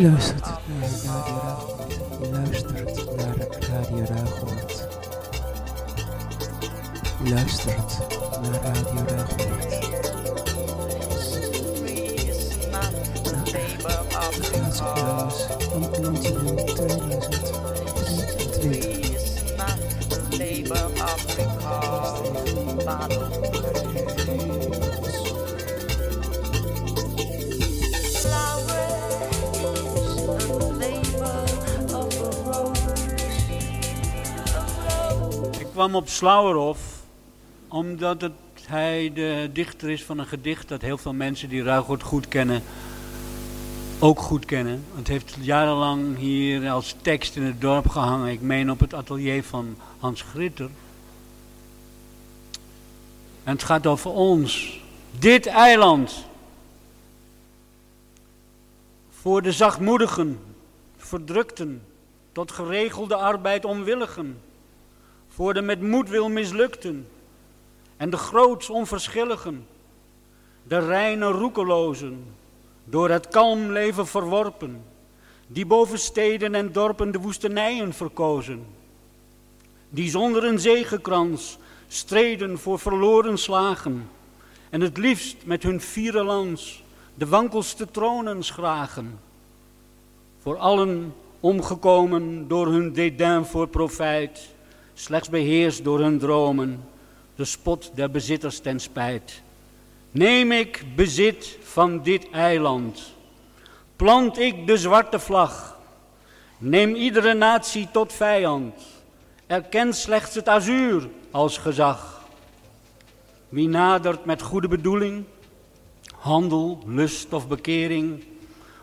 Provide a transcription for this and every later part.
Je kwam op Slauerhof omdat het, hij de dichter is van een gedicht dat heel veel mensen die Ruigoord goed kennen ook goed kennen. Het heeft jarenlang hier als tekst in het dorp gehangen. Ik meen op het atelier van Hans Gritter. En het gaat over ons. Dit eiland. Voor de zachtmoedigen, verdrukten, tot geregelde arbeid onwilligen. Voor de met moedwil mislukten. En de groots onverschilligen. De reine roekelozen, door het kalm leven verworpen, die boven steden en dorpen de woestenijen verkozen, die zonder een zegenkrans streden voor verloren slagen en het liefst met hun vierde lans de wankelste tronen schragen, voor allen omgekomen door hun dédain voor profijt, slechts beheerst door hun dromen, de spot der bezitters ten spijt. Neem ik bezit van dit eiland, plant ik de zwarte vlag, neem iedere natie tot vijand, erken slechts het azuur als gezag. Wie nadert met goede bedoeling, handel, lust of bekering,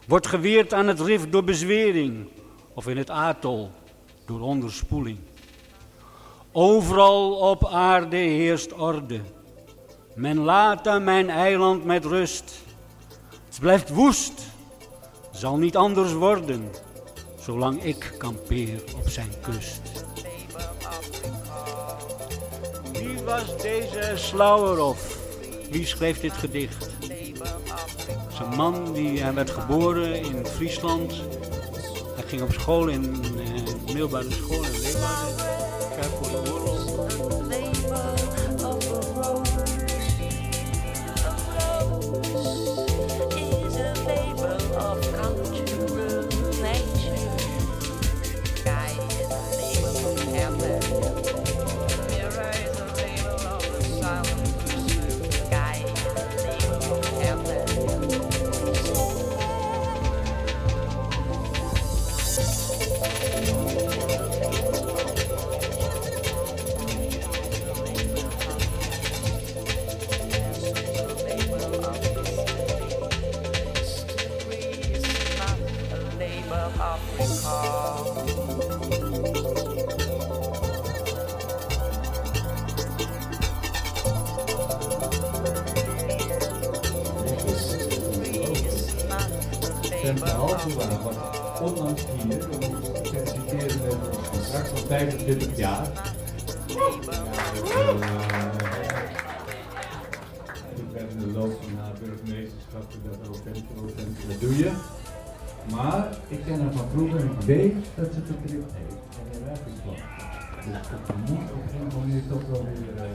wordt geweerd aan het rif door bezwering of in het aardtol door onderspoeling. Overal op aarde heerst orde. Men laat mijn eiland met rust. Het blijft woest, zal niet anders worden, zolang ik kampeer op zijn kust. Wie was deze Slauerhoff? Wie schreef dit gedicht? Het is een man die hij werd geboren in Friesland. Hij ging op school in uh, middelbare school in Leeuwarden. Dat ze het begrip heeft en is van. Dus dat moet op een manier toch wel weer uh,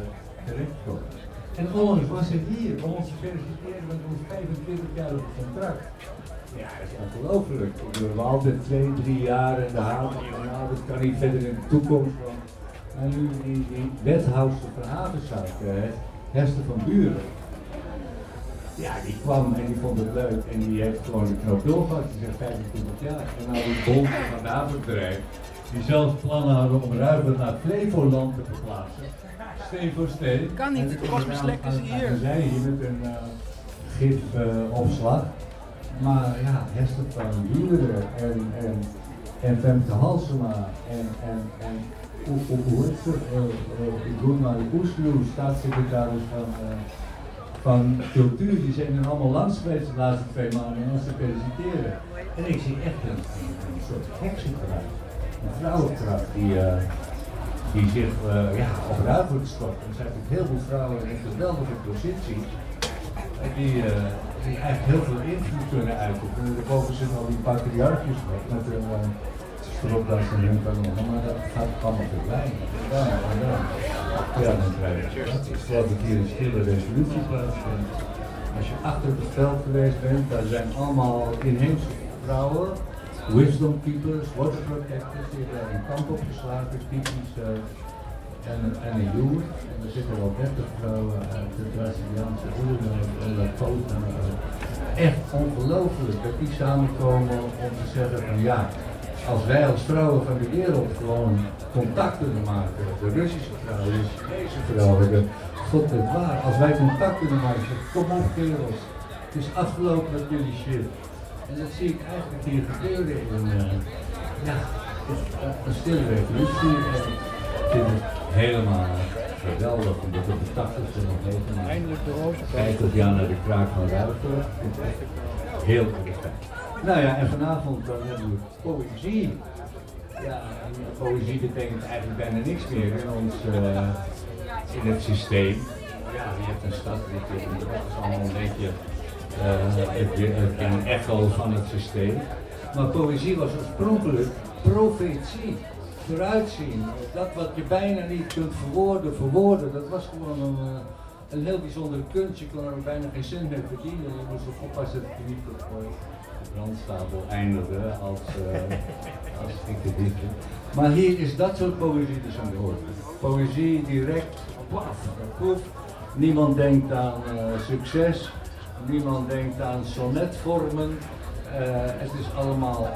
terechtkomen. En onlangs was ze hier om ons te feliciteren met ons 25-jarige contract. Ja, dat is ongelooflijk. We altijd twee, drie jaar en de haven. Nou, dat kan niet verder in de toekomst. En nu die, die wethoudster van Hester van Buren. Ja, die kwam en die vond het leuk en die heeft gewoon de knop doorgehad. Die zegt 25 jaar. En nou die bond van het havenbedrijf, die zelfs plannen hadden om Ruiven naar Flevoland te verplaatsen. Steen voor steen. Kan niet, het kost me hier. En zij hier met een uh, gifopslag. Maar ja, Hester van Buren en, en, en Femke Halsema en, en, en hoe, hoe, hoe heet ze? Gunnar Oesloe, staatssecretaris van, uh, van cultuur, die zijn er allemaal langs geweest de laatste twee maanden en ons te feliciteren. En ik zie echt een, soort heksenkracht, een vrouwenkracht die, uh, die zich uh, ja, op ruimte stort. Er zijn ook heel veel vrouwen in een geweldige positie. Die, die eigenlijk heel veel invloed kunnen uitoefenen. Daarboven zitten al die patriarchjes nog met hun stropdas en hun kanonnen, maar dat gaat allemaal klein. Ja, ja. dan krijg je dat. Ik geloof dat hier een stille resolutie plaatsvindt. Als je achter het veld geweest bent, daar zijn allemaal inheemse vrouwen, wisdom keepers, water protectors, die hebben een kamp opgeslagen, typisch en, en een joer. En er zitten wel 30 vrouwen uit de Braziliaanse oerwoud en Lakota. Echt ongelooflijk dat die samenkomen om te zeggen van ja, als wij als vrouwen van de wereld gewoon contact kunnen maken, de Russische vrouwen, de Chinese vrouwen, de God het waar, als wij contact kunnen maken, kom op kerels, het is afgelopen met jullie shit. En dat zie ik eigenlijk hier gebeuren in uh, ja, een stille revolutie. En ik vind het helemaal geweldig om dat op de 80ste nog meegemaakt. Eindelijk de roze 50 jaar naar de kraak van Ruiter. Heel erg fijn. Nou ja, en vanavond dan hebben we poëzie. Ja, en poëzie betekent eigenlijk bijna niks meer in ons, uh, in het systeem. Ja, je hebt een stad, dat is allemaal een beetje uh, een echo van het systeem. Maar poëzie was oorspronkelijk profetie, vooruitzien. Dat wat je bijna niet kunt verwoorden, verwoorden. Dat was gewoon een, uh, een heel bijzondere kunst. Je kon er bijna geen zin mee verdienen. Je moest erop oppassen dat je niet de brandstapel eindigde als, uh, als gedichtje. Maar hier is dat soort poëzie dus aan de orde. Poëzie direct, paf, poef. Niemand denkt aan succes. Niemand denkt aan sonnetvormen. Uh, het is allemaal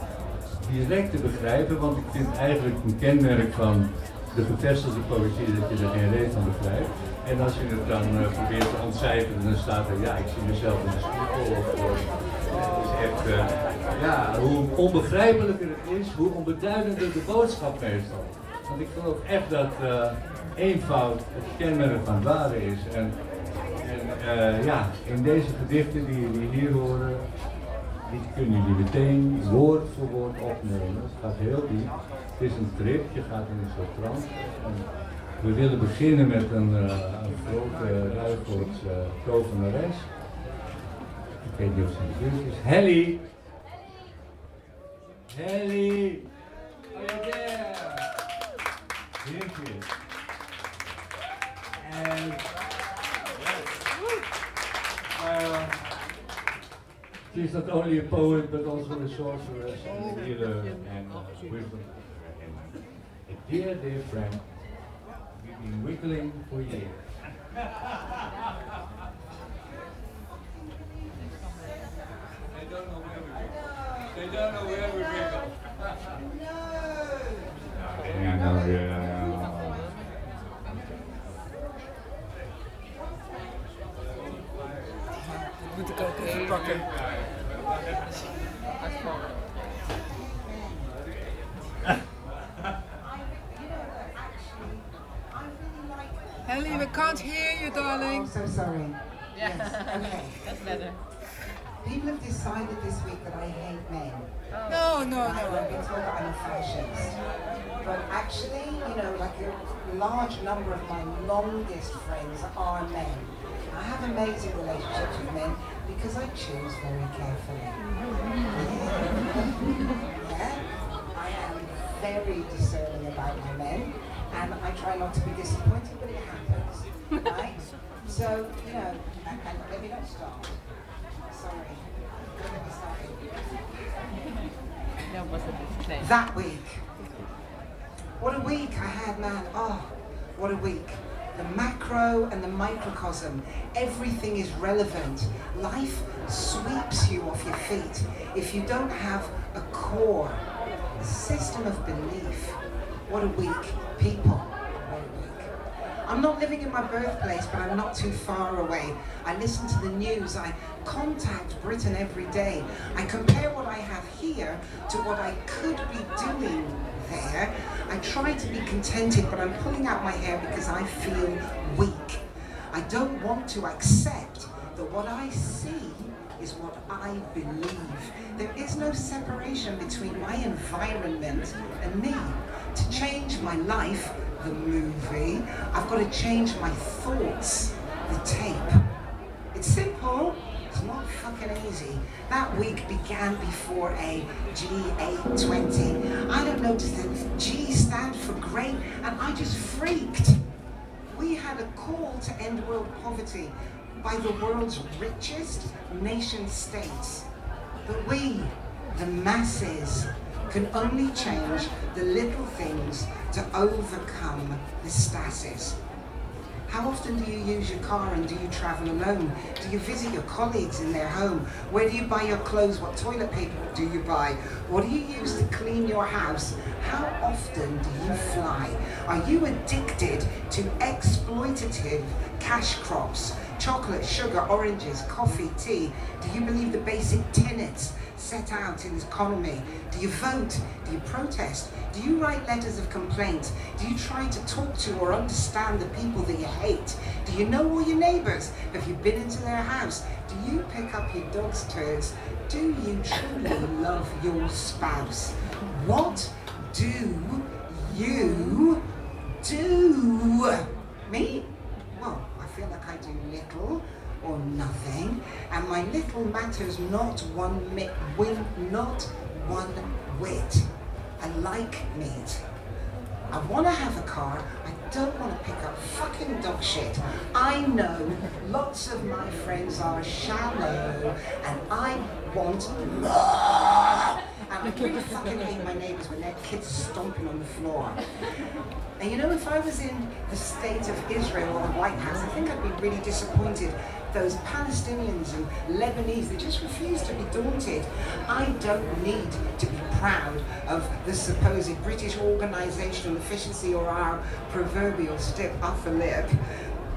direct te begrijpen, want ik vind eigenlijk een kenmerk van de gevestigde poëzie dat je er geen reet van begrijpt. En als je het dan uh, probeert te ontcijferen, dan staat er, ja, ik zie mezelf in de spiegel. Of, uh, ja, hoe onbegrijpelijker het is, hoe onbeduidender de boodschap meestal. Want ik geloof echt dat eenvoud het kenmerk van ware is. En uh, ja, in deze gedichten die jullie hier horen, die kunnen jullie meteen woord voor woord opnemen. Het gaat heel diep. Het is een trip, je gaat in een soort trance. we willen beginnen met een, uh, een grote Ruigoorts uh, in de is. Helly! Helly! Are you there? Here she is. And uh, she's not only a poet but also a sorceress and a healer and uh, wisdom. And a dear, dear friend, we've been wiggling for years. They don't know where we wiggle. They don't know where we wiggle. no! Yeah, no, yeah, yeah. moet ik ook even pakken. Ellie, we can't hear you, darling. Oh, so sorry. Yes. Okay. That's better. People have decided this week that I hate men. Oh. No, no, no. I've been told that I'm a fascist. But actually, you know, like a large number of my longest friends are men. I have amazing relationships with men because I choose very carefully. yeah, I am very discerning about my men, and I try not to be disappointed, but it happens, right? So, you know, and, and let me not start. Sorry. Don't get me started. That week. What a week I had, man. Oh, what a week. The macro and the microcosm, everything is relevant. Life sweeps you off your feet if you don't have a core, a system of belief. What a week. People. I'm not living in my birthplace, but I'm not too far away. I listen to the news. I contact Britain every day. I compare what I have here to what I could be doing there. I try to be contented, but I'm pulling out my hair because I feel weak. I don't want to accept that what I see is what I believe. There is no separation between my environment and me. To change my life, the movie, I've got to change my thoughts, the tape. It's simple, it's not fucking easy. That week began before a G820. I don't notice that G stand for great, and I just freaked. We had a call to end world poverty by the world's richest nation states. But we, the masses, can only change the little things to overcome the stasis. How often do you use your car and do you travel alone? Do you visit your colleagues in their home? Where do you buy your clothes? What toilet paper do you buy? What do you use to clean your house? How often do you fly? Are you addicted to exploitative cash crops? Chocolate, sugar, oranges, coffee, tea? Do you believe the basic tenets set out in this economy? Do you vote? Do you protest? Do you write letters of complaint? Do you try to talk to or understand the people that you hate? Do you know all your neighbours? Have you been into their house? Do you pick up your dog's turds? Do you truly love your spouse? What do you do? Me? Well, I feel like I do little or nothing, and my little matters not one mi- win, not one whit. I like meat. I want to have a car. I don't want to pick up fucking dog shit. I know lots of my friends are shallow, and I want. And I really fucking hate my neighbours when their kids stomping on the floor. And you know, if I was in the state of Israel or the White House, I think I'd be really disappointed. Those Palestinians and Lebanese, they just refuse to be daunted. I don't need to be proud of the supposed British organisational efficiency or our proverbial stiff upper lip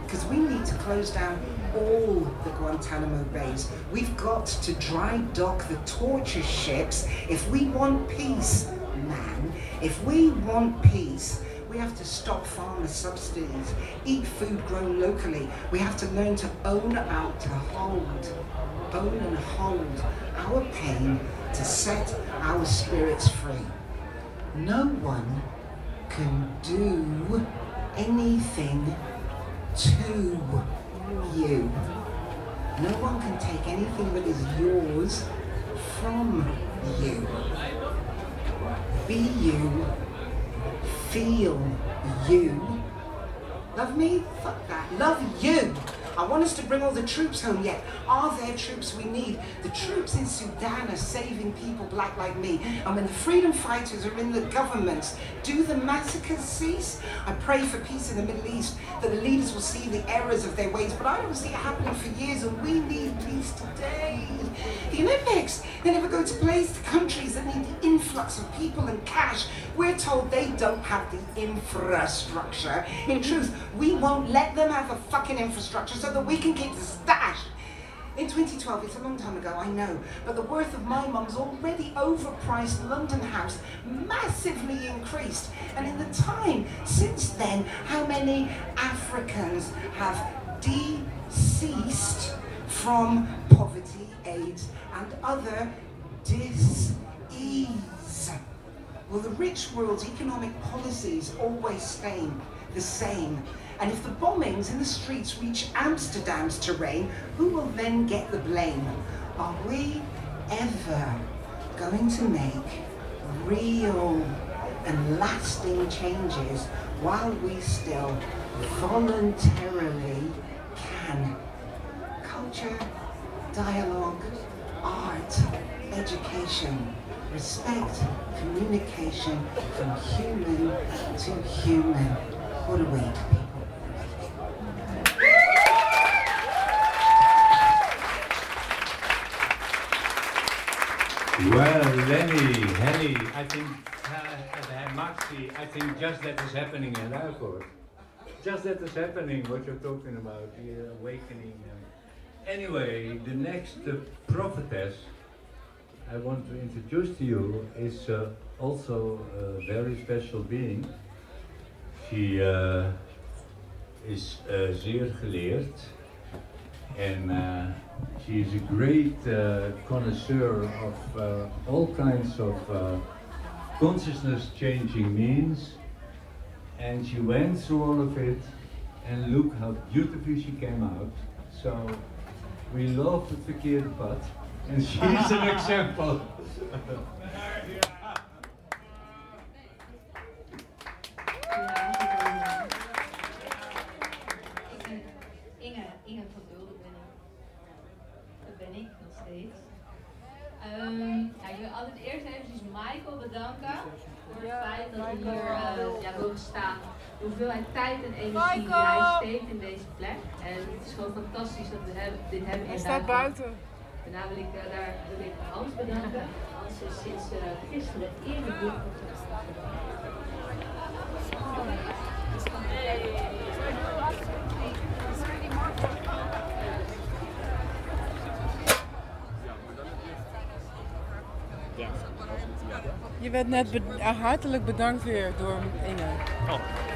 because we need to close down all the Guantanamo bays. We've got to dry dock the torture ships if we want peace, man. If we want peace, we have to stop farmer subsidies, eat food grown locally. We have to learn to own out, to hold, own and hold our pain to set our spirits free. No one can do anything to you. No one can take anything that is yours from you. Be you. Feel you. Love me? Fuck that. Love you. I want us to bring all the troops home yet. Are there troops we need? The troops in Sudan are saving people black like me. And when the freedom fighters are in the governments, do the massacres cease? I pray for peace in the Middle East, that the leaders will see the errors of their ways. But I don't see it happening for years, and we need peace today. The Olympics, they never go to place to countries that need the influx of people and cash. We're told they don't have the infrastructure. In truth, we won't let them have the fucking infrastructure so that we can keep the stash. In 2012, it's a long time ago, I know, but the worth of my mum's already overpriced London house massively increased. And in the time since then, how many Africans have deceased from poverty, AIDS, and other dis-ease? Well, the rich world's economic policies always stay the same. And if the bombings in the streets reach Amsterdam's terrain, who will then get the blame? Are we ever going to make real and lasting changes while we still voluntarily can? Culture, dialogue, art, education, respect, communication from human to human. What a. Well, Lenny, Henny, I think, uh, and Maxi, I think just that is happening in Luikhoort. Just that is happening, what you're talking about, the awakening. uh. Anyway, the next uh, prophetess I want to introduce to you is uh, also a very special being. She uh, is uh, zeer geleerd and uh, she is a great uh, connoisseur of uh, all kinds of uh, consciousness changing means and she went through all of it and look how beautifully she came out. So we love the verkeerde pad. En ze is een example. dat ben ik nog steeds. Ehm, ik wil altijd eerst even Michael bedanken voor het feit dat we hier eh, ja, mogen staan. De hoeveelheid tijd en energie die hij steekt in deze plek. En het is gewoon fantastisch dat we dit hebben. Hij staat buiten. En daar wil ik, eh, daar wil ik Hans bedanken. Hans is sinds eh, gisteren eerder Je werd net eh, hartelijk bedankt weer door Inge. Oh.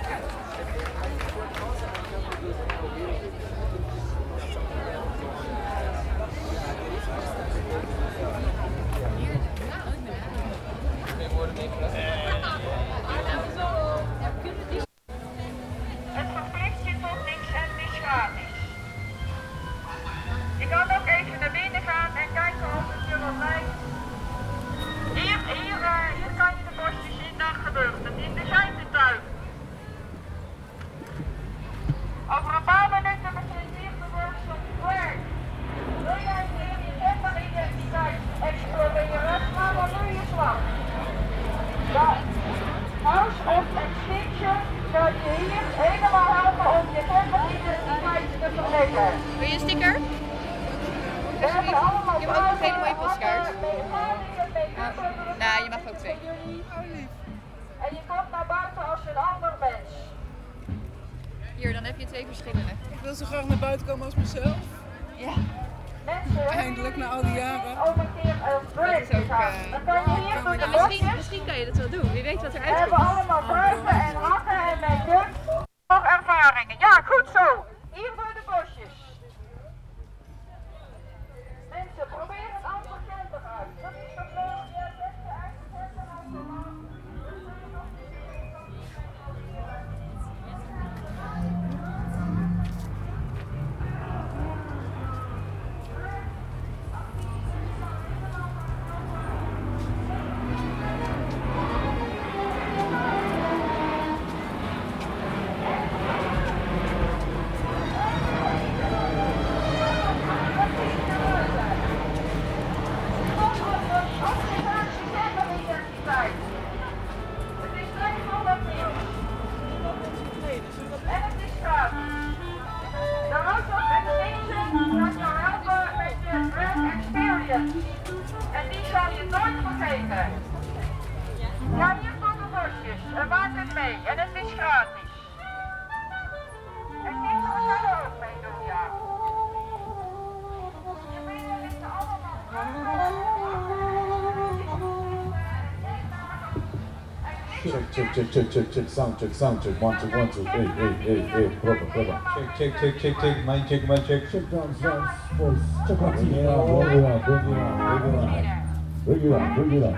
check, check, check, check, sound check, sound check, one, two, one, two, hey, hey, hey, hey, proper, proper. Check, check, check, check, check, mind check, mind check. Check down, sounds, voice, check up, check up, check up, check up, check up,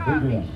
check up.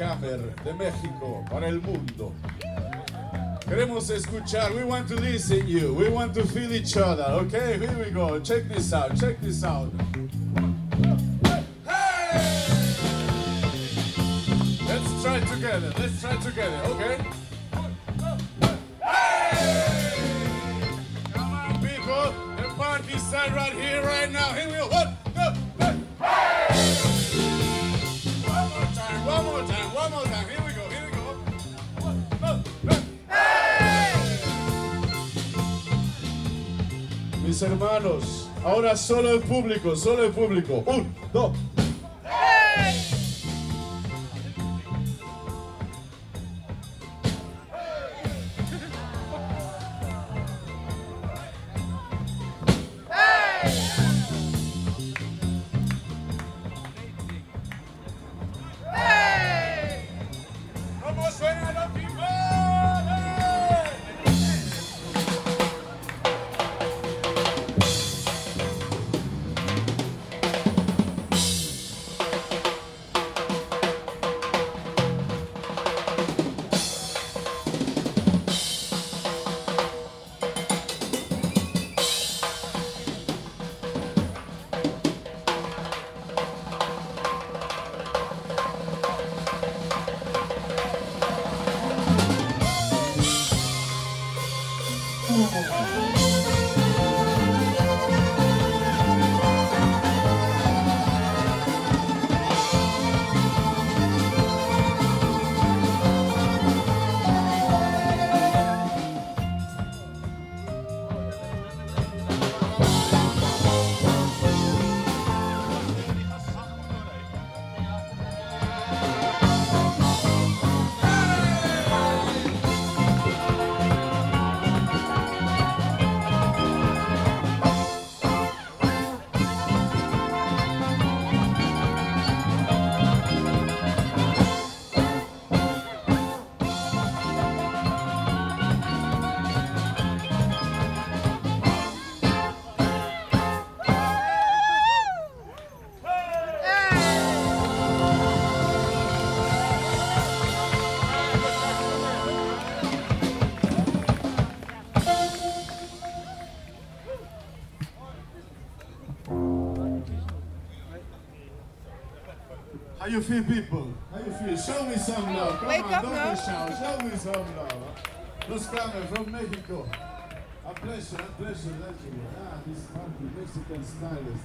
Camer de México para el mundo. Queremos escuchar. We want to listen you. We want to feel each other. Okay, here we go. Check this out. Check this out. Hey! Let's try together. Let's try together. Okay. Ahora solo el público, solo el público. Un, dos. You feel, people? How you feel? Show me some love. Come Wake on, up don't now. be shy. Show me some love. Los Camer from Mexico. A pleasure, a pleasure that you Ah, this funky Mexican style is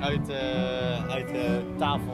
Uit, eh, uit de tafel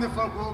not only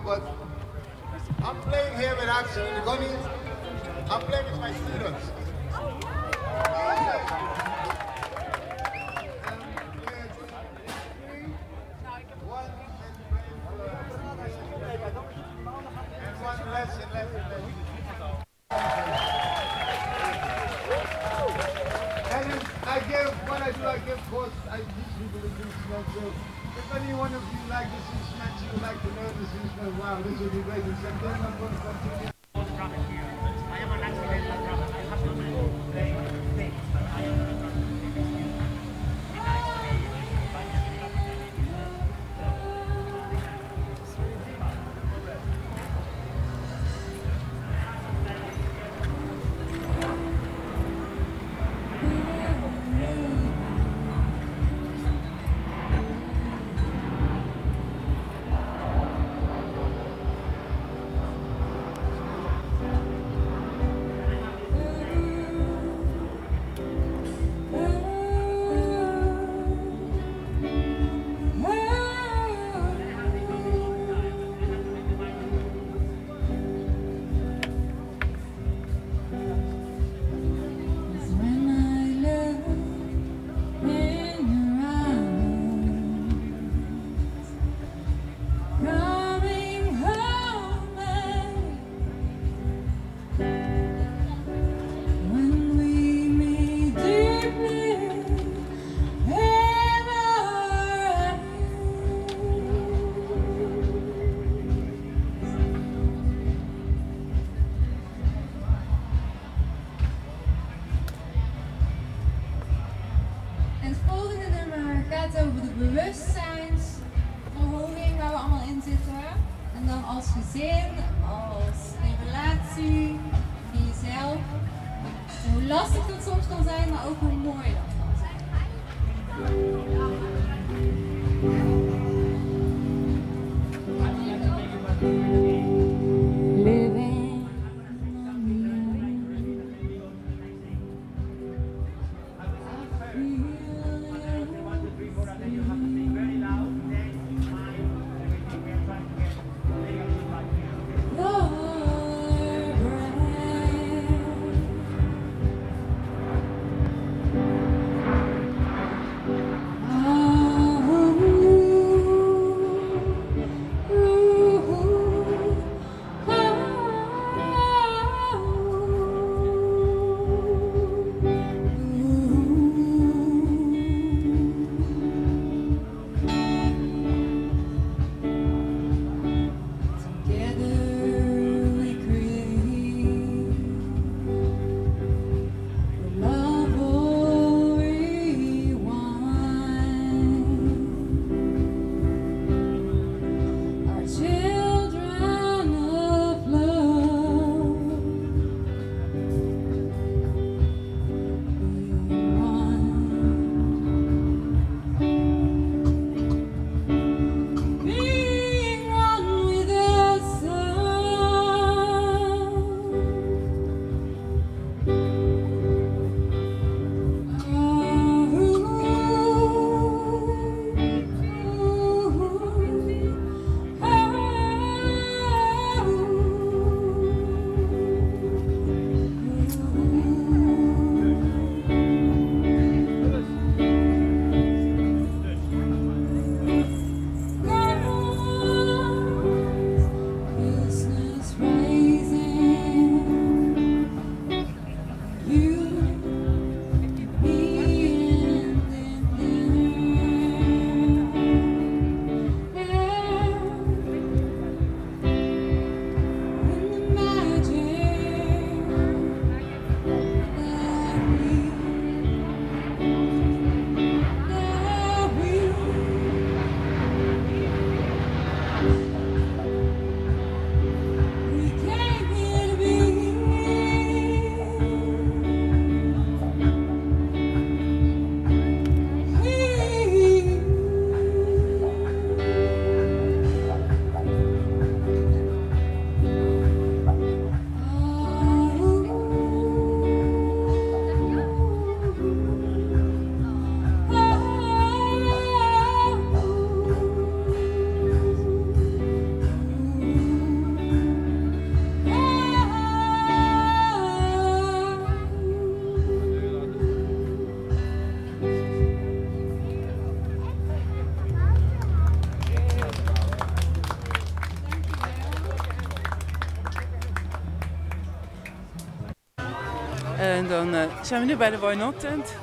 dan eh, zijn we nu bij de Why Not tent.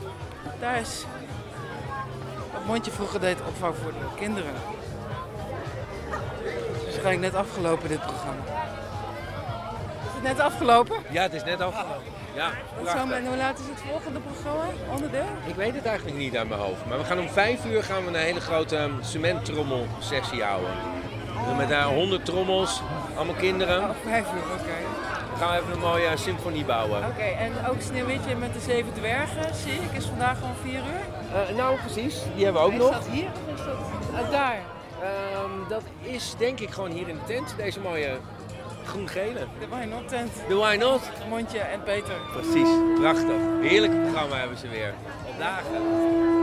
Daar is wat Mondje vroeger deed opvang voor de kinderen. Het is waarschijnlijk net afgelopen dit programma. Is het net afgelopen? Ja, het is net afgelopen. Ja, men- hoe laat is het volgende programma? Onderdeel? Ik weet het eigenlijk niet uit mijn hoofd. Maar we gaan om vijf uur gaan we een hele grote um, cementtrommelsessie houden. Dus met daar honderd trommels, allemaal kinderen. Oh, vijf uur, oké. Gaan we even een mooie symfonie bouwen. Oké, en ook Sneeuwwitje met de zeven dwergen, zie ik, is vandaag om vier uur. Eh, nou, precies. Die hebben we ook Is nog. dat hier of is dat ah, daar? Ehm, dat is denk ik gewoon hier in de tent. Deze mooie groen-gele. De Why Not tent. De Why Not. Mondje en Peter. Precies, prachtig. Heerlijk programma hebben ze weer. Op dagen.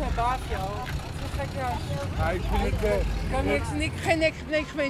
naar Ja, ik vind ik... Uh, eh, kan niks, eh, niks, geen niks, niks meer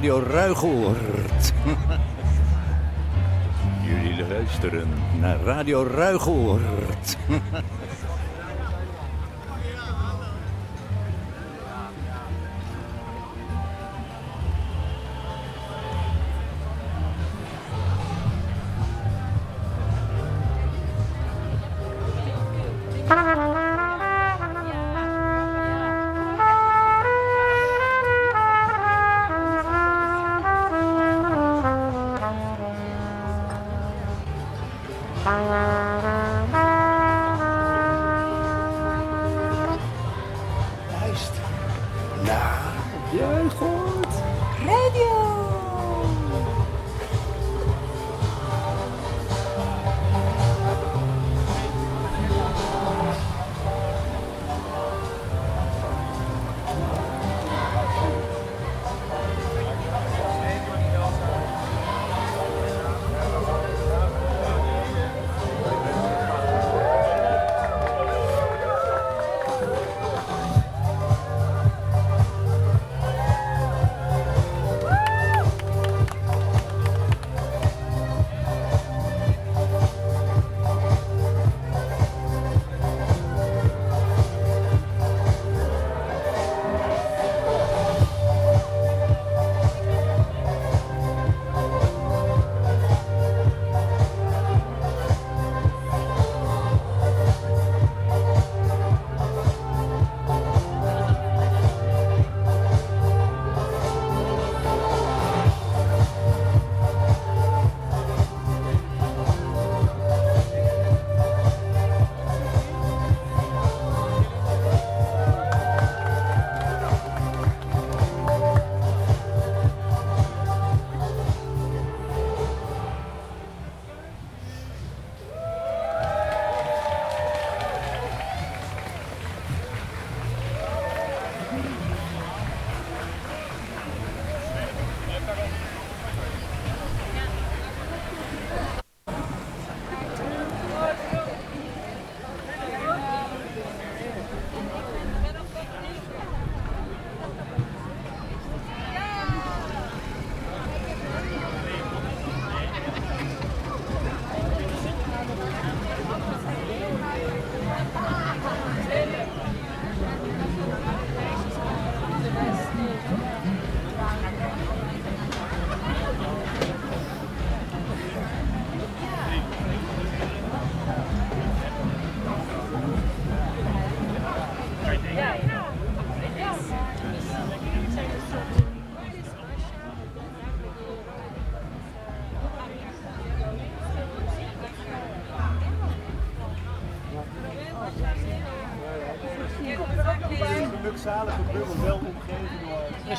Radio Ruigoord. Jullie luisteren naar Radio Ruigoord.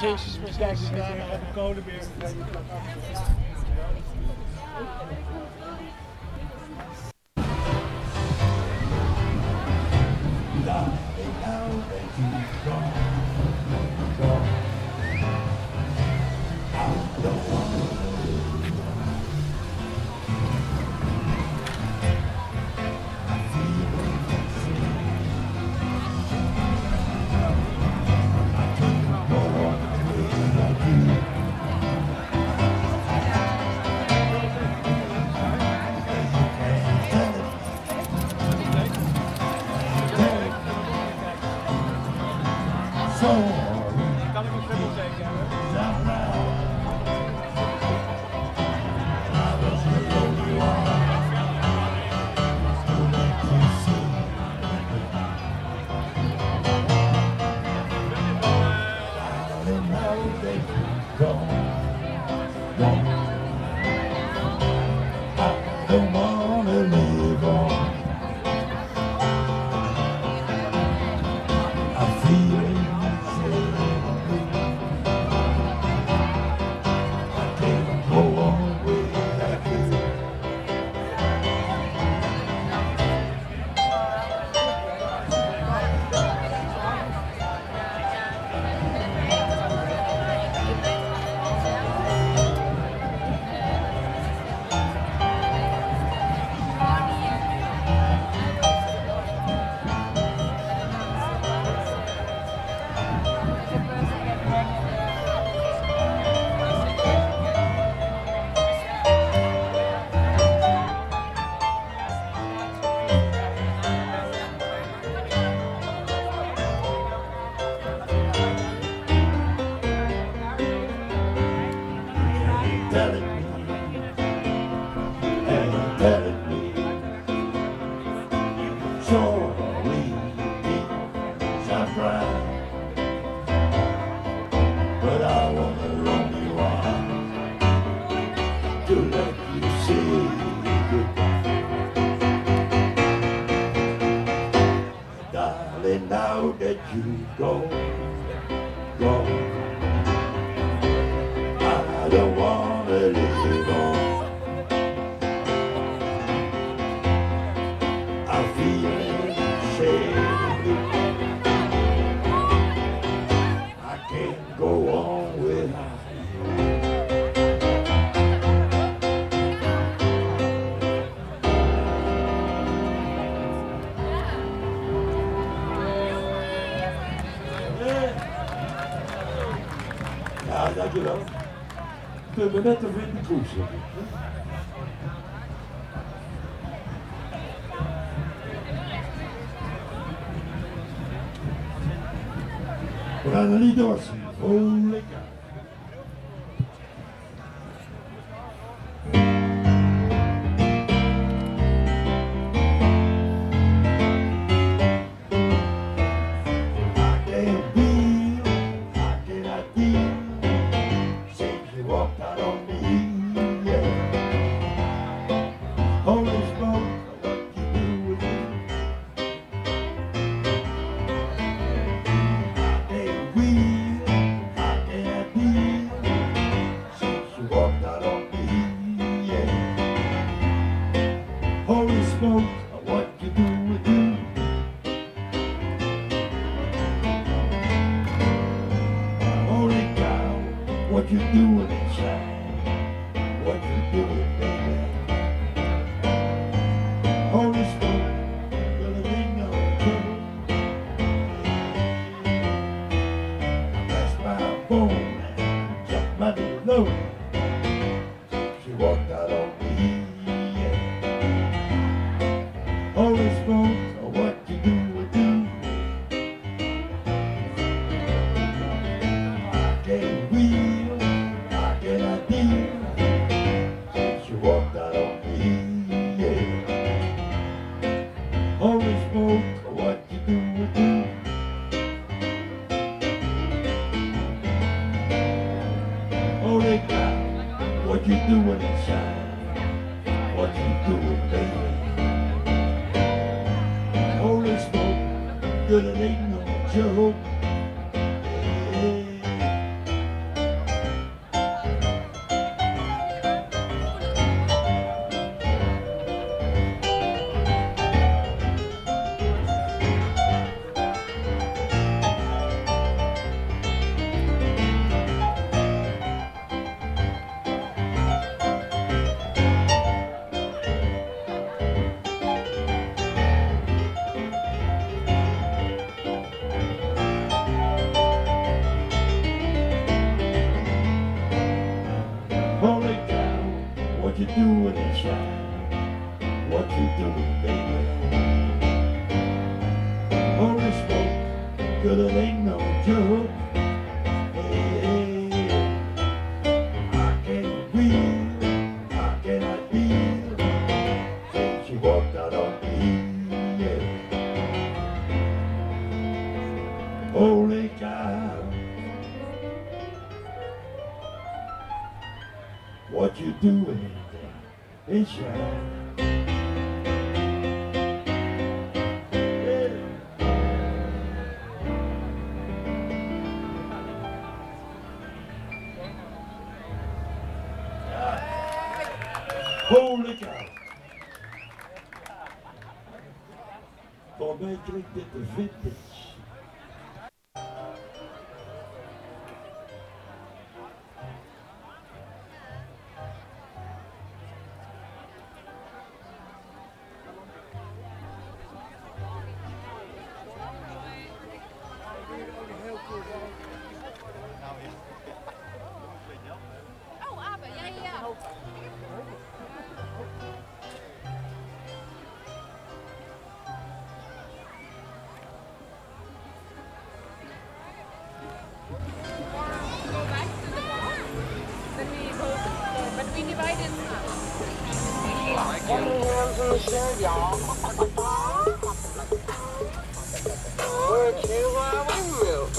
precies, precies. Ja, kolen go, go. I don't wanna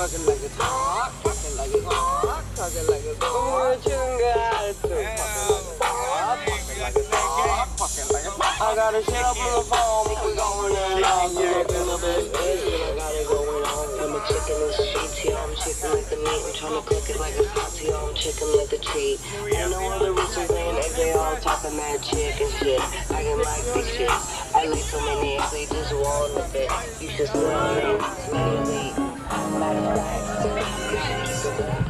Talking like it's hot, talking like it's hot, like a cool, fucking like a hot, fucking like it's hot. I got a shit up on the phone, we going in, I'm a little bit, I gotta go. I'm a chicken and sheets, yo. I'm chicken like the meat. I'm trying to cook it like a hot, yo. I'm chicken like the treat. Know all the riches ain't eggs, they all talking that chicken shit. I can like this shit. I like so many eggs, they just want a bit. You should smell me, smell me. Matter of fact, you should keep it.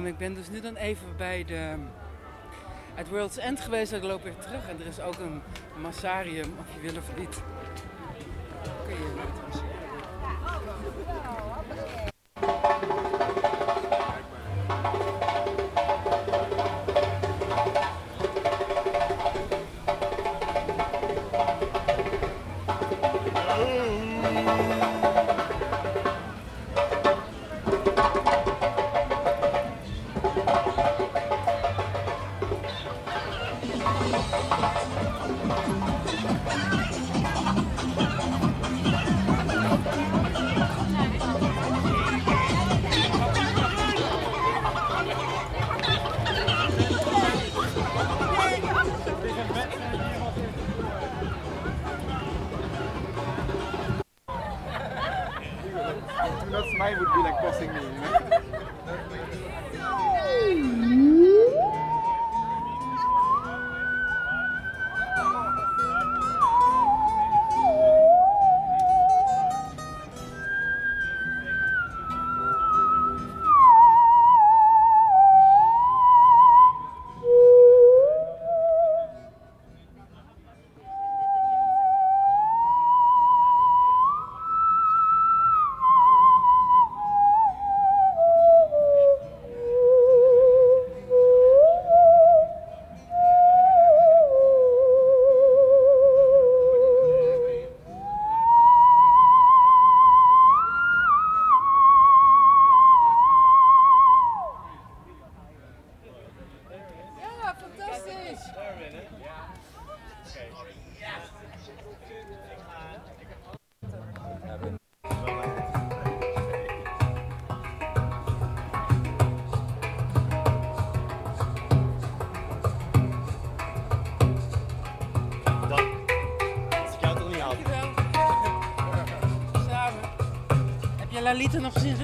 Ehm, ik ben dus nu dan even bij de, het World's End geweest. Ik loop weer terug. En er is ook een massarium, of je wil of niet. Lalita nog gezien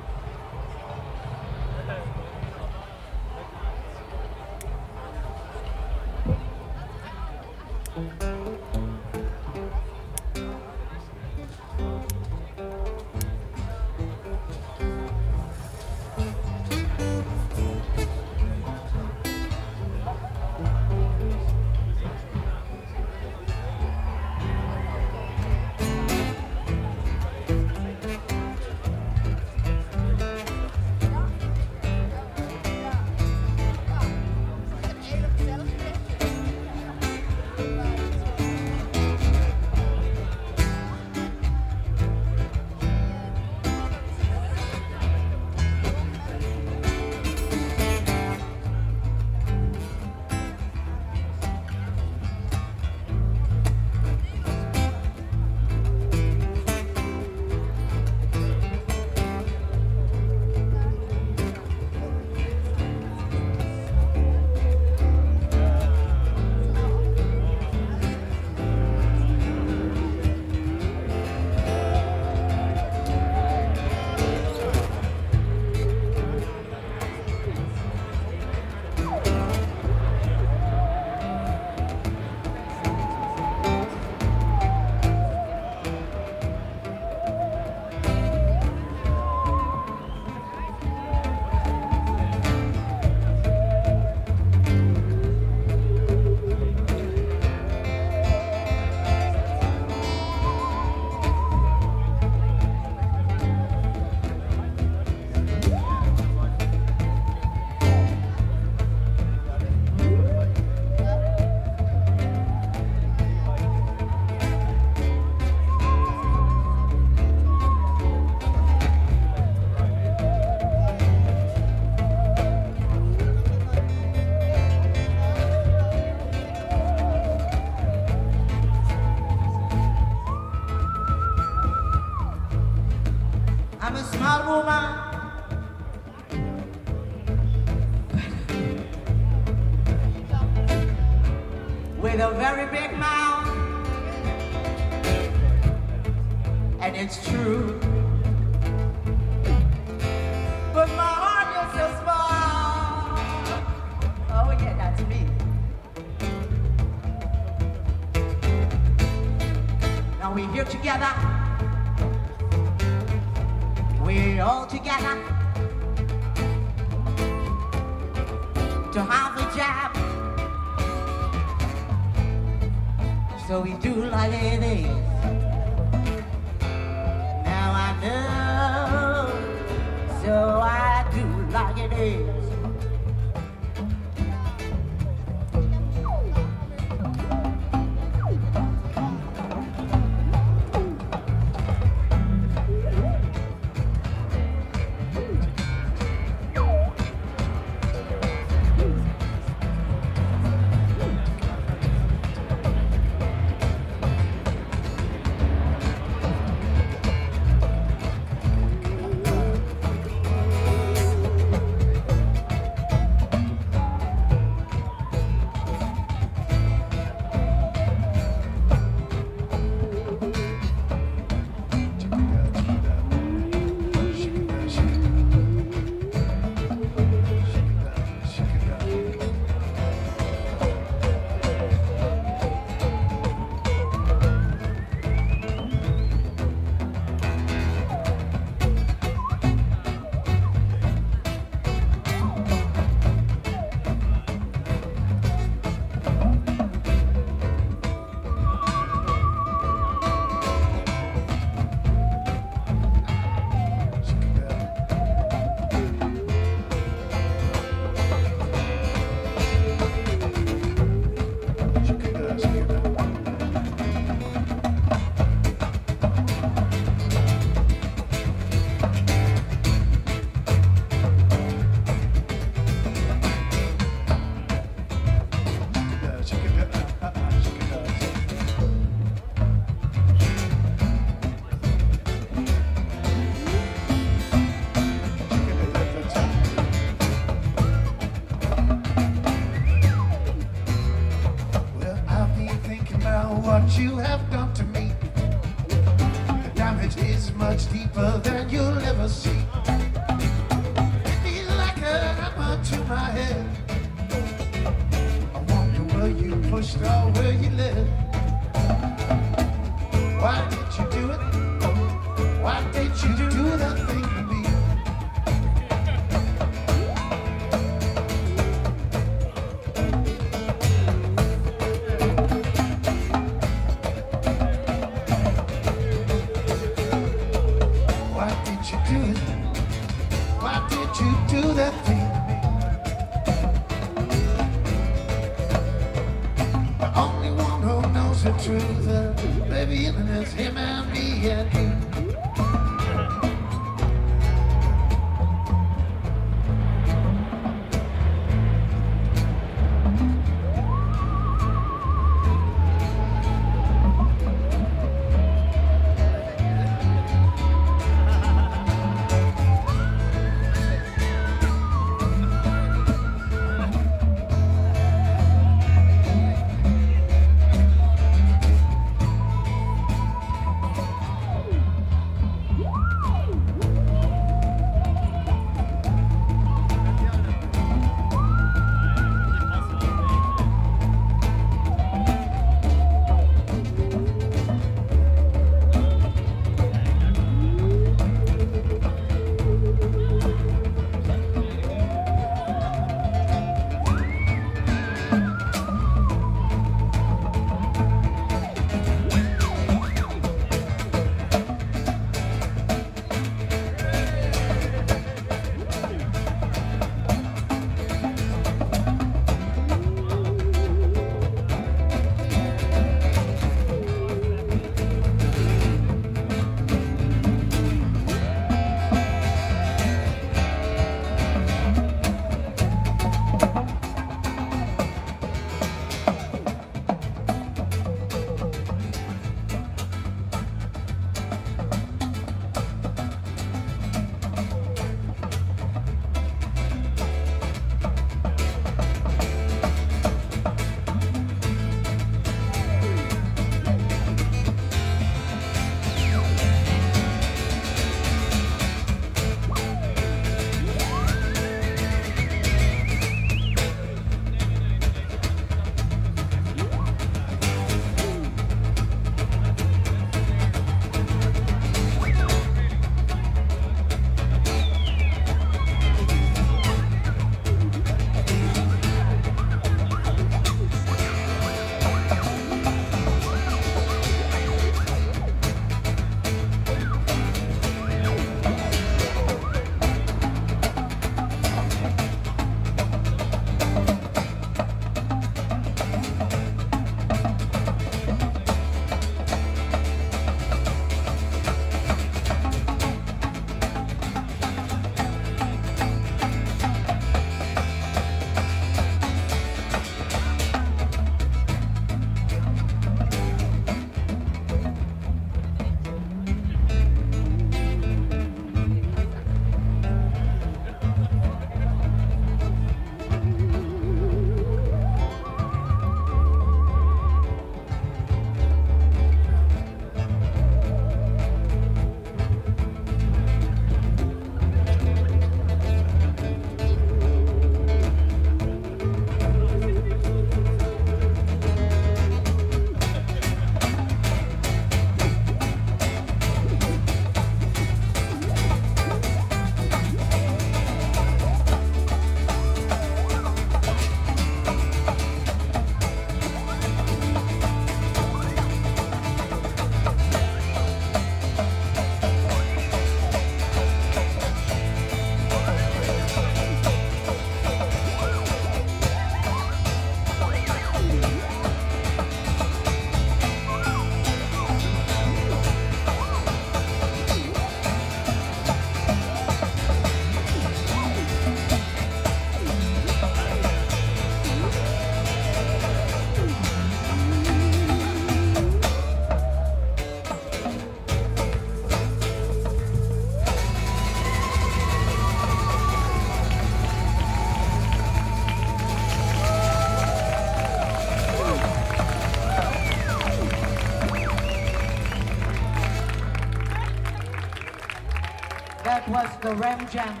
the Ram Jam.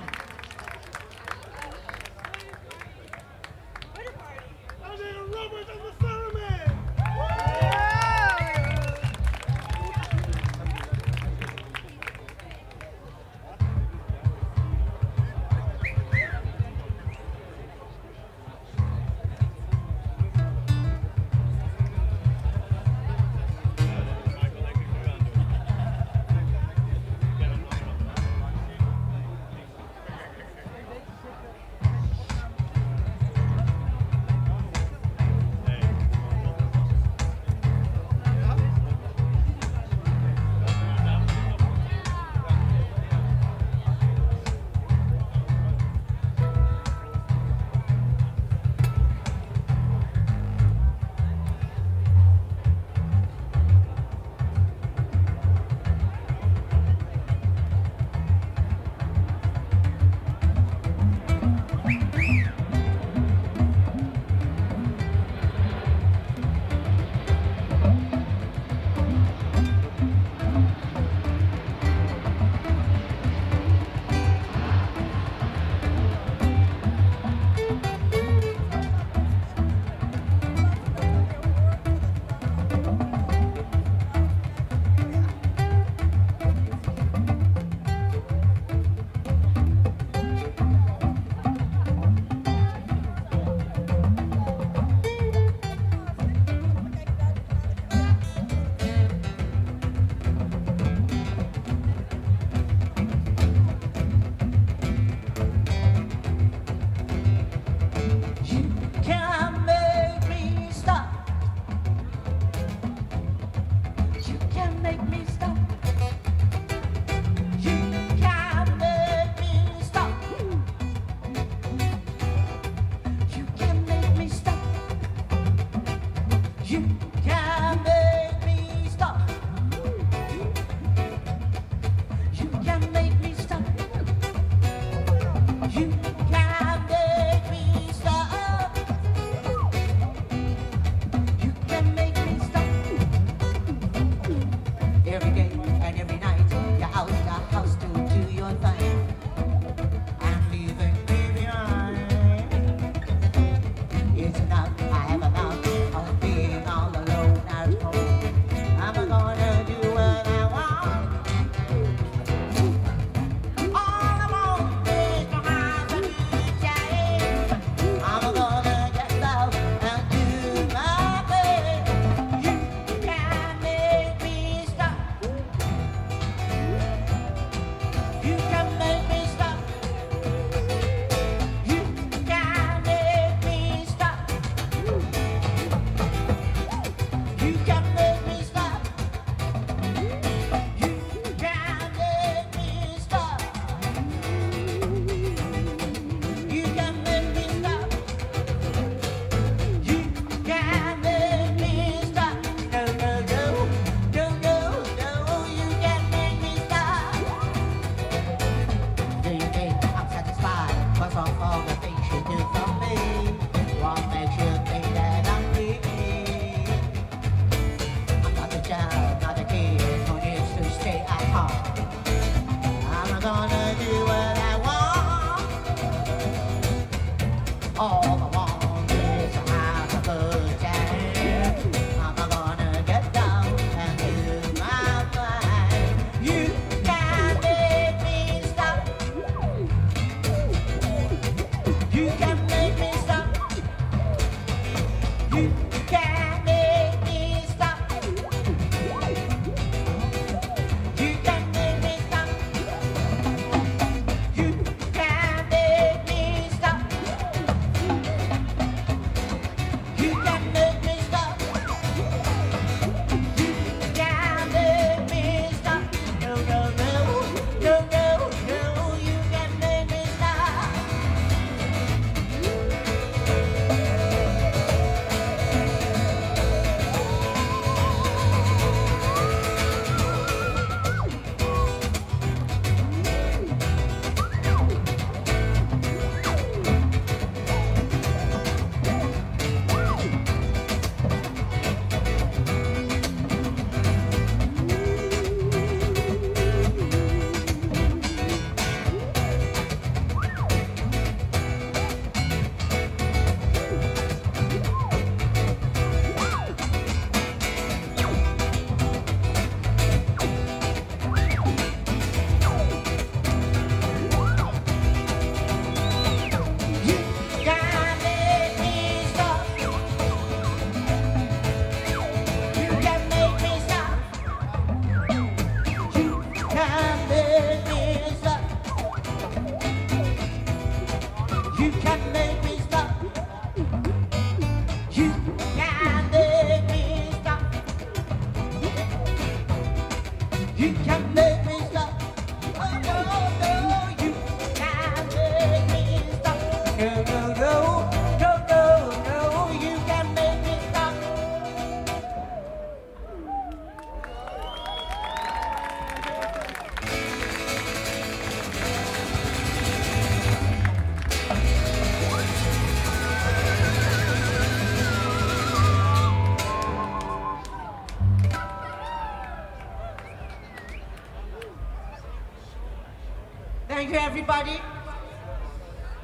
everybody.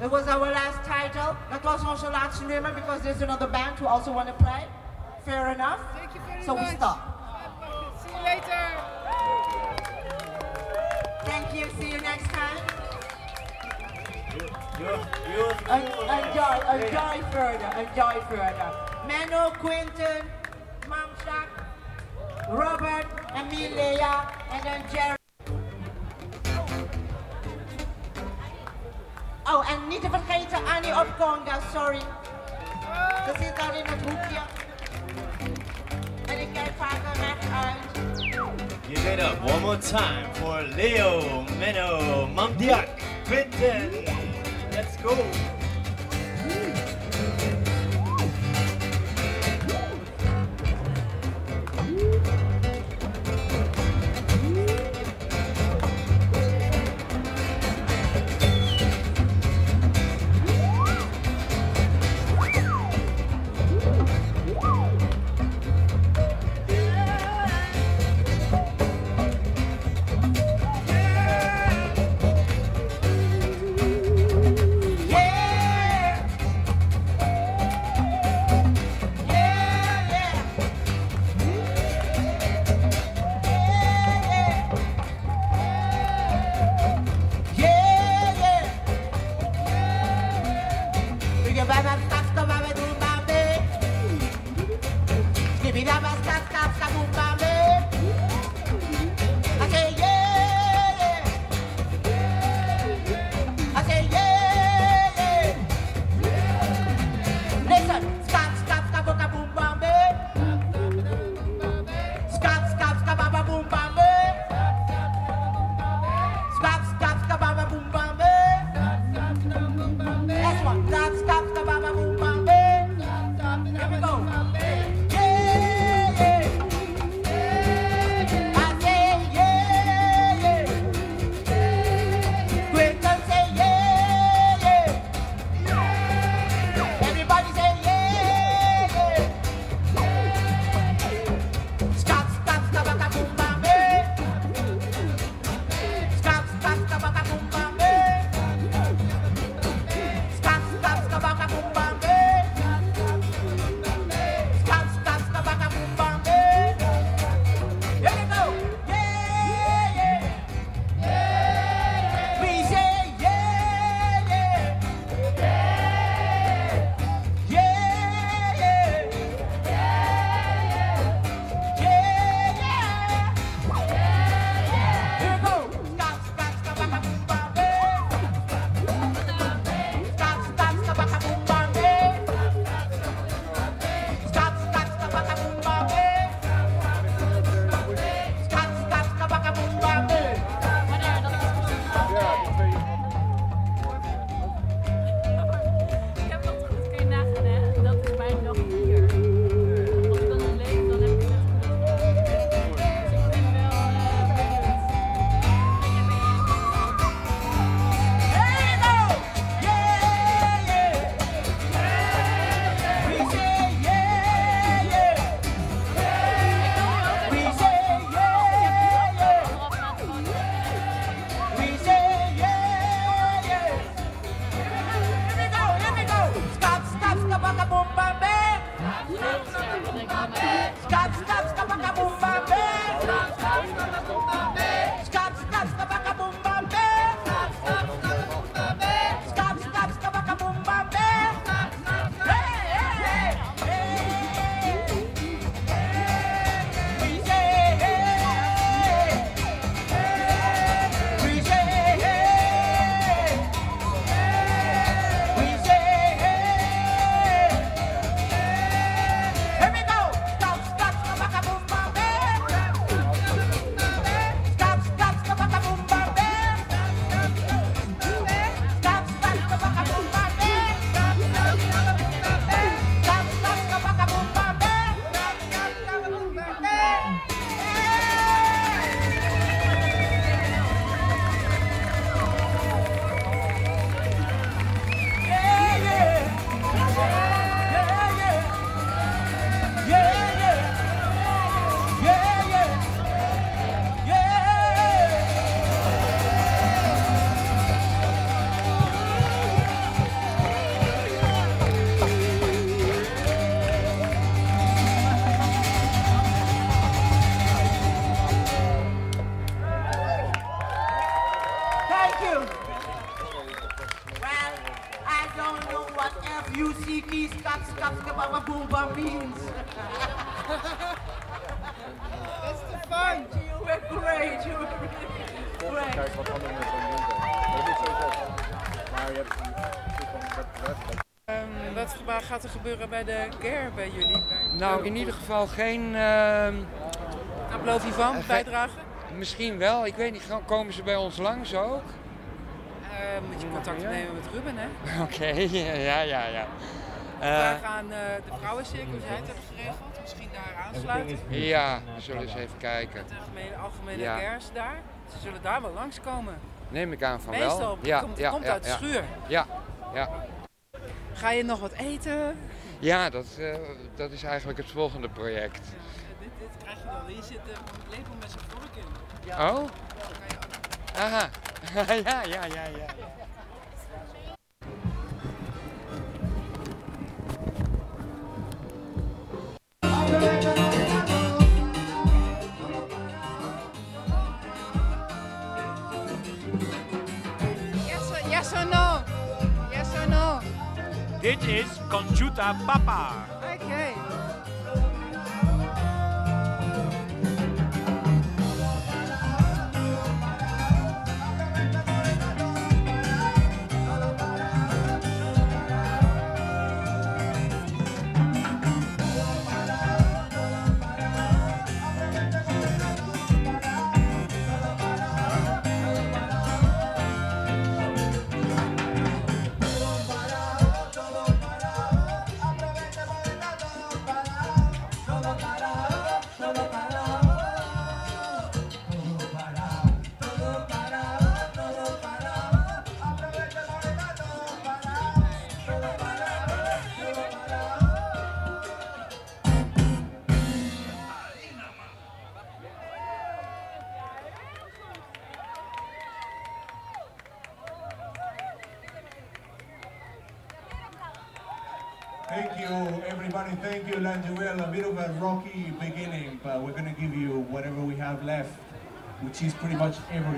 It was our last title. That was also last number because there's another band who also want to play. Fair enough. Thank you very so much. So we stop. Gebeuren bij de GER bij jullie? Bij- Nou, in ieder geval geen... ehm vivant, eh, ge- bijdrage? Misschien wel, ik weet niet, gaan- komen ze bij ons langs ook? Eh, moet je contact Ja. nemen met Ruben, hè? Oké, ja, ja, ja. Eh, Vraag aan eh, de vrouwencircus, jij het hebt geregeld. Misschien daar aansluiten. ja, we zullen eens even kijken. De algemene, algemene Ja. Daar. Ze zullen daar wel langskomen. Neem ik aan van wel. Meestal Ja, komt, ja, komt ja, uit de ja. schuur. Ja, ja. Ga je nog wat eten? Ja, dat, eh, dat is eigenlijk het volgende project. Dit, dit krijg je dan. Hier zit eh, een lepel met zijn vork in. Oh? Aha. ja, ja, ja, ja. she's pretty much every.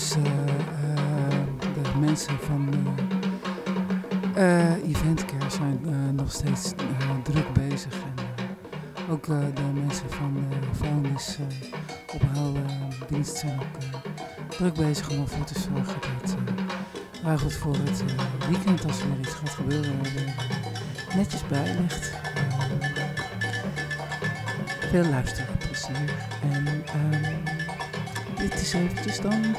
Dus de mensen van Eventcare zijn nog steeds druk bezig. En ook de mensen van de vuilnisophaldienst ophaaldienst zijn ook druk bezig om ervoor te zorgen dat voor het weekend, als er iets gaat gebeuren, netjes bij ligt. Veel luisterplezier. En ehm, dit is eventjes dan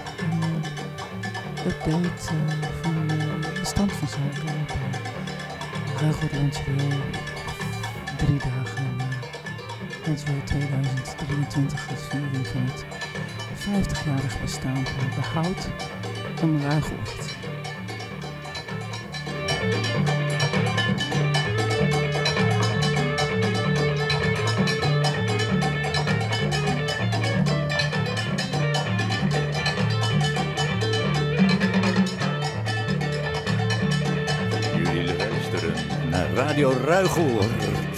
update eh, van eh, de stand van zaken op Ruigoed Lansweel. Drie dagen uh, Lansweel 2023, het viering van het 50-jarig bestaan van de hout van Ruigoed. Naar Radio Ruigoord.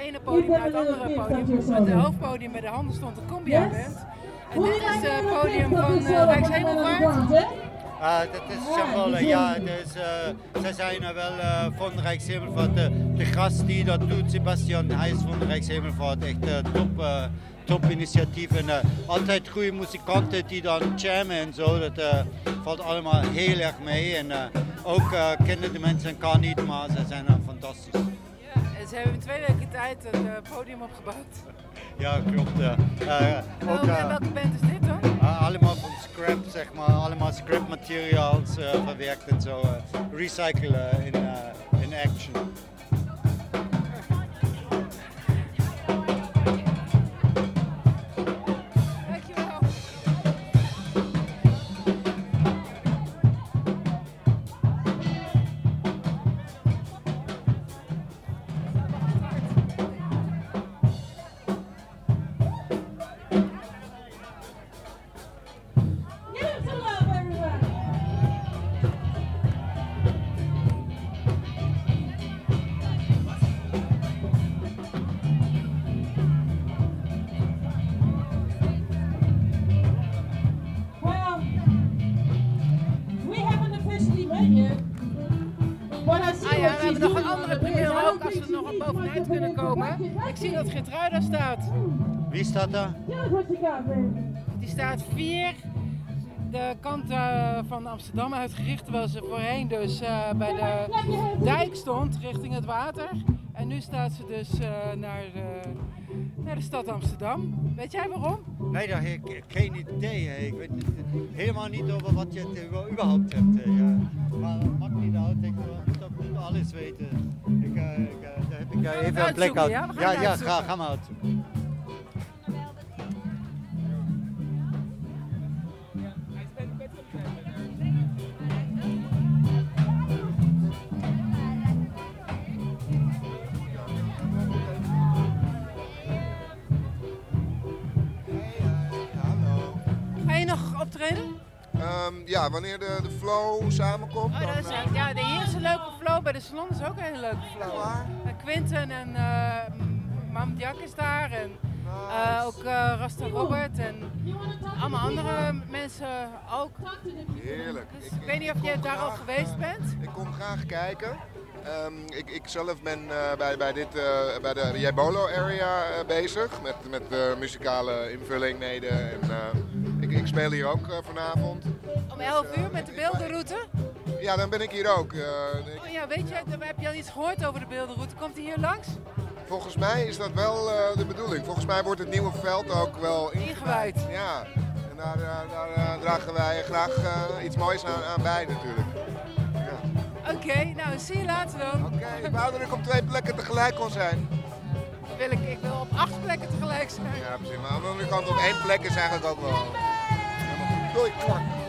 Ene podium naar het andere podium. Met het hoofdpodium bij de handen stond de Combia Band. En dit is het podium van uh, Rijkshemelvaart. Ah, dat is Jambolle, ja. Dus, uh, zij zijn er wel uh, van Rijkshemelvaart. De, de gast die dat doet, Sebastian, hij is van Rijkshemelvaart. Echt uh, top, uh, top initiatief. En uh, altijd goede muzikanten die dan jammen en zo. Dat uh, valt allemaal heel erg mee. En uh, ook uh, kennen de mensen kan niet, tijd een uh, podium opgebouwd. Ja, klopt. Uh, uh, ook, uh, welke band is dit dan? Uh, allemaal van scrap, zeg maar. Allemaal scrap materials verwerkt en zo. Recyclen in, Amsterdam uitgericht, terwijl ze voorheen dus eh, bij de dijk stond richting het water. En nu staat ze dus eh, naar, eh, naar de stad Amsterdam. Weet jij waarom? Nee, daar heb ik geen idee. hè. Ik weet helemaal niet over wat je het überhaupt hebt. hè. Ja. Maar het maakt niet uit. Ik moet ook niet alles weten. Ik, ik, daar heb ik even een plek uit. ja? Ja, ga, ga maar uitzoeken. Ehm, ja, wanneer de, de flow samenkomt. Oh, dan, dat is, eh, ja, de hier is een leuke flow. Bij de salon is ook een hele leuke flow. En Quinten en eh Mam Diak is daar. En eh, ook eh, Rasta Robert. En allemaal andere mensen ook. Heerlijk. Dus ik weet niet of jij daar al geweest bent. Ik kom graag kijken. Ehm, ik, ik zelf ben eh, bij, bij, dit, eh, bij de Jebolo area eh, bezig met, met eh, muzikale invulling mede. En, eh, ik, ik speel hier ook eh, vanavond. Om 11 uur met de beeldenroute. Ja, dan ben ik hier ook. Eh, ik- Oh ja, weet je, heb je al iets gehoord over de beeldenroute? Komt hij hier langs? volgens mij is dat wel eh, de bedoeling. Volgens mij wordt het nieuwe veld ook wel ingewijd. Ja, en daar, daar dragen wij graag iets moois aan, aan bij natuurlijk. Oké, nou zie je later dan. Oké, ik wou dat ik op twee plekken tegelijk kon zijn. Wil ik, ik wil op acht plekken tegelijk zijn. Ja, precies. Maar aan de andere kant op één plek is eigenlijk ook wel. Helemaal goed.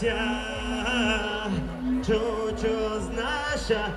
життя, чучу знаешь?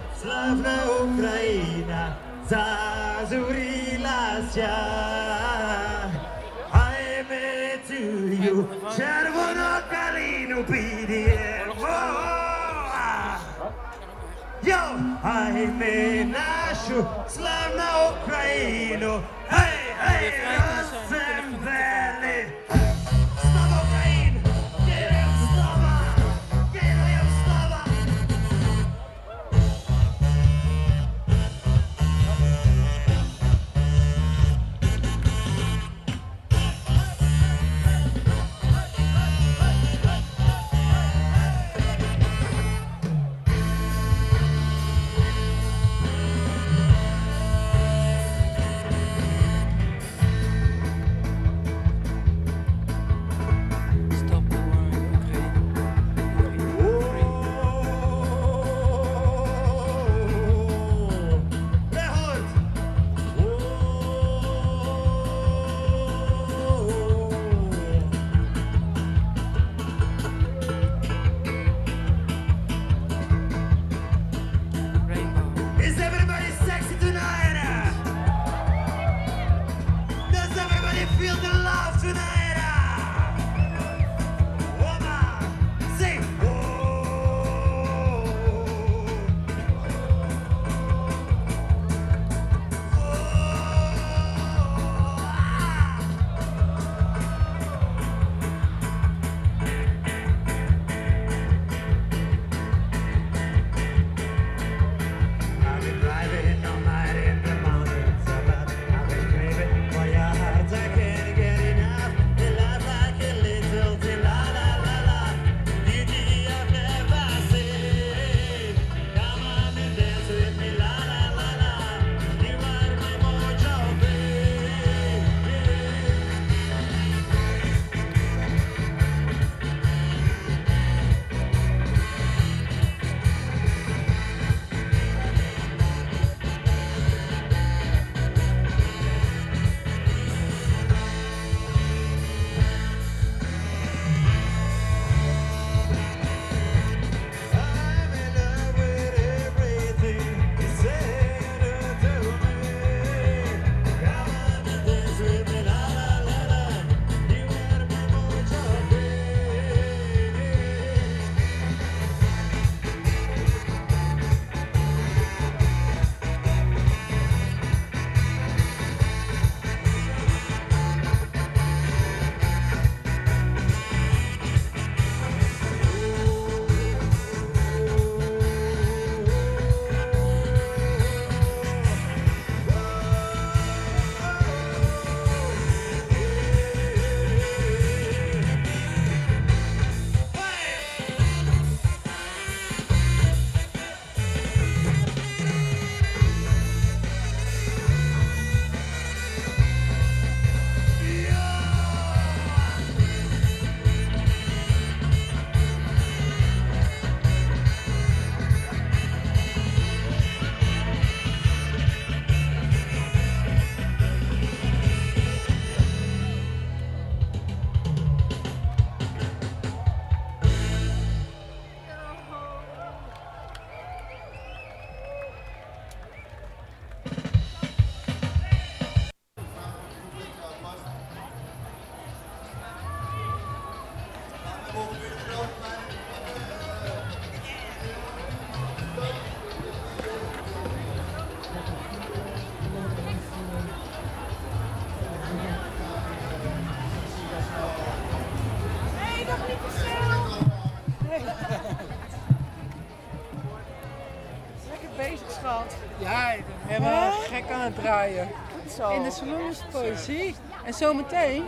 Het draaien. zo. In de salon is poëzie. En zometeen,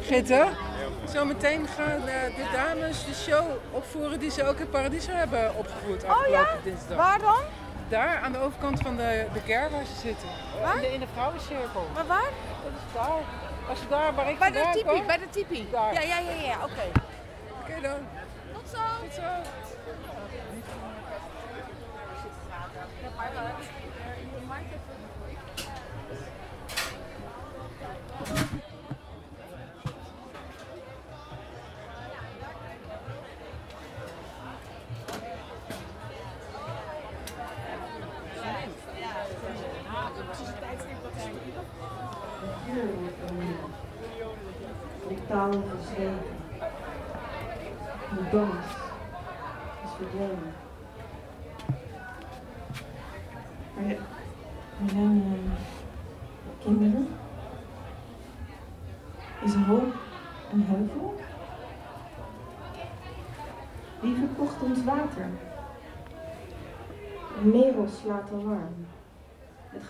Gitte, zometeen gaan eh, de dames de show opvoeren die ze ook in Paradiso hebben opgevoerd afgelopen ja? dinsdag. Waar dan? Daar, aan de overkant van de, de ger waar ze zitten. Waar? In de, in de vrouwencirkel. Maar waar? Dat is daar. Als je daar, waar ik Bij de tipi, kom, bij de tipi. Daar. Ja, ja, ja, ja, oké. Oké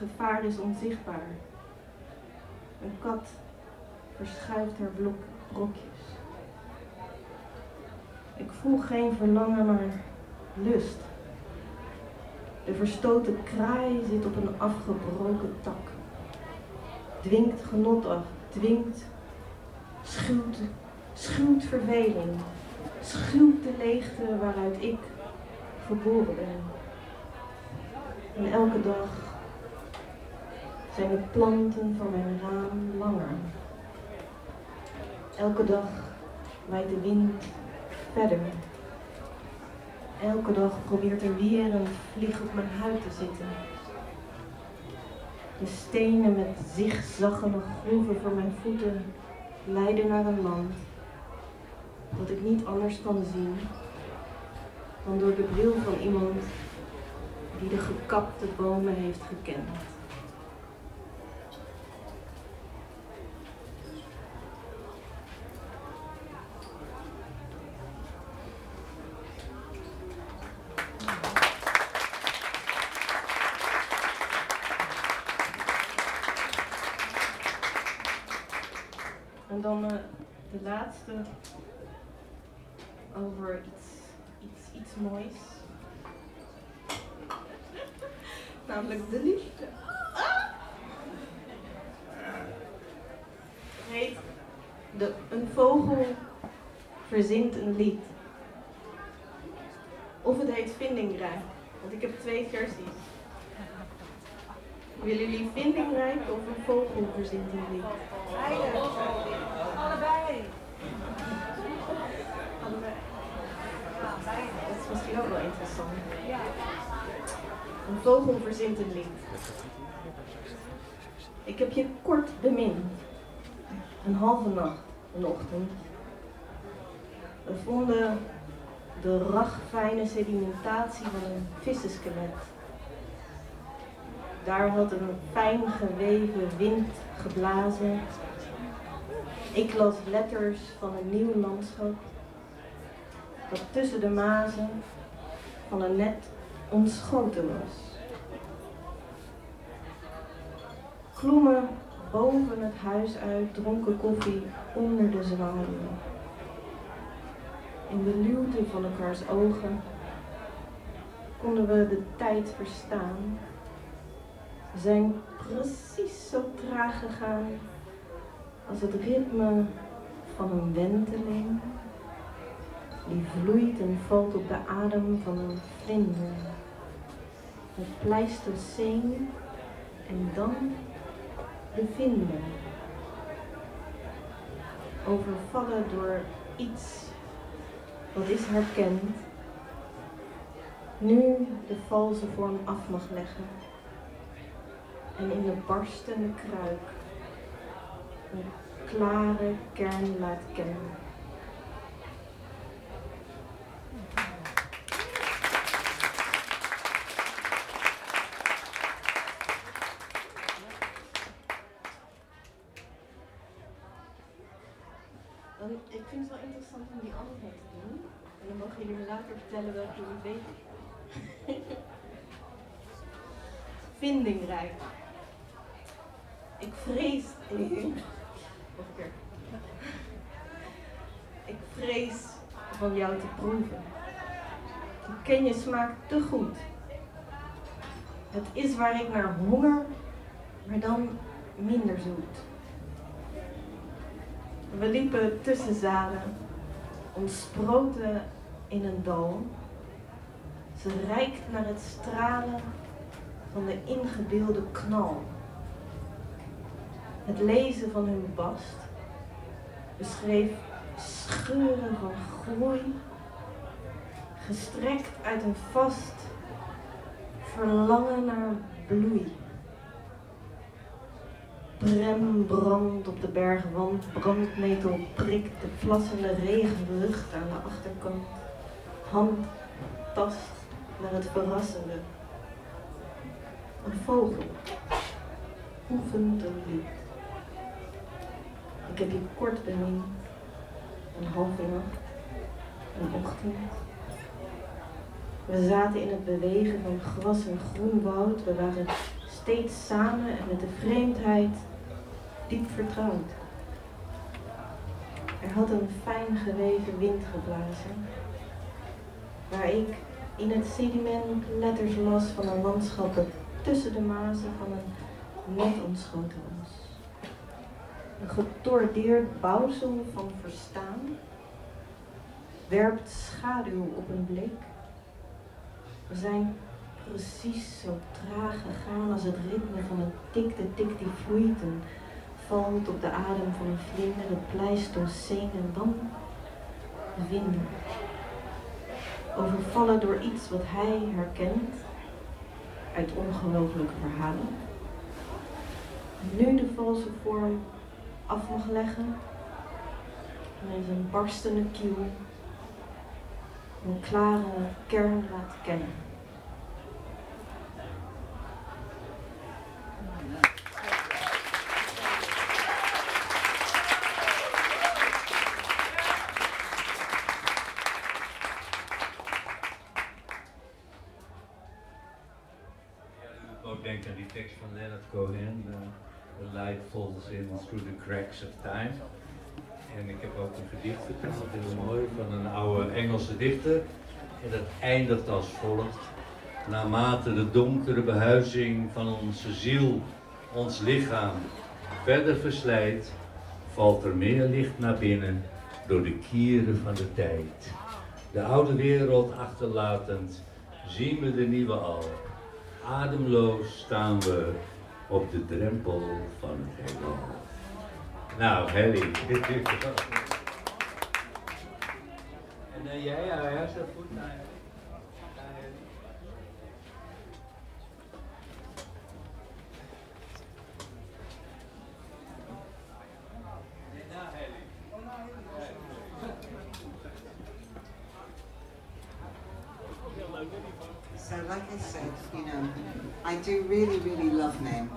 gevaar is onzichtbaar. Een kat verschuift haar blok, brokjes. Ik voel geen verlangen, maar lust. De verstoten kraai zit op een afgebroken tak. Dwingt genot af, dwingt, schuwt, schuwt verveling, schuwt de leegte waaruit ik geboren ben. En elke dag zijn de planten van mijn raam langer. Elke dag waait de wind verder. Elke dag probeert er weer een vlieg op mijn huid te zitten. De stenen met zigzaggende groeven voor mijn voeten leiden naar een land dat ik niet anders kan zien dan door de bril van iemand die de gekapte bomen heeft gekend. Dan eh, de laatste over iets, iets, iets moois. Namelijk de liefde. Ah! Het heet de, Een vogel verzint een lied. Of het heet Vindingrijk, want ik heb twee versies. Willen jullie Vindingrijk of een vogel verzint een lied? Allebei. Dat is misschien ook wel interessant. Een vogel verzint een lied. Ik heb je kort bemind. Een halve nacht, een ochtend. We vonden de ragfijne sedimentatie van een vissenskelet. Daar had een fijn geweven wind geblazen. Ik las letters van een nieuw landschap. Dat tussen de mazen van een net ontschoten was. Kloemen boven het huis uit dronken koffie onder de zwaluwen. In de luwte van elkaars ogen konden we de tijd verstaan. Zijn precies zo traag gegaan als het ritme van een wenteling die vloeit en valt op de adem van een vlinder. Het pleistoceen en dan de vinder. Overvallen door iets wat is herkend, nu de valse vorm af mag leggen en in de barstende kruik een klare kern laat kennen. ik vind het wel interessant om die andere te doen. En dan mogen jullie me later vertellen welke jullie weten. Vindingrijk. Ik vrees. Nog een keer. Ik vrees van jou te proeven. Ik ken je smaak te goed. Het is waar ik naar honger, maar dan minder zoet. We liepen tussen zaden, ontsproten in een dal. Ze reikt naar het stralen van de ingebeelde knal. Het lezen van hun bast beschreef scheuren van groei, gestrekt uit een vast verlangen naar bloei. Brem brandt op de bergwand, brandnetel prikt de vlassende regenlucht aan de achterkant. Hand tast naar het verrassende. Een vogel oefent een lied. Ik heb je kort bemind, een halve nacht, een ochtend. We zaten in het bewegen van gras en groen woud. We waren steeds samen en met de vreemdheid diep vertrouwd. Er had een fijn geweven wind geblazen, waar ik in het sediment letters las van een landschap dat tussen de mazen van een net ontschoten was. Een getordeerd bouwsel van verstaan werpt schaduw op een blik. We zijn precies zo traag gegaan als het ritme van een tik, de tik die vloeit en valt op de adem van een vlinder, het pleistoceen en dan de vinden. Overvallen door iets wat hij herkent uit ongelooflijke verhalen. Nu de valse vorm af mag leggen en zijn barstende kiel een klare kern laat kennen. Ik ook denken aan die tekst van Leonard Cohen, uh, Light falls in through the cracks of time. En ik heb ook een gedicht vertaald, heel mooi, van een oude Engelse dichter. En dat eindigt als volgt. Naarmate de donkere behuizing van onze ziel, ons lichaam, verder verslijt, valt er meer licht naar binnen door de kieren van de tijd. De oude wereld achterlatend, zien we de nieuwe al. Ademloos staan we op de drempel van het heelal. Nou, het. En uh, jij, ja, ja, zo goed naar So, like I said, you know, I do really, really love men,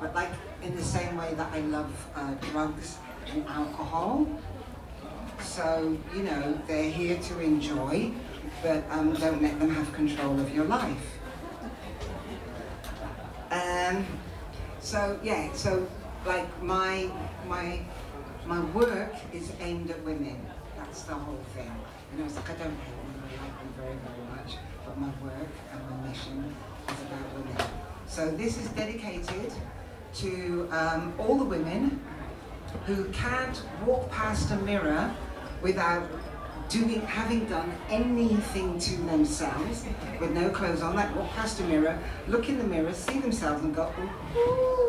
but like in the same way that I love uh, drugs and alcohol. So, you know, they're here to enjoy, but um, don't let them have control of your life. Um, so yeah, so like my my my work is aimed at women. That's the whole thing. You know, it's like I don't hate them, I like them very, very much, but my work and my mission is about women. So this is dedicated to um, all the women who can't walk past a mirror without doing, having done anything to themselves with no clothes on, like walk past a mirror, look in the mirror, see themselves and go, ooh.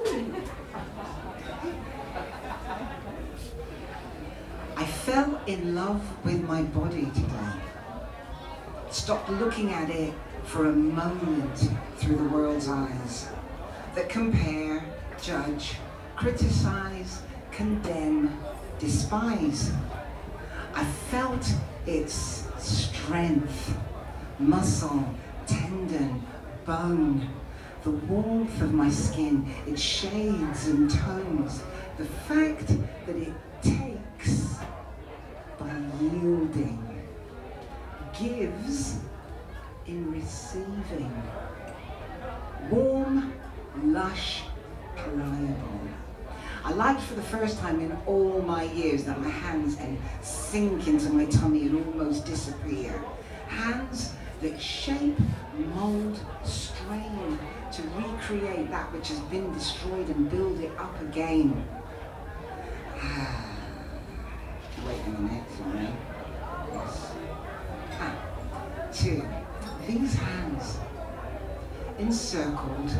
I fell in love with my body today. Stopped looking at it for a moment through the world's eyes that compare, judge, criticize, condemn, despise. I felt its strength, muscle, tendon, bone, the warmth of my skin, its shades and tones, the fact that it takes by yielding, gives in receiving, warm, lush, pliable. I liked for the first time in all my years that my hands can sink into my tummy and almost disappear. Hands that shape, mold, strain to recreate that which has been destroyed and build it up again. Ah. Wait a minute, sorry. Yes. Ah. Two. These hands encircled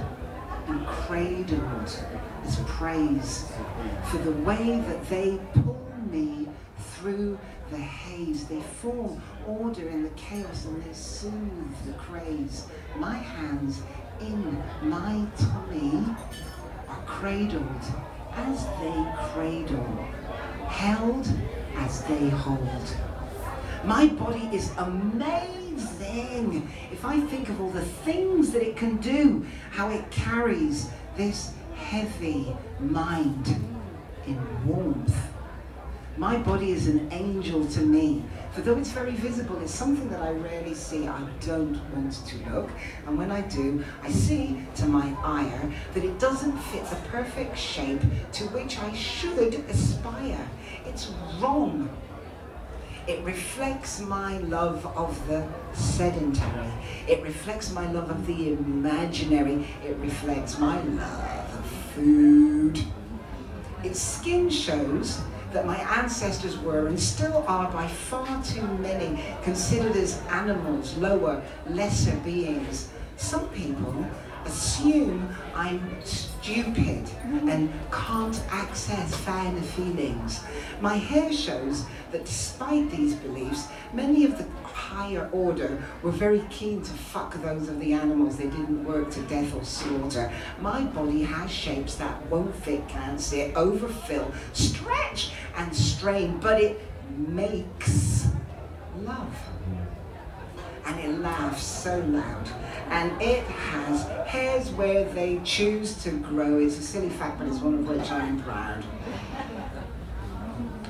cradled as praise for the way that they pull me through the haze. They form order in the chaos and they soothe the craze. My hands in my tummy are cradled as they cradle, held as they hold. My body is amazing. If I think of all the things that it can do, how it carries this heavy mind in warmth. My body is an angel to me. For though it's very visible, it's something that I rarely see. I don't want to look. And when I do, I see to my ire that it doesn't fit the perfect shape to which I should aspire. It's wrong. It reflects my love of the sedentary. It reflects my love of the imaginary. It reflects my love of food. Its skin shows that my ancestors were and still are by far too many considered as animals, lower, lesser beings. Some people assume I'm stupid and can't access finer feelings. My hair shows that despite these beliefs, many of the higher order were very keen to fuck those of the animals they didn't work to death or slaughter. My body has shapes that won't fit, can't sit, overfill, stretch and strain, but it makes love and it laughs so loud. And it has hairs where they choose to grow. It's a silly fact, but it's one of which I'm proud.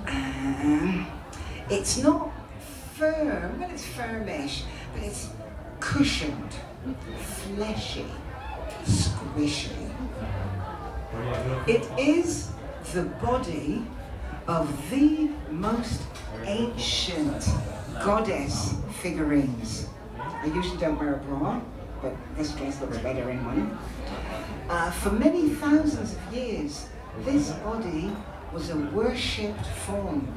Um, it's not firm, well, it's firmish, but it's cushioned, fleshy, squishy. It is the body of the most ancient goddess figurines. I usually don't wear a bra, but this dress looks better in one. Uh, for many thousands of years, this body was a worshipped form.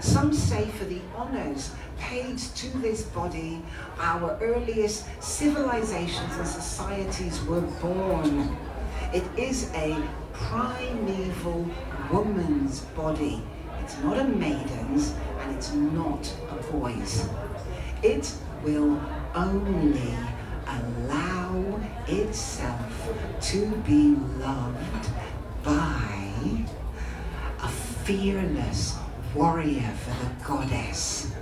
Some say for the honors paid to this body, our earliest civilizations and societies were born. It is a primeval woman's body. It's not a maiden's and it's not a boy's. It will only allow itself to be loved by a fearless warrior for the goddess.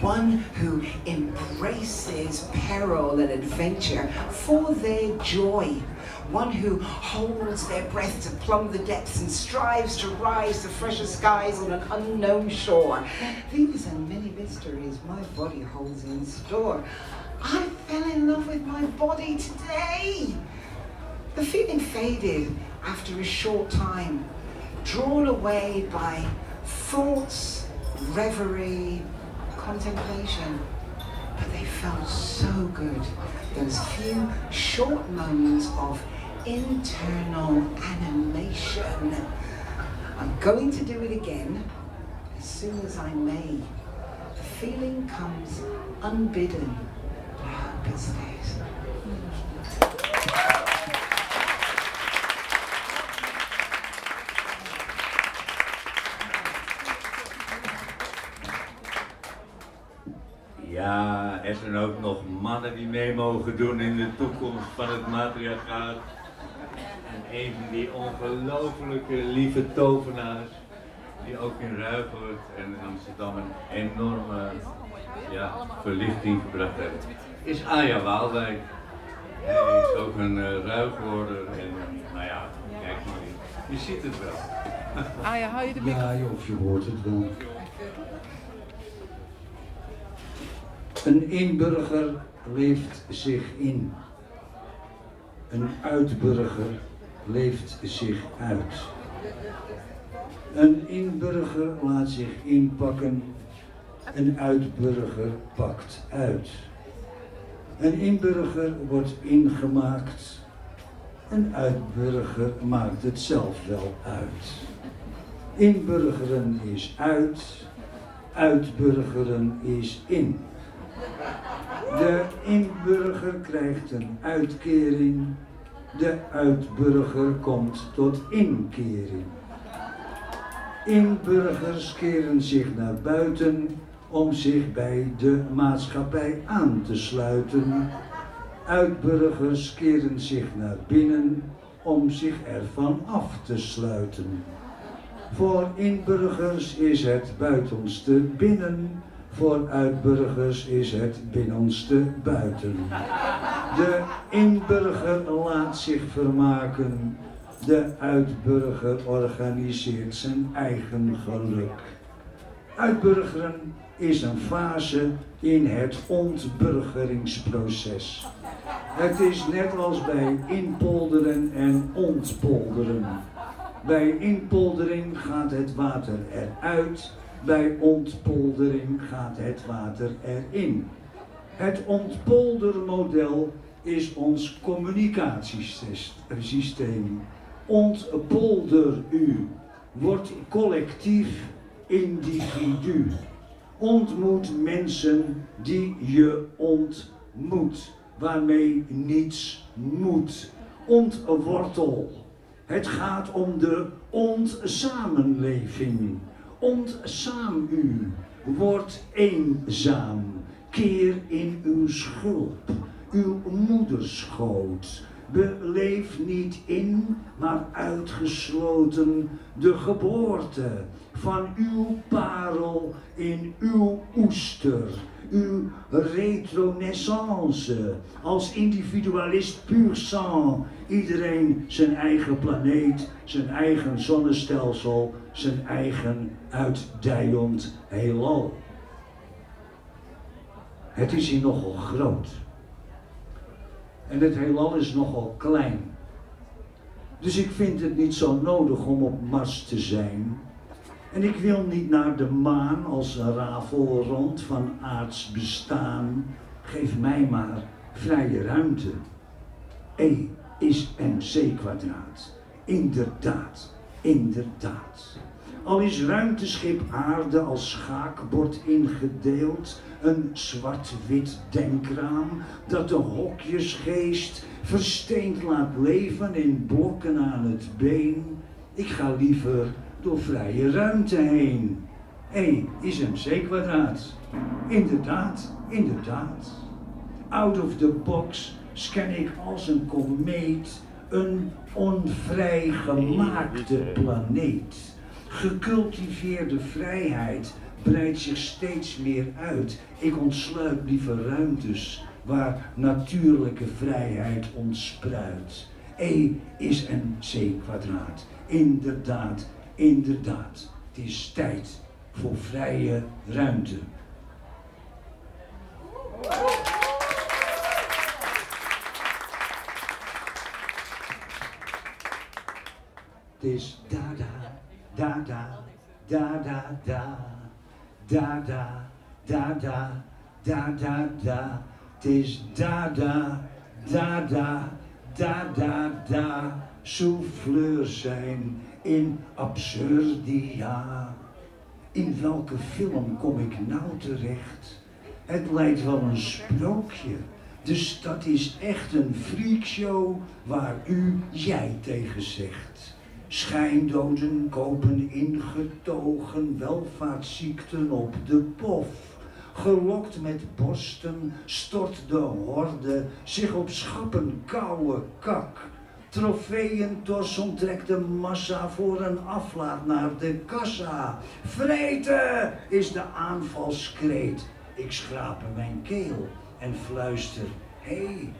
One who embraces peril and adventure for their joy. One who holds their breath to plumb the depths and strives to rise to fresher skies on an unknown shore. These and many mysteries my body holds in store. I fell in love with my body today. The feeling faded after a short time, drawn away by thoughts, reverie, contemplation. But they felt so good. Those few short moments of internal animation. I'm going to do it again as soon as I may. The feeling comes unbidden. Ja, er zijn ook nog mannen die mee mogen doen in de toekomst van het matriarchaat. En een van die ongelofelijke lieve tovenaars, die ook in Ruigoort en Amsterdam een enorme ja, verlichting gebracht heeft, is Aya Waalwijk. Hij is ook een uh, ruigwoorder en eh, nou ja, kijk maar, je ziet het wel. Aya, hou je de Ja, joh, je hoort het wel. Een inburger leeft zich in. Een uitburger leeft zich uit. Een inburger laat zich inpakken. Een uitburger pakt uit. Een inburger wordt ingemaakt. Een uitburger maakt het zelf wel uit. Inburgeren is uit, uitburgeren is in. De inburger krijgt een uitkering, de uitburger komt tot inkering. Inburgers keren zich naar buiten om zich bij de maatschappij aan te sluiten. Uitburgers keren zich naar binnen om zich ervan af te sluiten. Voor inburgers is het buitenste binnen, voor uitburgers is het binnenste buiten. De inburger laat zich vermaken, de uitburger organiseert zijn eigen geluk. Uitburgeren is een fase in het ontburgeringsproces. Het is net als bij inpolderen en ontpolderen. Bij inpoldering gaat het water eruit, bij ontpoldering gaat het water erin. Het ontpoldermodel is ons communicatiesysteem. Ontpolder u, wordt collectief individu. Ontmoet mensen die je ontmoet, waarmee niets moet. Ontwortel. Het gaat om de ontsamenleving. Ontsaam u. Word eenzaam. Keer in uw schulp, uw moederschoot. Beleef niet in, maar uitgesloten de geboorte van uw parel in uw oester. Uw retronaissance als individualist puur sang. Iedereen zijn eigen planeet, zijn eigen zonnestelsel, zijn eigen uitdijend heelal. Het is hier nogal groot. En het heelal is nogal klein. Dus ik vind het niet zo nodig om op Mars te zijn. En ik wil niet naar de maan als een rafel rond van aards bestaan. Geef mij maar vrije ruimte. E is mc kwadraat. Inderdaad, inderdaad. Al is ruimteschip aarde als schaakbord ingedeeld, een zwart-wit denkraam dat de hokjesgeest versteend laat leven in blokken aan het been. Ik ga liever door vrije ruimte heen. E is mc kwadraat. Inderdaad, inderdaad. Out of the box scan ik als een komeet een onvrijgemaakte planeet. Gecultiveerde vrijheid breidt zich steeds meer uit. Ik ontsluit liever ruimtes waar natuurlijke vrijheid ontspruit. E is mc kwadraat. Inderdaad, inderdaad. Het is tijd voor vrije ruimte. Het is da-da, da-da, da-da-da, da-da, da-da, da-da-da. Het is da-da, da-da, da-da-da. Souffleur zijn in absurdia. In welke film kom ik nou terecht? Het lijkt wel een sprookje. De stad is echt een freakshow waar u jij tegen zegt. Schijndoden kopen ingetogen welvaartsziekten op de pof. Gelokt met borsten stort de horde zich op schappen koude kak. Trofeeëntos onttrekt de massa voor een aflaat naar de kassa. Vreten is de aanvalskreet. Ik schraap mijn keel en fluister, hé, hey,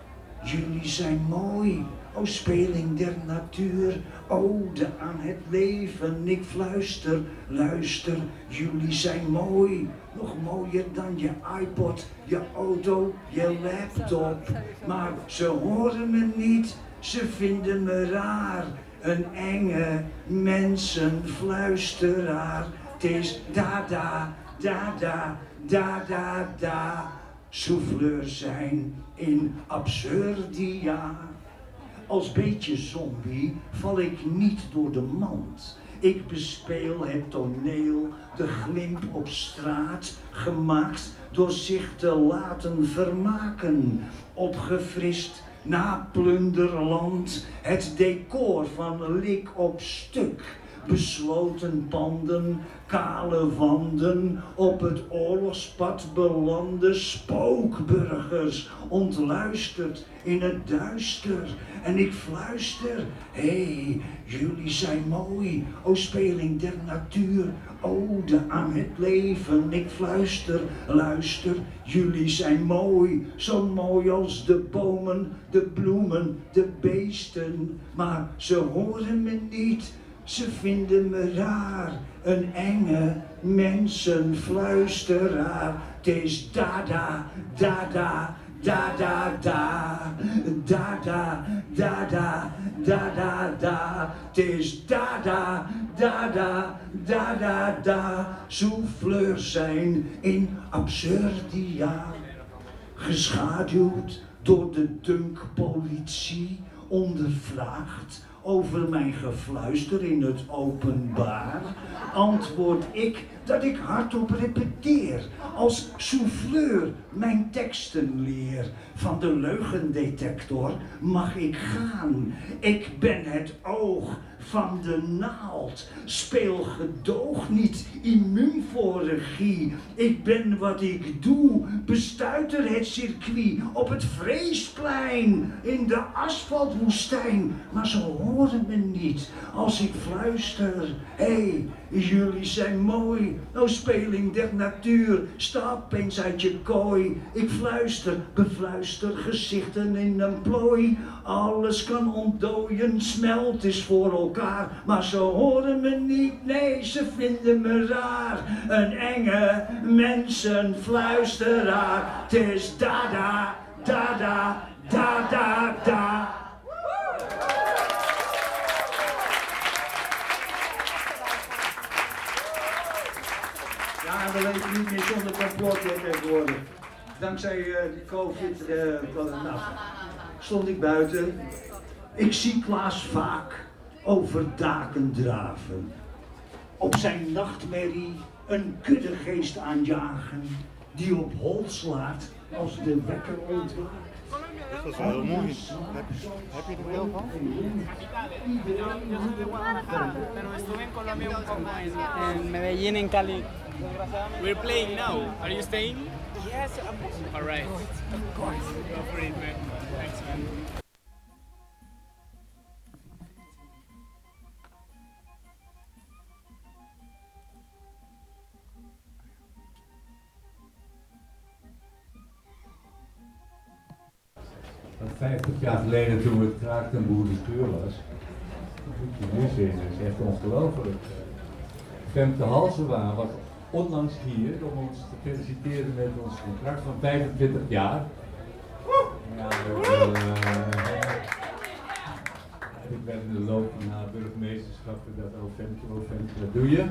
jullie zijn mooi. O speling der natuur, ode aan het leven. Ik fluister, luister, jullie zijn mooi. Nog mooier dan je iPod, je auto, je laptop. Maar ze horen me niet, ze vinden me raar. Een enge mensenfluisteraar. Het is da-da, da-da, da-da, da. Souffleur zijn in absurdia. Als beetje zombie val ik niet door de mand. Ik bespeel het toneel, de glimp op straat, gemaakt door zich te laten vermaken. Opgefrist na plunderland, het decor van lik op stuk. Besloten panden, kale wanden, op het oorlogspad belanden spookburgers, ontluisterd in het duister. En ik fluister, hé, hey, jullie zijn mooi, o speling der natuur, ode aan het leven. Ik fluister, luister, jullie zijn mooi, zo mooi als de bomen, de bloemen, de beesten. Maar ze horen me niet, ze vinden me raar, een enge mensenfluisteraar. Het is dada, dada, dada, da, dada, dada, dada, da. Het is dada, dada, dada, da. Souffleurs zijn in absurdia. Geschaduwd door de dunkpolitie, ondervraagd over mijn gefluister in het openbaar, antwoord ik dat ik hardop repeteer, als souffleur mijn teksten leer. Van de leugendetector mag ik gaan. Ik ben het oog van de naald. Speel gedoog niet, immuun voor regie. Ik ben wat ik doe, bestuiter het circuit op het Vreesplein in de asfaltwoestijn. Maar ze horen me niet als ik fluister. Hé, hey, jullie zijn mooi, o speling der natuur. Stap eens uit je kooi. Ik fluister, befluister gezichten in een plooi. Alles kan ontdooien, smelt is voor elkaar. Maar ze horen me niet, nee, ze vinden me raar. Een enge mensenfluisteraar. Het is dada, dada, dada, da. We leven niet meer zonder complotje tegenwoordig. Dankzij eh, de COVID nou, stond ik buiten. Ik zie Klaas vaak over daken draven. Op zijn nachtmerrie een kuddegeest aanjagen die op hol slaat als de wekker ontwaakt. Pero estuve en Colombia un poco en, en Medellín, en Cali. We're playing now. Are you staying? Yes, of All right. course. Go for it, man. Want 50 jaar geleden toen het kraakt en boer de schuur was, moet je nu zien, dat is echt ongelooflijk. Femke Halsema was onlangs hier om ons te feliciteren met ons contract van 25 jaar. Ja, eh, ik ben in de loop van haar burgemeesterschap dat oh Femke, oh Femke, dat doe je.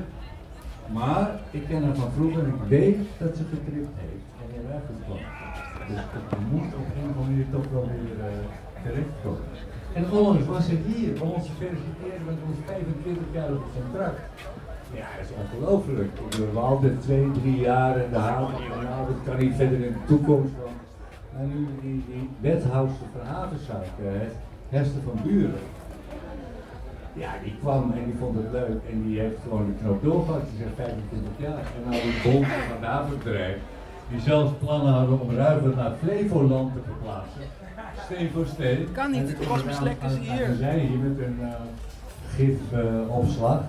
Maar ik ken haar van vroeger en ik weet dat ze getript heeft en er weggekomen. Dus dat moet op een of andere manier toch wel weer uh, terechtkomen. En onlangs was ze hier om ons te feliciteren met ons 25-jarig contract. Ja, dat is ongelooflijk. We hebben altijd twee, drie jaar en de haven. Nou, dat kan niet verder in de toekomst. Want en nu die, die wethoudster van havenzaken, hè, Hester van Buren. Ja, die kwam en die vond het leuk en die heeft gewoon de knoop doorgehakt. Die zegt 25 jaar. En nou die bond van havenbedrijf, die zelfs plannen hadden om Ruiver naar Flevoland te verplaatsen. Steen voor steen. Kan niet, het was zijn beslekken ze we hier. We zijn hier met een uh, gifopslag.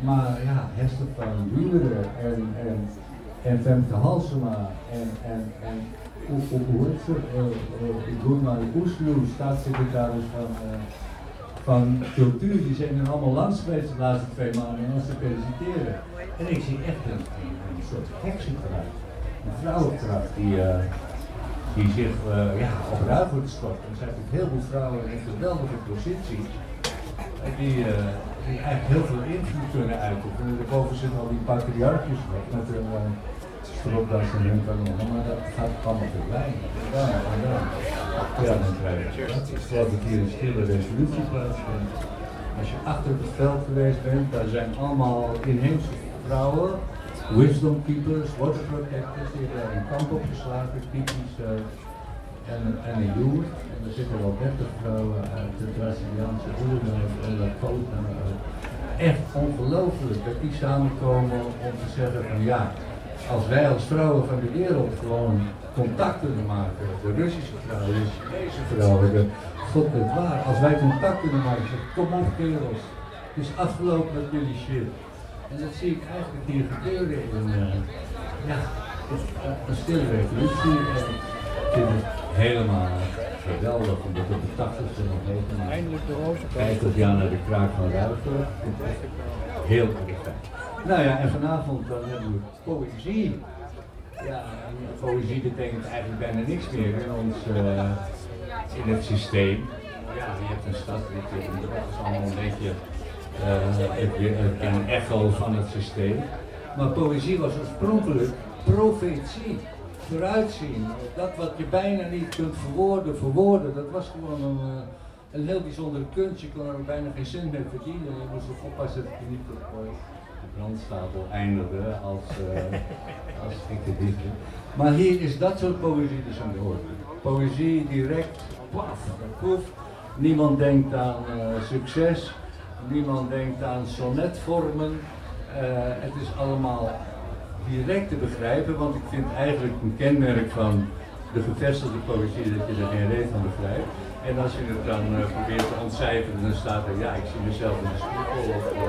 maar ja, Hester van Buren en, en en Femke Halsema en, en, en hoe, heet ze? Uh, uh, Gunnar Oesloe, staatssecretaris van, eh, van cultuur, die zijn er allemaal langs geweest de laatste twee maanden en ons te feliciteren. En ik zie echt een, een, een soort een vrouwenkracht die, eh, die zich eh, ja, op wordt stort. Er zijn natuurlijk heel veel vrouwen in geweldige posities eh, die, die eigenlijk heel veel invloed kunnen uitoefenen. Daarboven zitten al die patriarchjes met hun uh, en kanonnen, maar dat gaat allemaal voorbij. Ja, ja, ja. Dan krijg je dat. Ik geloof dat hier een stille revolutie plaatsvindt. Als je achter het veld geweest bent, daar zijn allemaal inheemse vrouwen, wisdom keepers, water protectors, die hebben een kamp opgeslagen, typisch uh, en, en een joer. En er zitten wel 30 vrouwen uit de Braziliaanse oerwoud en Lakota. Echt ongelooflijk dat die samenkomen om te zeggen van ja, als wij als vrouwen van de wereld gewoon contact kunnen maken, de Russische vrouwen, de Chinese vrouwen, de God het waar, als wij contact kunnen maken, zeg, kom op kerels, het is afgelopen met jullie shit. En dat zie ik eigenlijk hier gebeuren in uh, ja, een stille revolutie. En ik vind het helemaal geweldig om dat op de 80ste nog mee te maken. Eindelijk de roze 50 jaar naar de kraak van Ruigen. Heel erg fijn. Nou ja, en vanavond dan hebben we poëzie. Ja, en poëzie betekent eigenlijk bijna niks meer in ons, uh, in het systeem. Ja, je hebt een stadliedje en dat is allemaal een beetje een echo van het systeem. Maar poëzie was oorspronkelijk profetie, vooruitzien. Dat wat je bijna niet kunt verwoorden, verwoorden. Dat was gewoon een, uh, een heel bijzondere kunst. Je kon er bijna geen zin mee verdienen. Je moest erop oppassen dat je niet uh, de brandstapel eindigde als, uh, als dichter. Maar hier is dat soort poëzie dus aan de orde. Poëzie direct, paf, poef. Niemand denkt aan succes. Niemand denkt aan sonnetvormen. Uh, het is allemaal direct te begrijpen, want ik vind eigenlijk een kenmerk van de gevestigde poëzie dat je er geen reet van begrijpt. En als je het dan uh, probeert te ontcijferen, dan staat er, ja, ik zie mezelf in de spiegel. Of, uh,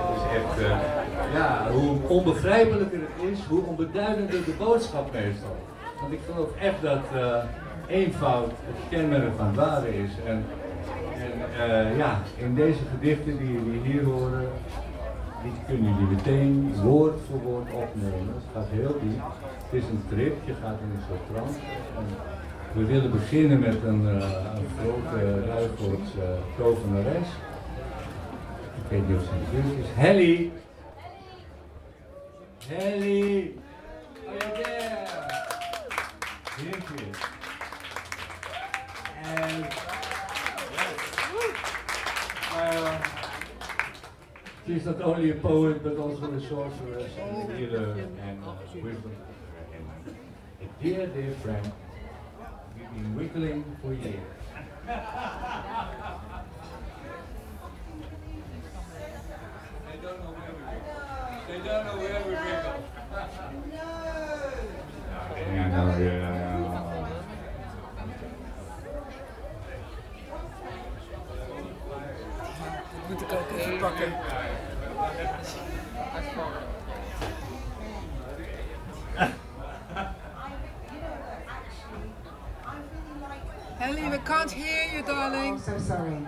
het is echt, ja, hoe onbegrijpelijker het is, hoe onbeduidender de boodschap meestal. Want ik geloof echt dat eenvoud het kenmerk van waarde is. En, uh, ja, in deze gedichten die jullie hier horen, die kunnen jullie meteen woord voor woord opnemen. Het gaat heel diep. Het is een trip, je gaat in een soort trance. En we willen beginnen met een, uh, een grote Ruigoorts uh, tovenares. Ik weet niet of ze in de is. Helly! Helly! Are you there? Thank uh, she's not only a poet but also a sorceress and a healer and uh, wisdom. And a dear, dear friend, we've been wiggling for years. They don't know where we They don't know where we wiggle. Ja, nou, ja, moet ik ook even pakken. Ellie, we can't hear you, darling. Oh, so sorry.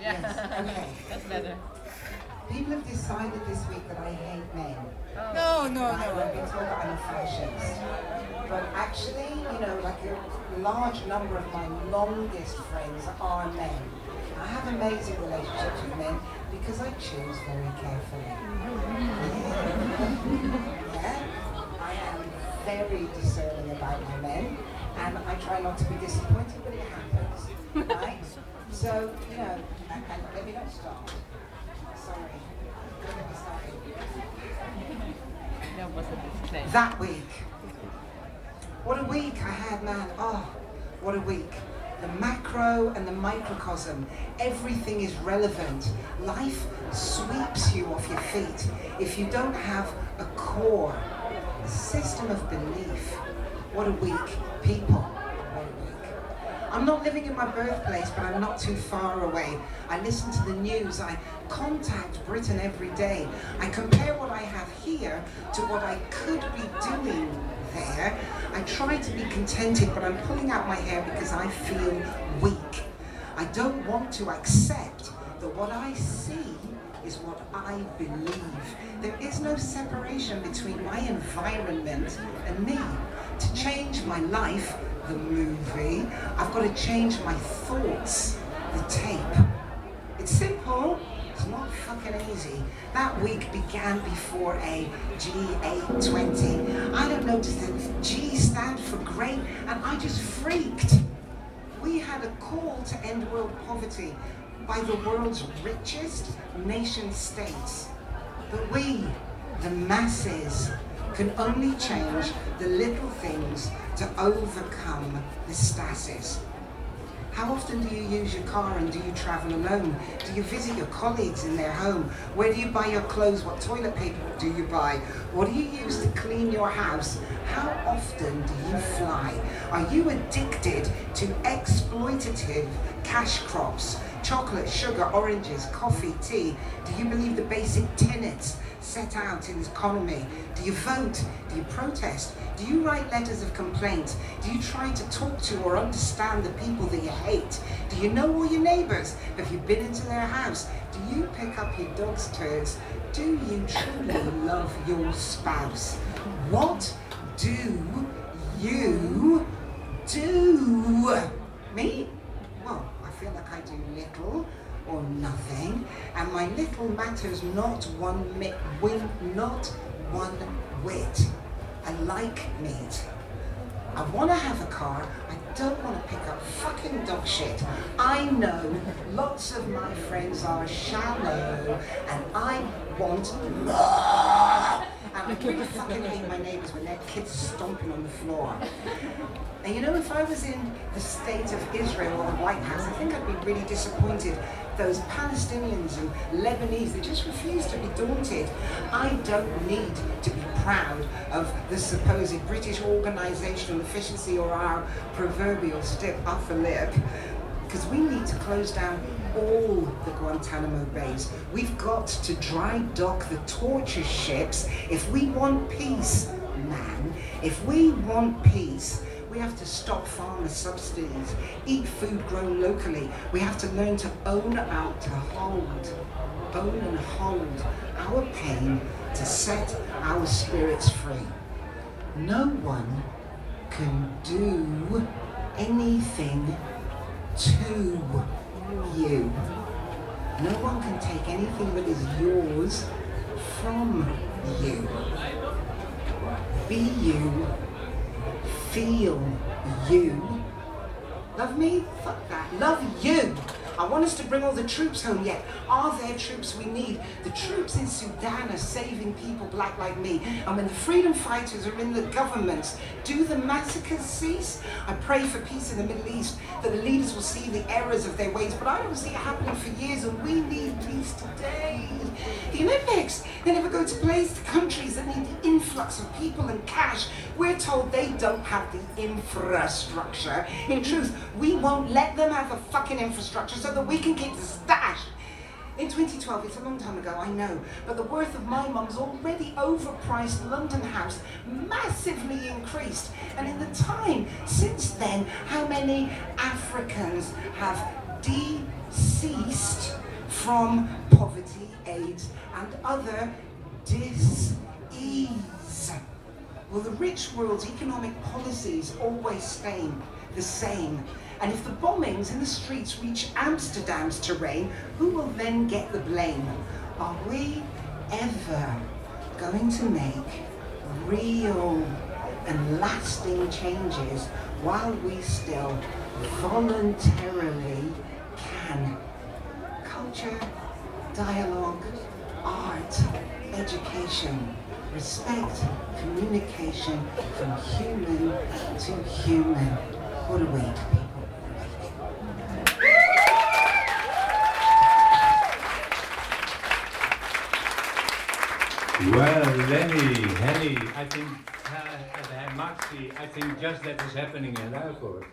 Yeah. Yes. Okay. That's better. People have decided this week that I hate men. Oh. No, no, Right? no. I've been told that I'm a fascist. But actually, you know, like a large number of my longest friends are men. I have amazing relationships with men because I choose very carefully. Mm-hmm. Yeah. I am very discerning about my men and I try not to be disappointed, but it happens. Right? So, you know, and, and let me not start. Sorry. Let me start. That was a disclaimer. That week. What a week I had, man. Oh, what a week. The macro and the microcosm. Everything is relevant. Life sweeps you off your feet if you don't have a core, a system of belief. What a week. People. What a week. I'm not living in my birthplace, but I'm not too far away. I listen to the news. I contact Britain every day. I compare what I have here to what I could be doing there. I try to be contented, but I'm pulling out my hair because I feel weak. I don't want to accept that what I see is what I believe. There is no separation between my environment and me. To change my life, the movie, I've got to change my thoughts, the tape. It's simple. It's not fucking easy. That week began before a G820. I don't notice that G stand for great, and I just freaked. We had a call to end world poverty by the world's richest nation states. But we, the masses, can only change the little things to overcome the stasis. How often do you use your car and do you travel alone? Do you visit your colleagues in their home? Where do you buy your clothes? What toilet paper do you buy? What do you use to clean your house? How often do you fly? Are you addicted to exploitative cash crops? Chocolate, sugar, oranges, coffee, tea? Do you believe the basic tenets set out in this economy? Do you vote? Do you protest? Do you write letters of complaint? Do you try to talk to or understand the people that you hate? Do you know all your neighbours? Have you been into their house? Do you pick up your dog's turds? Do you truly love your spouse? What do you do? Me? Well, I feel like I do little or nothing, and my little matters not one mi- win, not one whit. I like meat. I want to have a car. I don't want to pick up fucking dog shit. I know lots of my friends are shallow, and I want more. And I really fucking hate my neighbours when their kids stomping on the floor. And you know, if I was in the state of Israel or the White House, I think I'd be really disappointed. Those Palestinians and Lebanese, they just refuse to be daunted. I don't need to be proud of the supposed British organisational efficiency or our proverbial stiff upper lip because we need to close down all the Guantanamo bays. We've got to dry dock the torture ships if we want peace, man. If we want peace, we have to stop farmer subsidies, eat food grown locally. We have to learn to own out, to hold, own and hold our pain to set our spirits free. No one can do anything to you. No one can take anything that is yours from you. Be you. Feel you. Love me? Fuck that. Love you. I want us to bring all the troops home yet. Are there troops we need? The troops in Sudan are saving people black like me. And when the freedom fighters are in the governments, do the massacres cease? I pray for peace in the Middle East, that the leaders will see the errors of their ways. But I don't see it happening for years, and we need peace today. The Olympics, they never go to place to countries that need the influx of people and cash. We're told they don't have the infrastructure. In truth, we won't let them have a fucking infrastructure so that we can keep the stash. In 2012, it's a long time ago, I know, but the worth of my mum's already overpriced London house massively increased. And in the time since then, how many Africans have deceased from poverty, AIDS, and other dis-ease? Well, the rich world's economic policies always stay the same. And if the bombings in the streets reach Amsterdam's terrain, who will then get the blame? Are we ever going to make real and lasting changes while we still voluntarily can? Culture, dialogue, art, education, respect, communication from human to human. What a people. Well, Lenny, Henny, I think, uh, uh, Maxi, I think just that is happening in Ruigoord.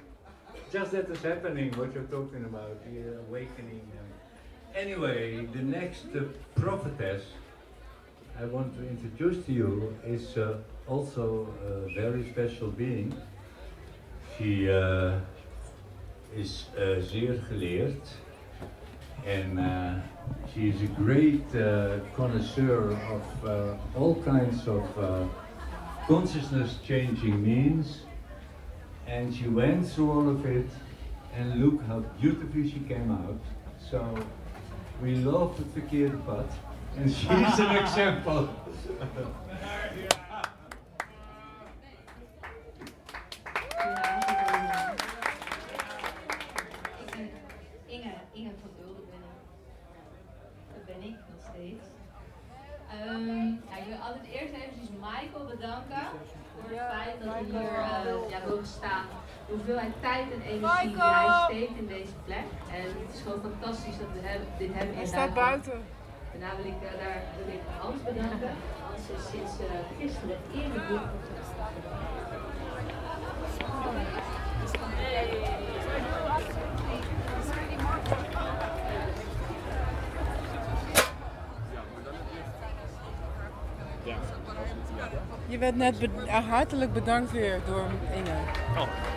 just that is happening, what you're talking about, the awakening. Anyway, the next uh, prophetess I want to introduce to you is uh, also a very special being. She uh, is uh, zeer geleerd and uh, she is a great uh, connoisseur of uh, all kinds of uh, consciousness changing means and she went through all of it and look how beautifully she came out. So we love the verkeerde pad and she's an example. Michael bedanken voor het feit dat hij hier eh, ja, mogen staan. De hoeveelheid tijd en energie die hij steekt in deze plek. En het is gewoon fantastisch dat we hebben, dit hebben Hij in staat buiten. Daarna wil ik, eh, daar wil ik Hans bedanken. Hans is sinds eh, gisteren ereboek. Je werd net hartelijk bedankt weer door Inge. Probeer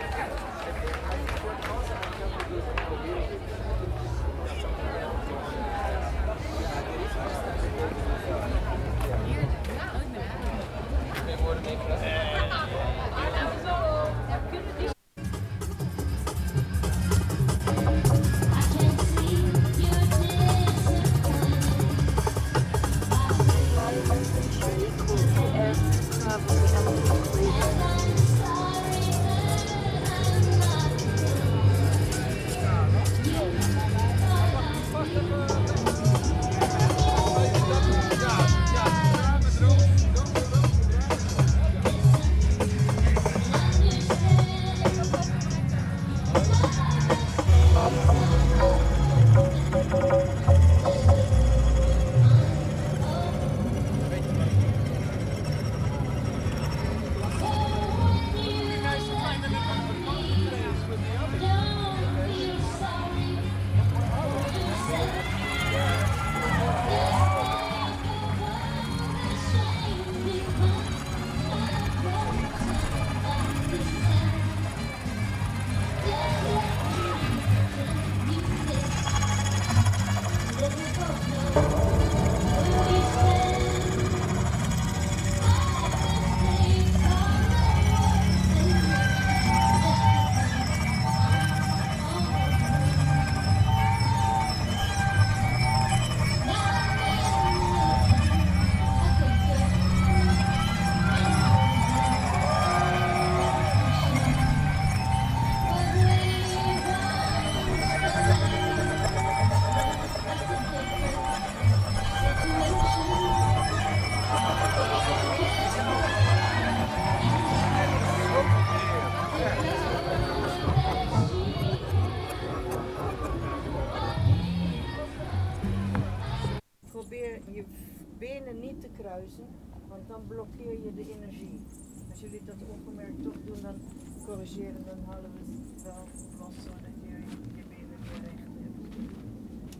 dan corrigeren, dan halen we het wel los zodat je je benen weer recht hebt.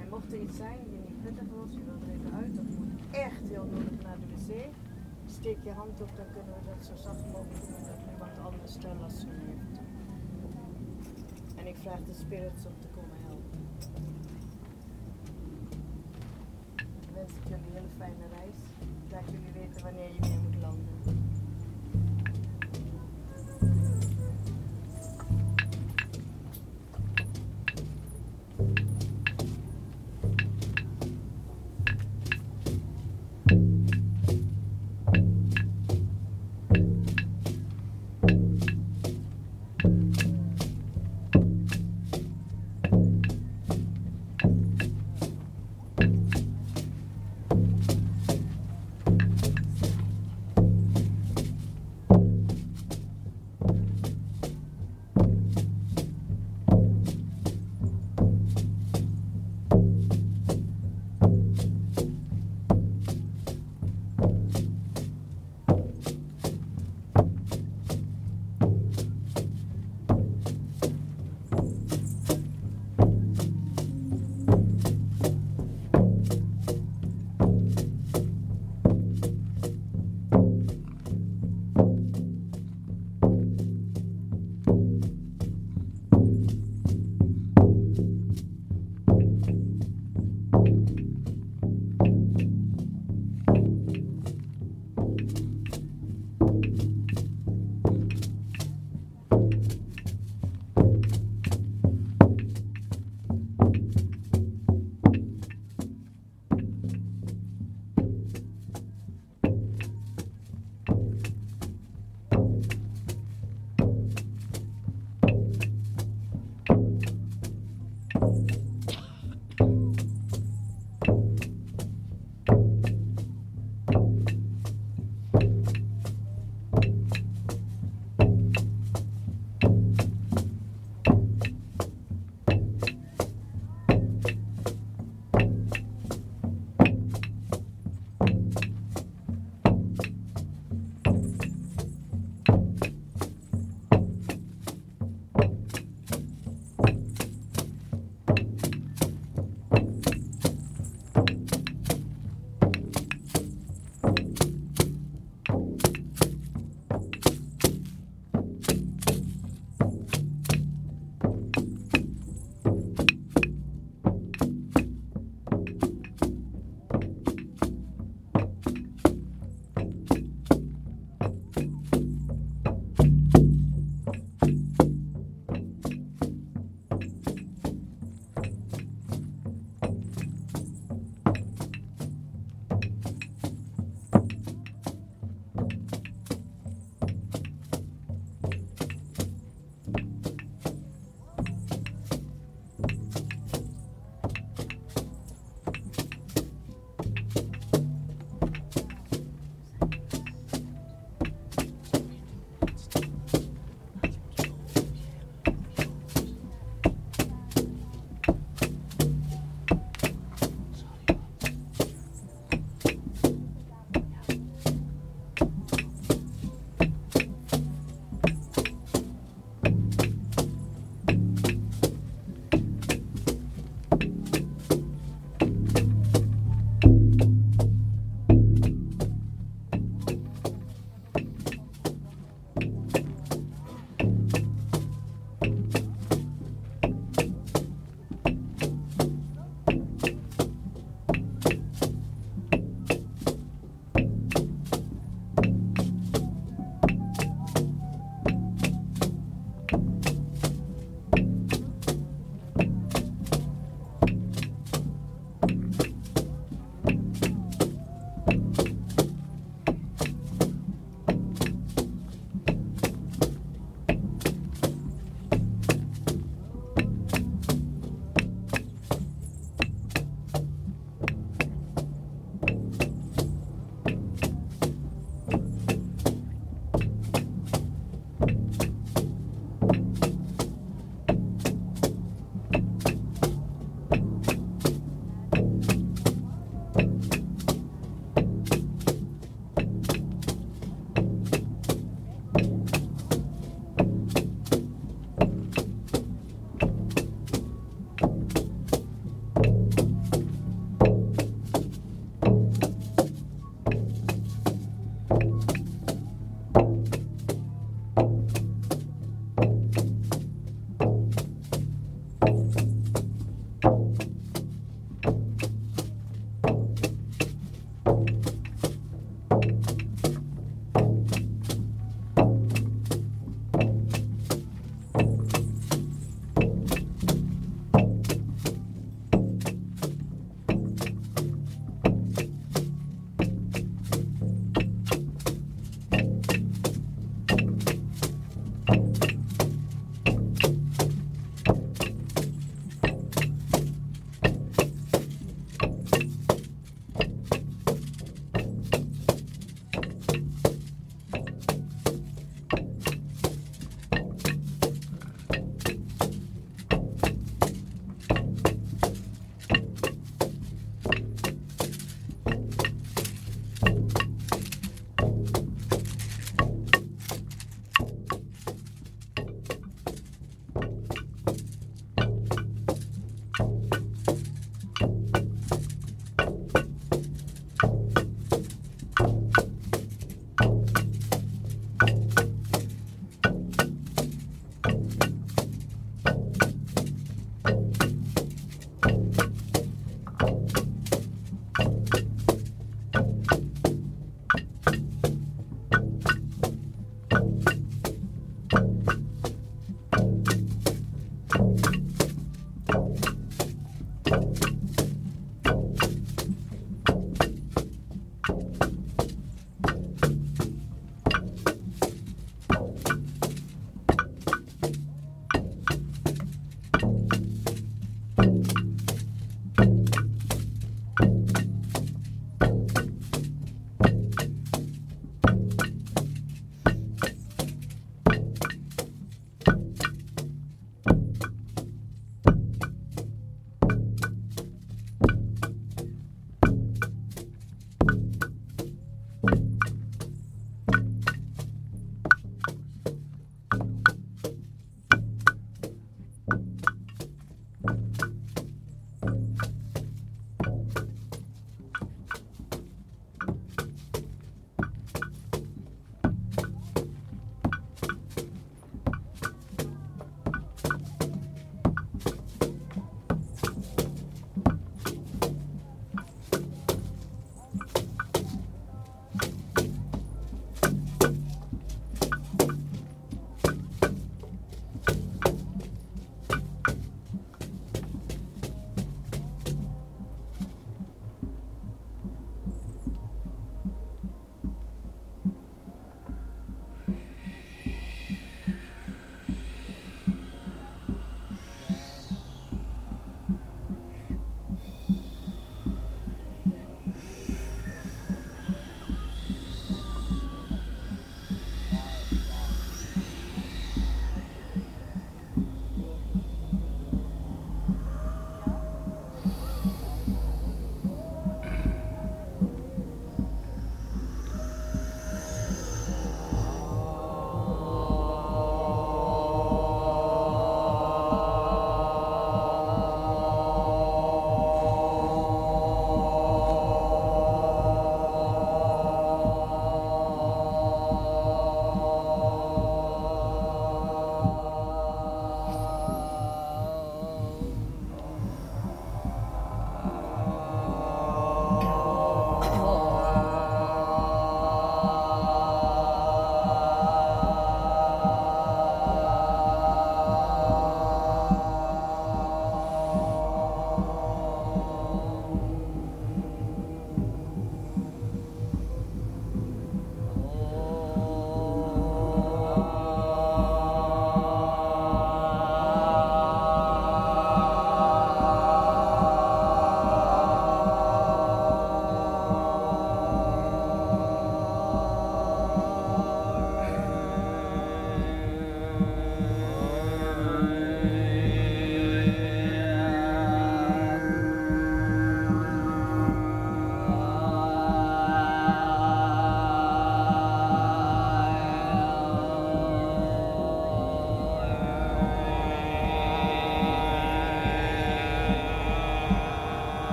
En mocht er iets zijn die niet prettig was, je wil er even uit, of je moet echt heel nodig naar de wc, steek je hand op, dan kunnen we dat zo zacht mogelijk doen dat niemand anders daar last van heeft. En ik vraag de spirits om te komen helpen. wens ik jullie een hele fijne reis. Laat jullie weten wanneer je weer moet landen.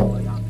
Thank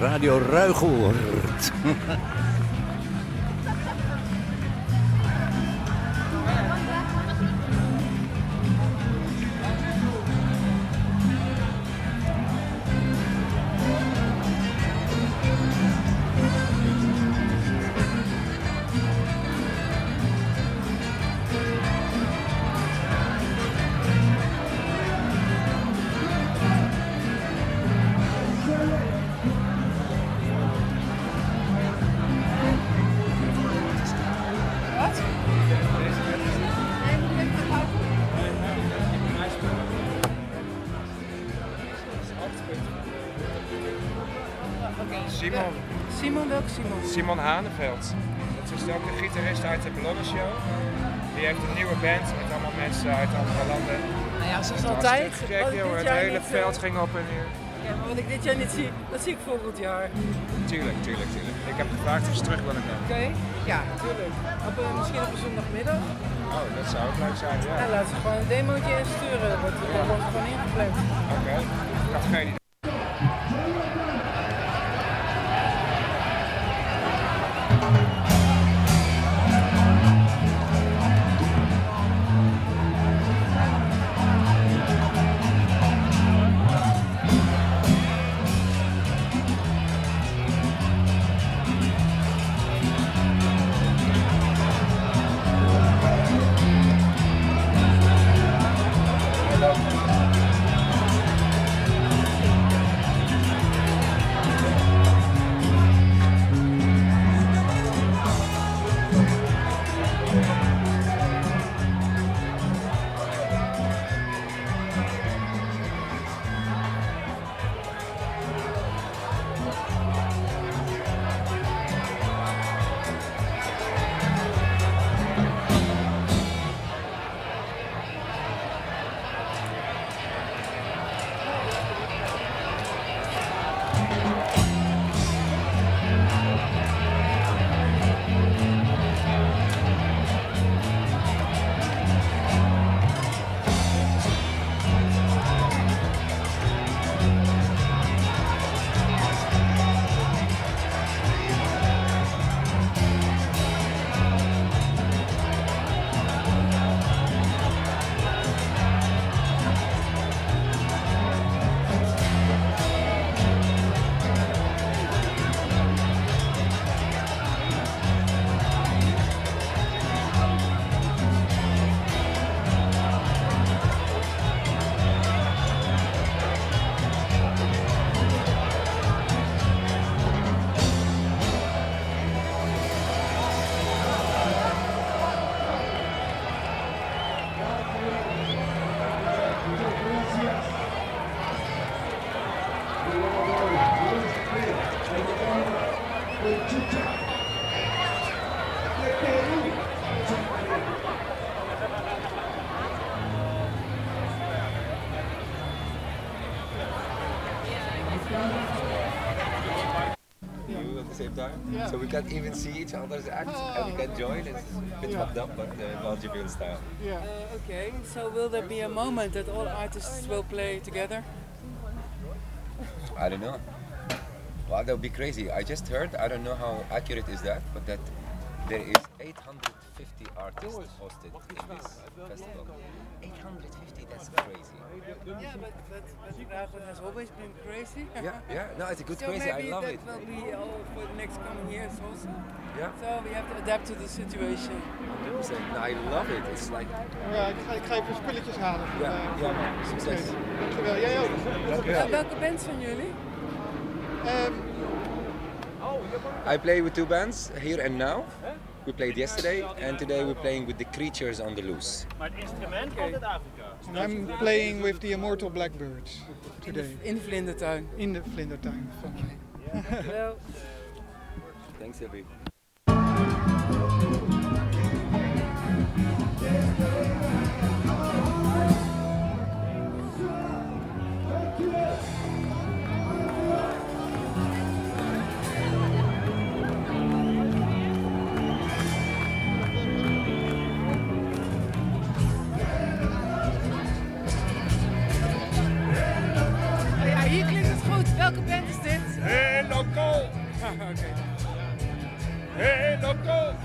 Radio Ruigoord. Simon? Haneveld. Dat is ook de gitarist uit de Ballonna Show. Die heeft een nieuwe band met allemaal mensen uit andere landen. Nou ja, zoals altijd. Gek, Het hele niet, veld eh, ging op en neer. Ja, maar wat ik dit jaar niet zie, dat zie ik volgend jaar. Tuurlijk, tuurlijk, tuurlijk. Ik heb gevraagd of ze terug willen komen. Oké? Ja, natuurlijk. Op, een- misschien op een zondagmiddag. Oh, dat zou ook leuk zijn, ja. Ja, laten we gewoon een demootje insturen. Dat wordt, dat wordt gewoon ingepland. Oké. Ik had geen idee. We can't even see each other's acts and we can join. It's a bit Yeah. fucked up, but uh, Valjevian style. Uh, okay, so will there be a moment that all artists will play together? I don't know. Well, that would be crazy. I just heard, I don't know how accurate is that, but that there is 850 artists hosted in this festival. 850, that's crazy. Yeah, but, but, but Ragon has always been crazy. Yeah, yeah. No, it's a good so crazy. I love it. So maybe that will be all for the next coming years also. Yeah. So we have to adapt to the situation. 100%. No, I love it. It's like, Ja, ik ga, ik ga even spulletjes halen. voor, ja, eh, ja, voor- man. Succes. Oké, Dankjewel. Jij ook. Dankjewel. Welke band zijn jullie? Ehm, I play with two bands, Here and Now. We played yesterday, and today we're playing with the Creatures on the Loose. Maar het instrument komt uit Afrika. And I'm playing with the Immortal Blackbirds today. In de vlindertuin. In de vlindertuin van mij. Dankjewel. Thanks, Sylvie. okay. Hey, loco.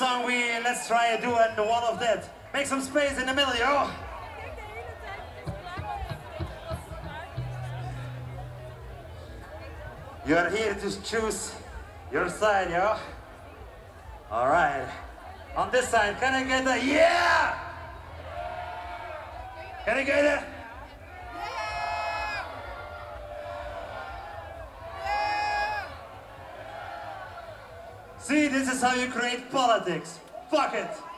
Song, we let's try a duet, the one of that. Make some space in the middle, yo. You're here to choose your side, yo. All right. On this side, can I get a yeah? Can I get a? See, this is how you create politics. Fuck it.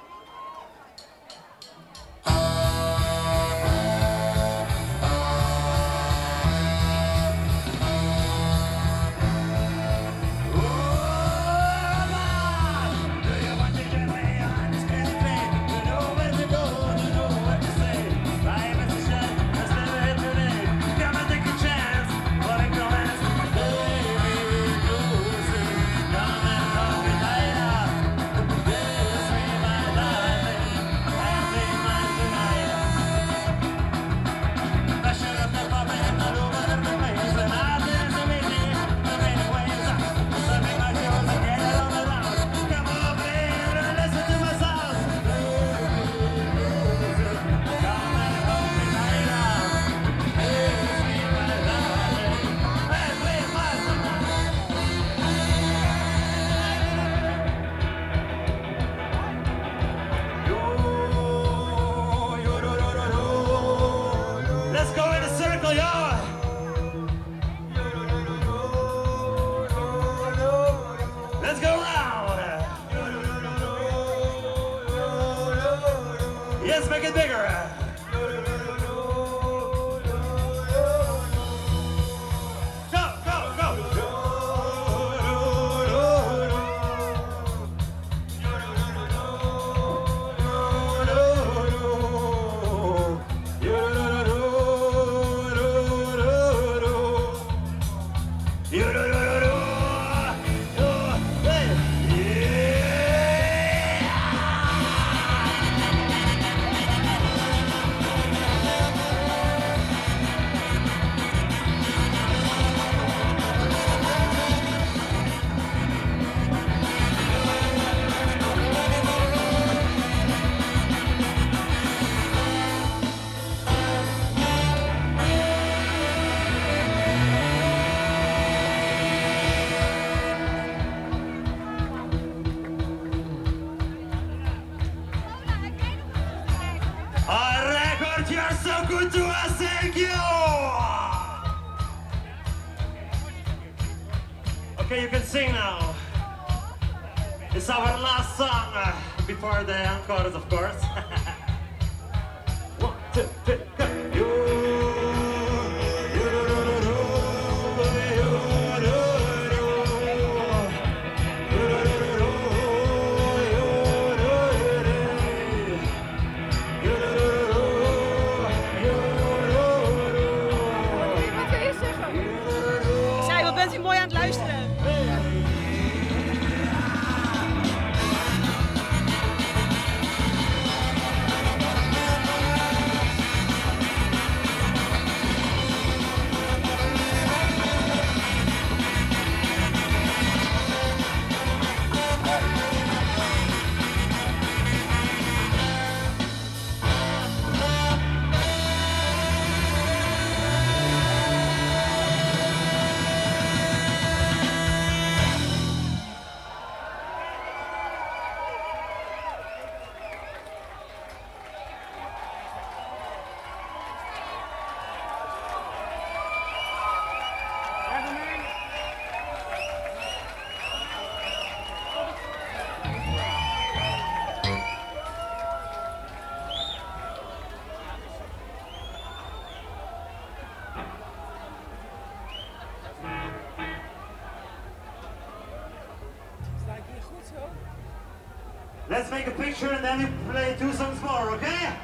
Let's make a picture and then we play two songs more, okay?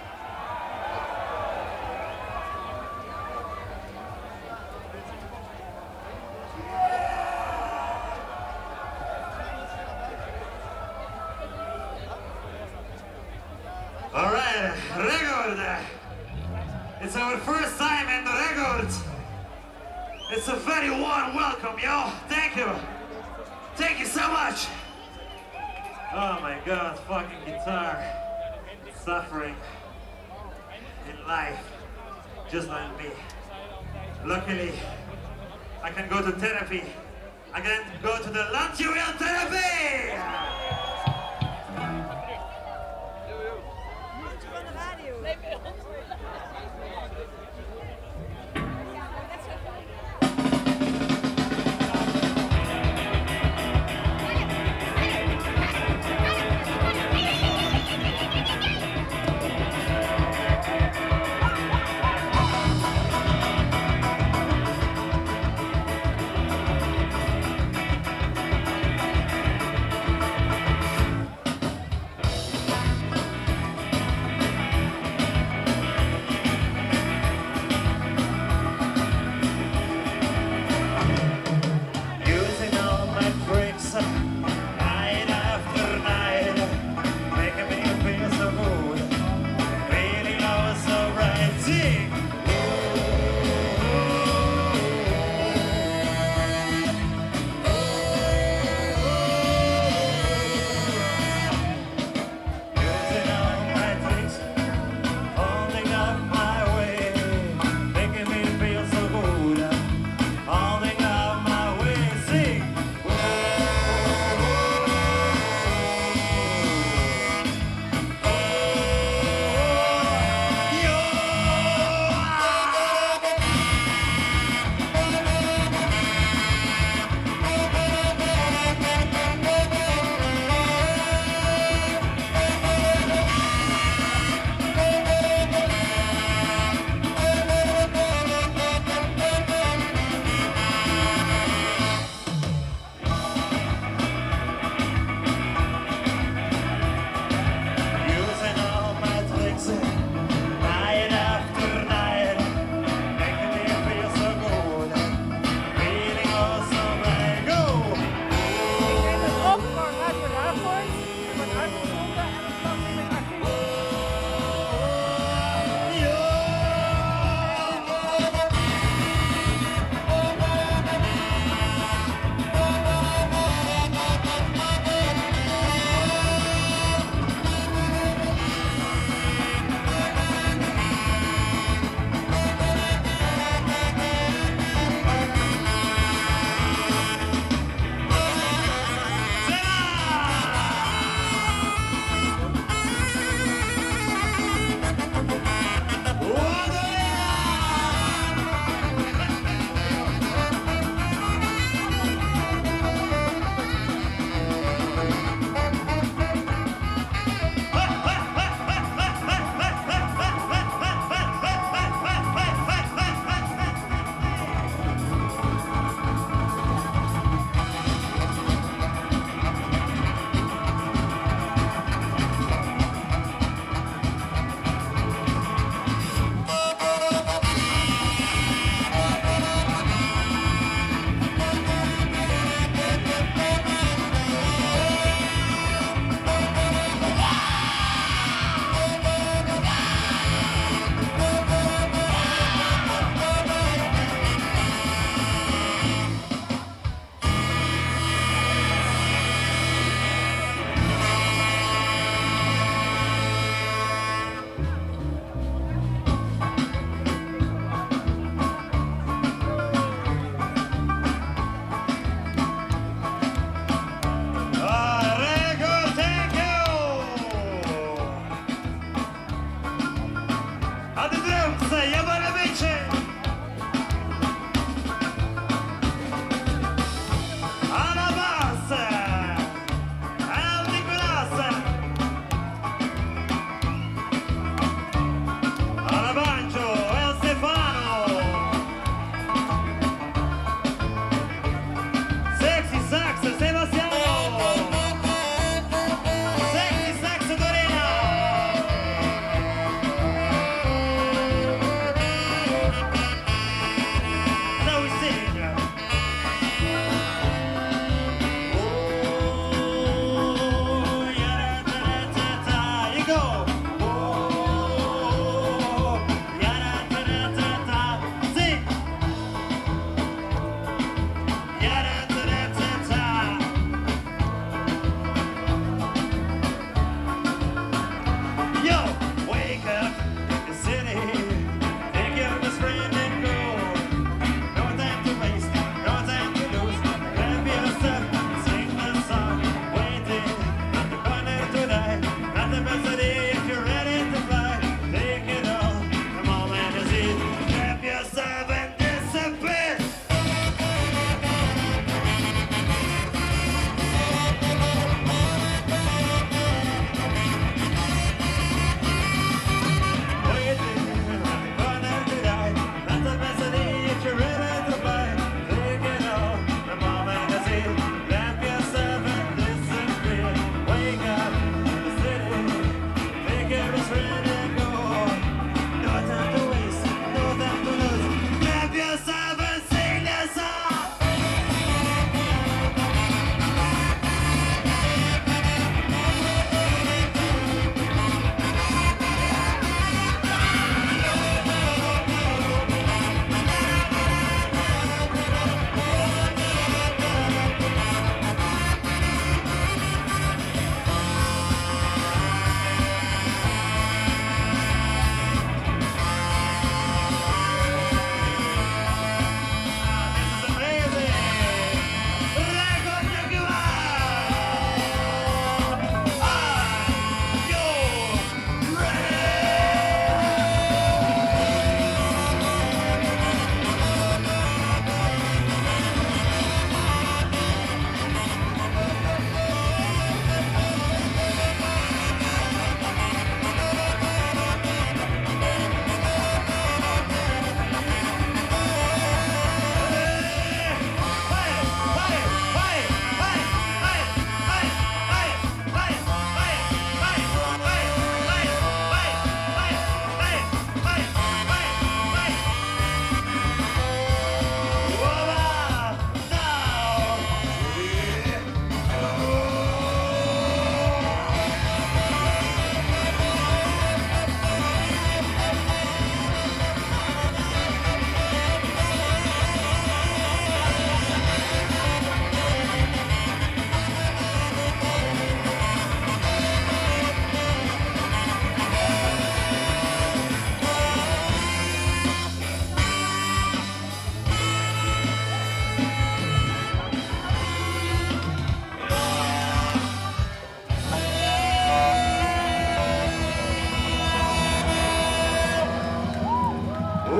Oh,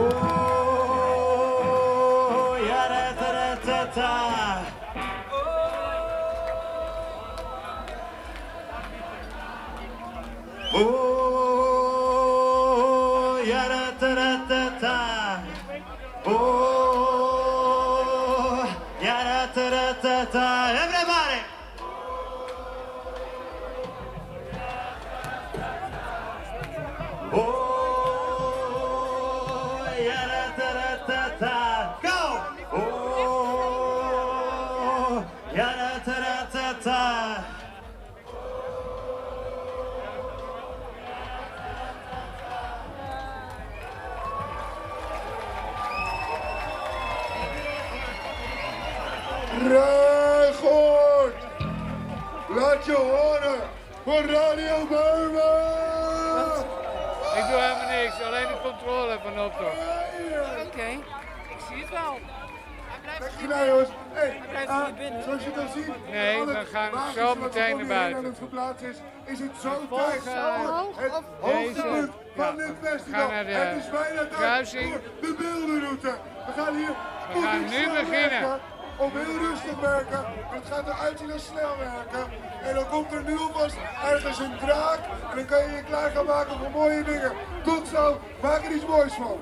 ya-da-da-da-da-da. Oh, voor Radio Burma! Ik doe helemaal niks, alleen de controle van optocht. Oké, ik zie het wel. Jongens. Hey, Hij blijft ah, niet binnen. zoals je kan zien, Nee, we gaan zo meteen naar om buiten. het verplaatst is, is het zo tijd het hoogtepunt van dit festival. het is bijna tijd voor de beeldenroute. We gaan hier We gaan nu beginnen. werken, Of heel rustig werken. Het gaat eruit zien als snel werken. En dan komt er nu alvast ergens een draak. En dan kan je je klaar gaan maken voor mooie dingen. Tot zo, maak er iets moois van.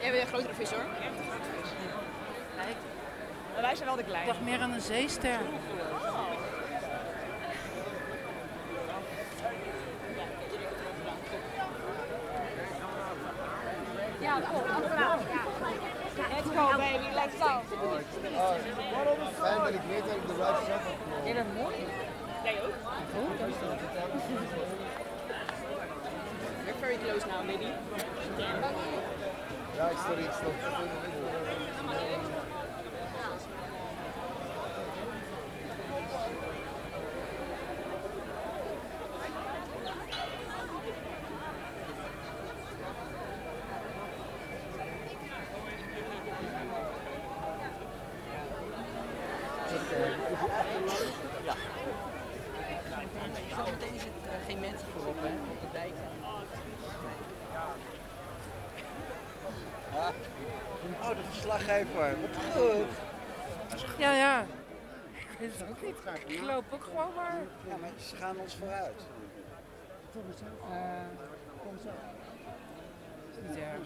Jij bent een grotere vis hoor. Maar wij zijn wel de Ik kleine. dacht meer aan een zeester. Ja, kom, achteraan. Let's go baby, let's go. Fijn dat ik weet dat ik de right shot heb genomen. Vind je dat mooi? Jij ook? We're very close now, baby. Ja, ik sorry, ik stop. Zometeen is het eh, geen mensen voorop, hè, op de dijk. Oh, de verslaggever. Wat goed. Ja, ja. Ik weet het ook niet. Ik loop ook gewoon maar. Ja, maar ze gaan ons vooruit. Eh, is niet erg.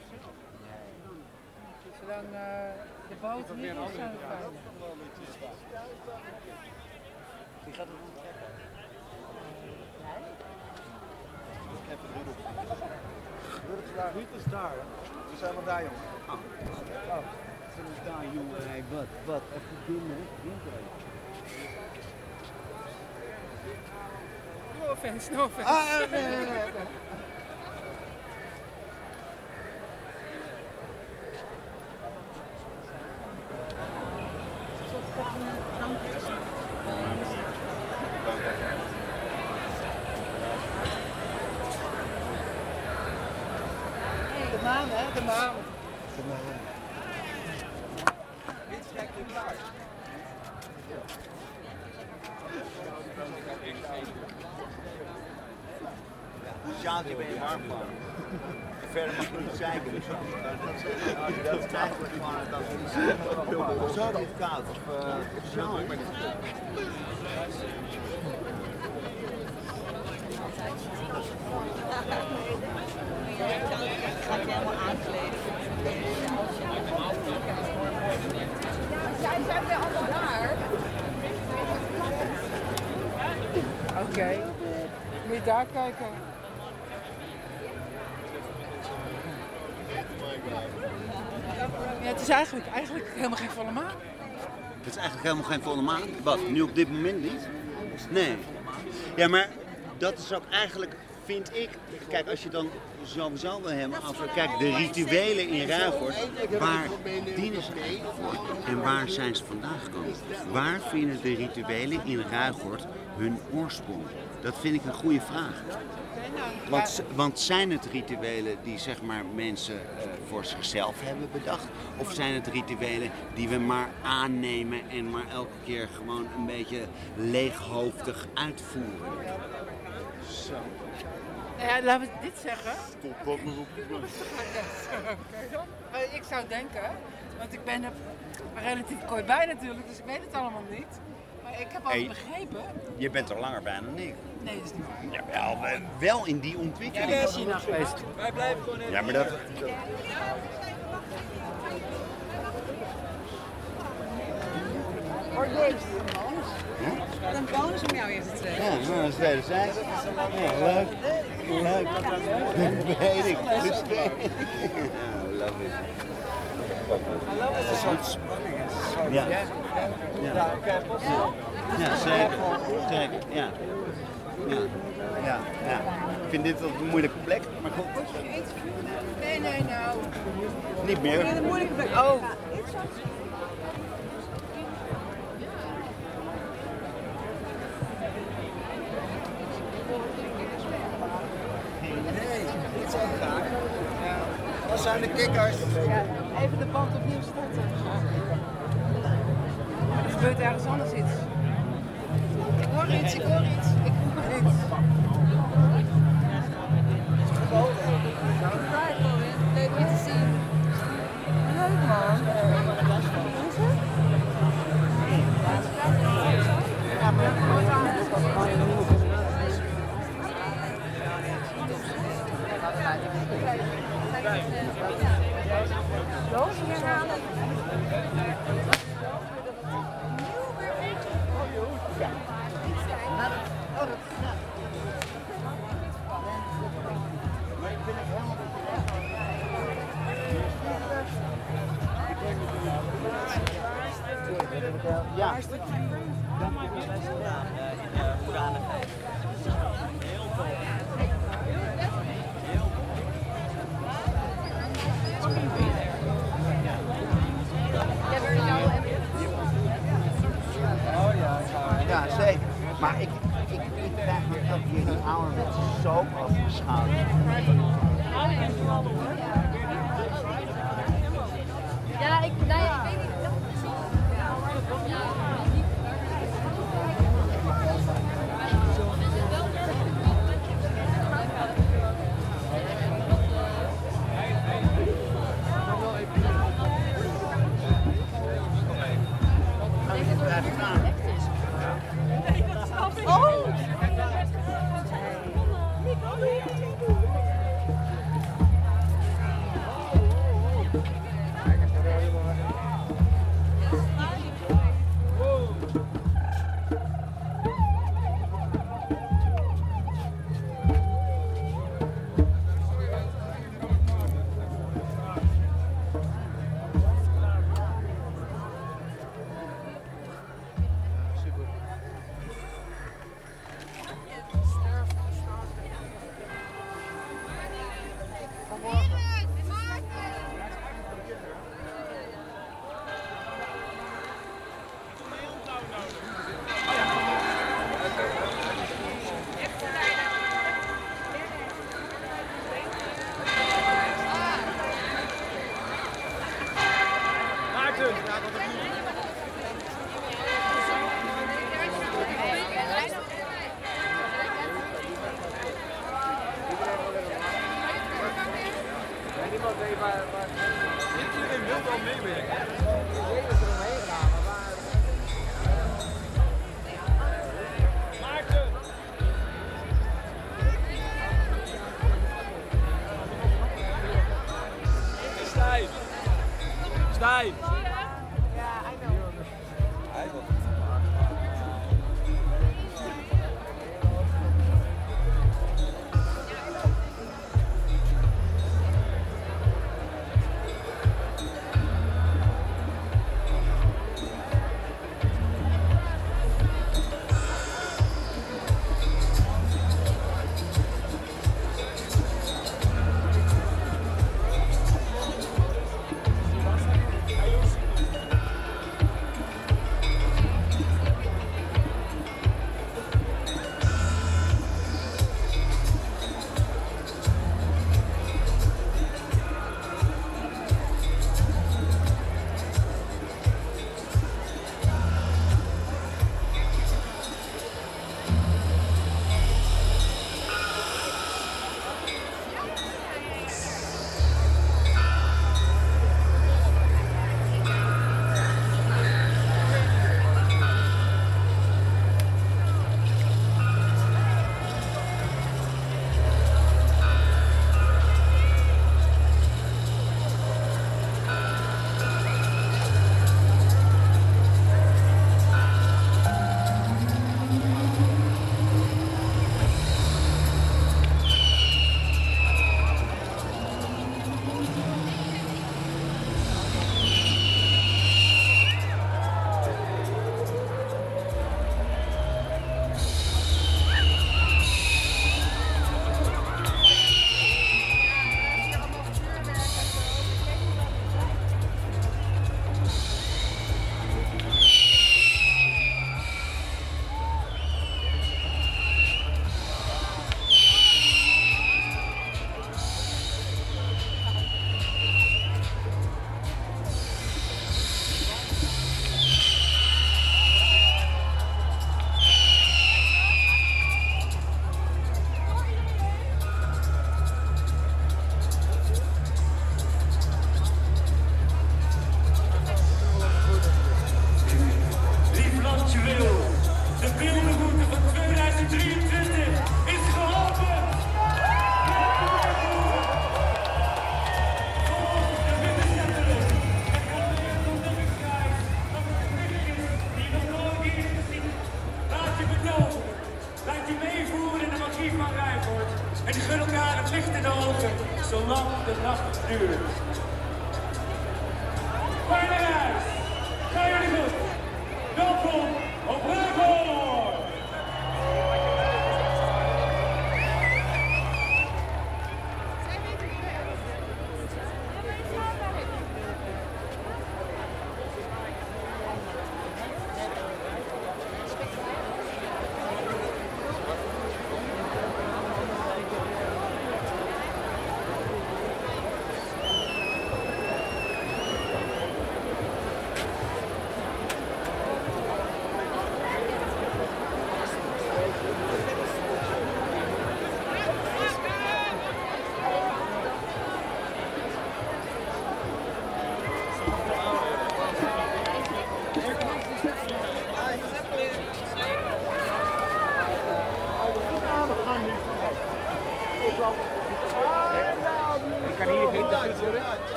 Zolang eh, de boot hier is, zijn we veilig. Wie gaat het doen? Ik heb het Rudolf. Rudolf is daar. Ruud is daar, hè? We zijn wel daar, jongen. Daar, jongen. Hey, wat? Wat? Even doen? No offense, no offense. Ah, nee. De maan, hè? De maan. Sjaaltje ben je warm van. Verder mag je niet zeiken. Dus dat, dat is eigenlijk gewoon dat is zo niet koud. Of uh, sjaal. Ga ik helemaal aankleden. Zij zijn weer allemaal daar. Oké. Moet je daar kijken. Ja, het is eigenlijk, eigenlijk helemaal geen volle maan. Het is eigenlijk helemaal geen volle maan. Wat? Nu op dit moment niet? Nee. Ja, maar dat is ook eigenlijk, vind ik. Kijk, als je dan sowieso wil hebben over. Kijk, de rituelen in Ruigoord. Waar dienen ze voor? En waar zijn ze vandaan gekomen? Waar vinden de rituelen in Ruigoord hun oorsprong? Dat vind ik een goede vraag. Want, want zijn het rituelen die zeg maar, mensen eh, voor zichzelf hebben bedacht? Of zijn het rituelen die we maar aannemen en maar elke keer gewoon een beetje leeghoofdig uitvoeren? Zo. Nou ja, laten we dit zeggen. Stop dat maar op. Maar ik zou denken, want ik ben er relatief kort bij natuurlijk, dus ik weet het allemaal niet. Ik heb al Hey. begrepen. Je bent er langer bij dan ik. Nee, dat is niet waar. Jawel, wel, wel in die ontwikkeling. Ja, ben in China geweest. Wij blijven gewoon Ja, maar dat... Hoor jezus. Wat een bonus om jou hier te trekken. Ja, nou, dat is wederzijds. Ja, leuk. Leuk. Weet ik. Ja, love it. Is wat spanning. Ja. Ja. Ja, zeker. Zeker, ja. Ja. Ja, ja. Ik vind dit wel een moeilijke plek, maar goed. Nee, nee, nou. Niet meer. een moeilijke plek. Oh. Wat zijn de kikkers? Ja, even de band opnieuw starten. Er gebeurt ergens anders iets. Ik hoor iets, ik hoor iets, ik hoor iets. Leuk om je te zien. Leuk man. Thank you.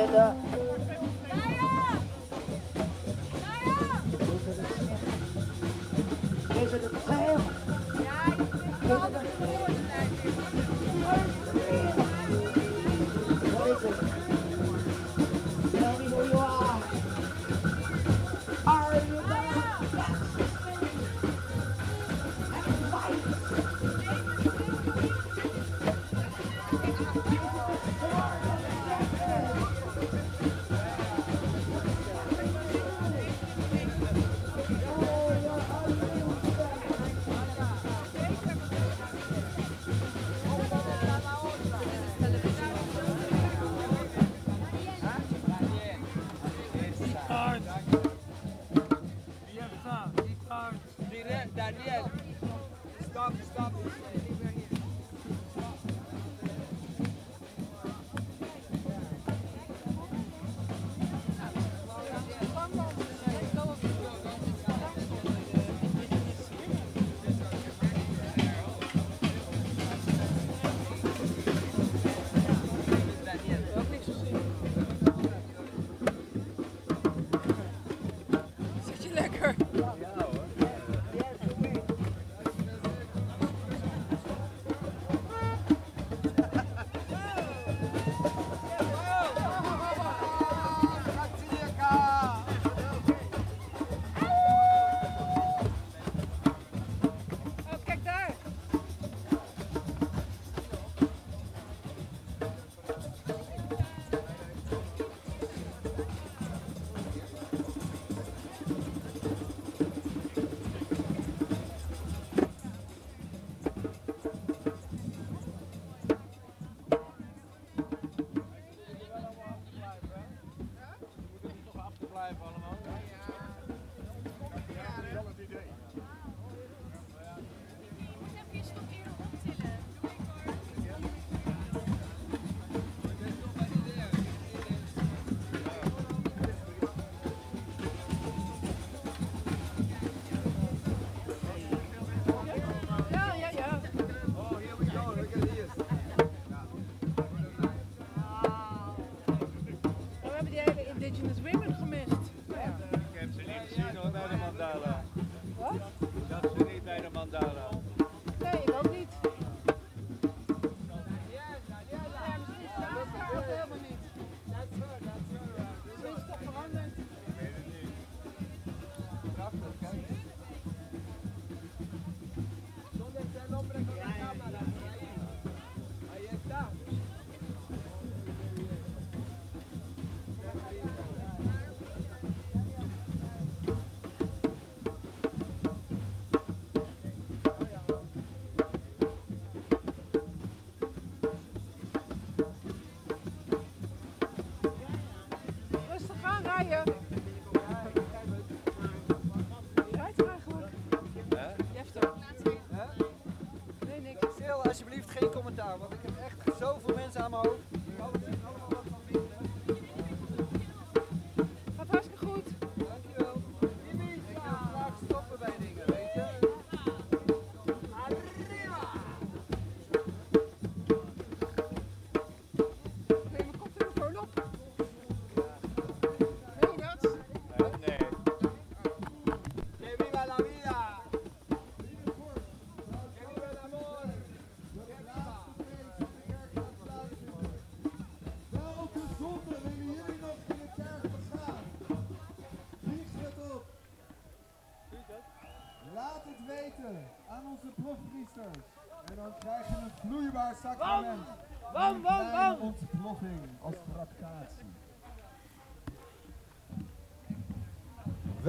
Mandela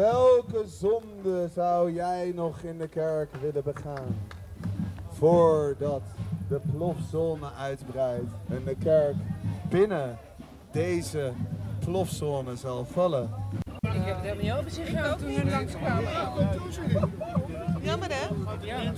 Welke zonde zou jij nog in de kerk willen begaan? Voordat de plofzone uitbreidt en de kerk binnen deze plofzone zal vallen. Ik heb het niet over zich gehad toen hun langskwamen. Jammer hè? Ja.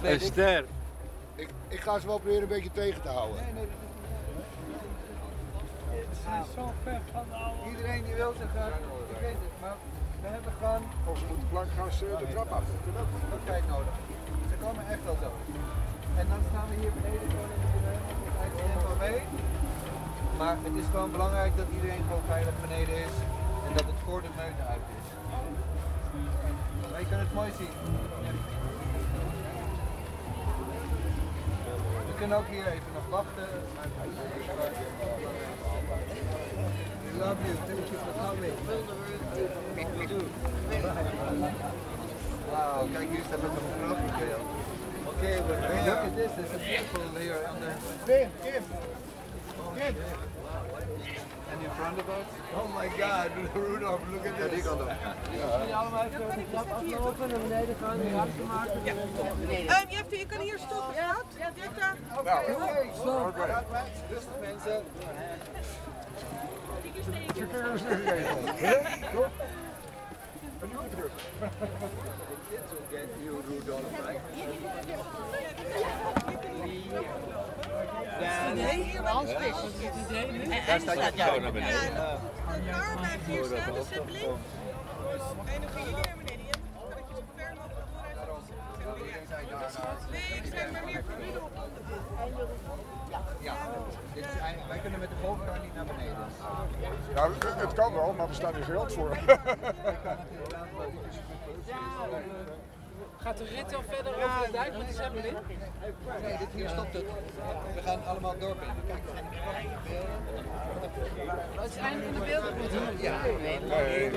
Dat weet ik. Ster. Ik, ik ga ze wel proberen een beetje tegen te houden. zo ver van de oude. Iedereen die wil gaat, ik weet het, maar we hebben gewoon... Of ze moeten plank gaan ze de trap af. Wat tijd nodig. Ze komen echt wel zo. En dan staan we hier beneden gewoon in de tempo mee. Maar het is gewoon belangrijk dat iedereen gewoon veilig beneden is en dat het voor de meute uit is. Maar je kan het mooi zien. Kunnen ook hier even nog wachten. We love you. Thank you for coming. We. Wow, kijk hier staat nog een grafje. Okay, but look at this. There's a beautiful layer under. Kim. And in front of us? Oh my God, Rudolph, look at this. Ja, die kant op. Jullie allemaal even de trap aflopen, naar beneden gaan, die ruimte maken. Ja. Ehm, je, hebt, je kan hier stoppen, ja? Ja, direct daar. Nou, Zo. oké. Rustig mensen. Dit will get you, Rudolph, right? Daar staat je zo naar beneden. Blijft hier staan. En dan gaan jullie naar beneden. Je je. Nee, ik zeg maar meer voor Rudolf. Ja, eigenlijk- wij kunnen met de bovenkant niet naar beneden. Het, het kan wel, maar we staan hier geld voor. Gaat de rit al verder over de dijk met de Zeppelin? Nee, dit hier stopt het. We gaan allemaal het dorp in. Kijk, we gaan in de beelden. Het is einde in de beelden. Ja, nee. Nee.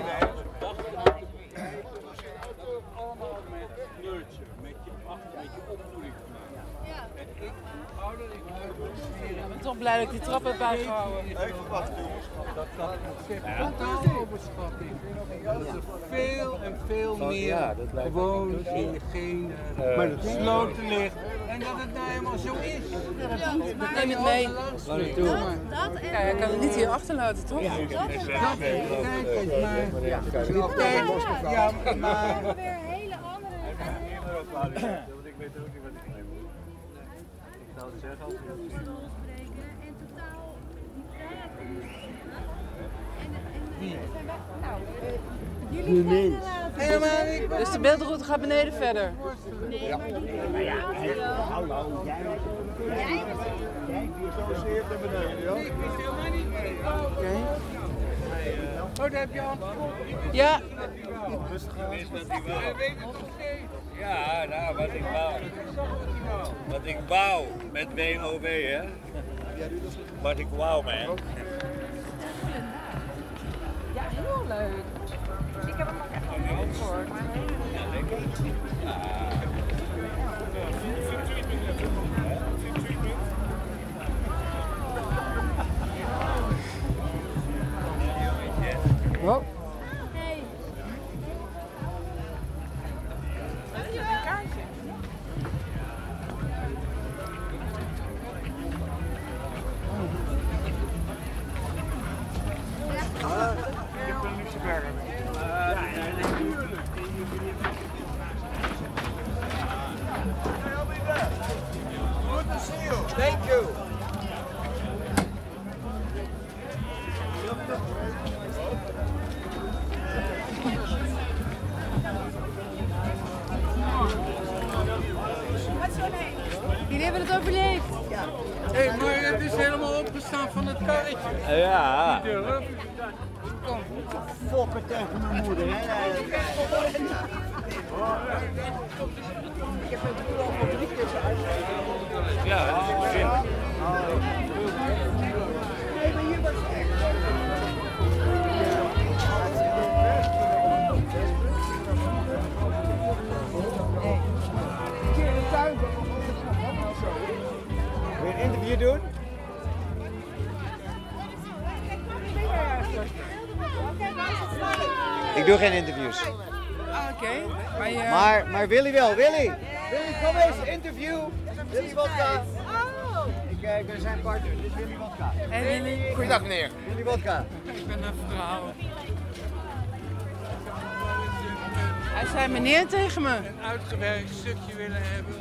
Allemaal met kleurtje, met je, met je opvoeding ik, hoe ouder ik word, Ik ben toch blij dat ik die trap heb bijgehouden. Even wachten jongens. Dat gaat totaal overschatting. Dat is veel en veel meer gewoon in je genen besloten ligt. En dat het nou helemaal zo is. Neem het mee. Ja, hij kan het niet hier achterlaten, toch? Ja, dat is Kijk eens maar. Ja, ja, maar. weer hele andere. Want ik weet ook Spreken en totaal die vrijheid Wie? Nou, jullie zijn Helemaal niet. Dus de beeldroute gaat beneden verder. Nee, maar die hallo, jij. Jij georganiseerd naar beneden, joh. Ik wist helemaal niet ik wou. Oh, daar heb je al. Ja. Rustig aan. Wou. weet het nog steeds. Ja, nou, wat ik wou. Wat ik wou met WOW, hè? Wat ik wou, man. Ja, heel leuk. Ik heb hem ook echt leuk voor. Ja, lekker. Wow. Doe geen interviews. Ah, Oké. Maar, je... Maar, maar Willy wel. Willy! Willy, kom eens, interview! Willy Wodka. Ik, eh, ik ben zijn partner, dit is Willy Wodka. En Willy? Goeiedag meneer. Willy Wodka. Ik ben een vrouw. Hij zei meneer tegen me. Een uitgewerkt stukje willen hebben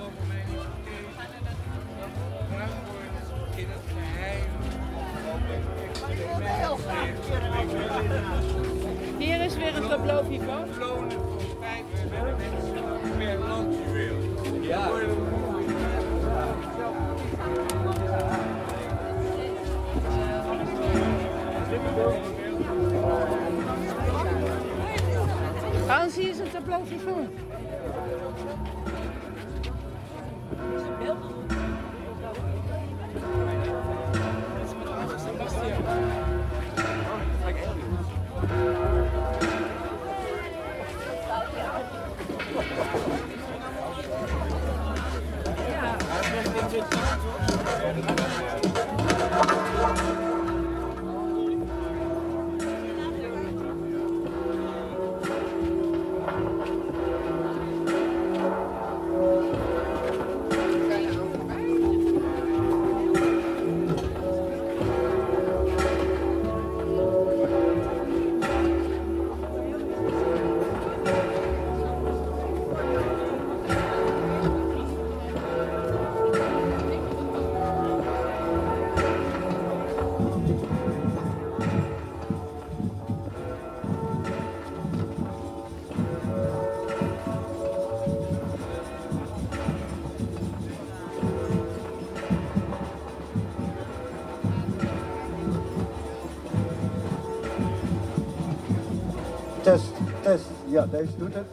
Ja, deze doet het.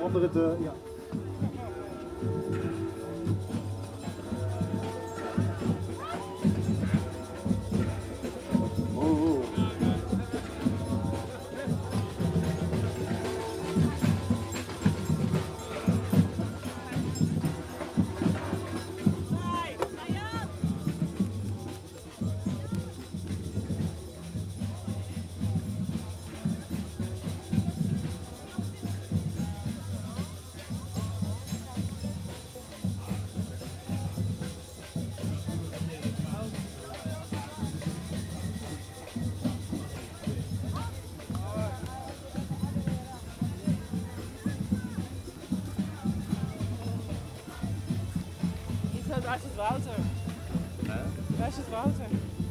Onder het, ja. Daar zit Wouter. Daar zit Wouter. Hier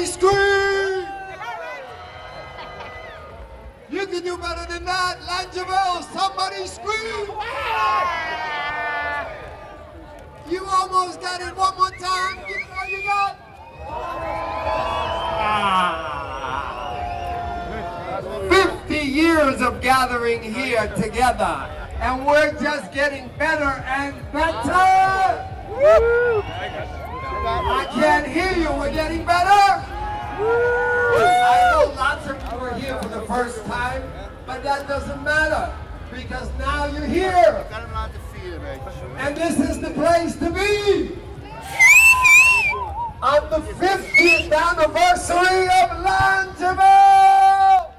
Somebody scream! You can do better than that, Langeville. Somebody scream! You almost got it one more time. Give it all you got. Fifty years of gathering here together, and we're just getting better and better. I can't hear you. We're getting better. I know lots of you are here for the first time, but that doesn't matter because now you're here. And this is the place to be. On the 50th anniversary of Langeville.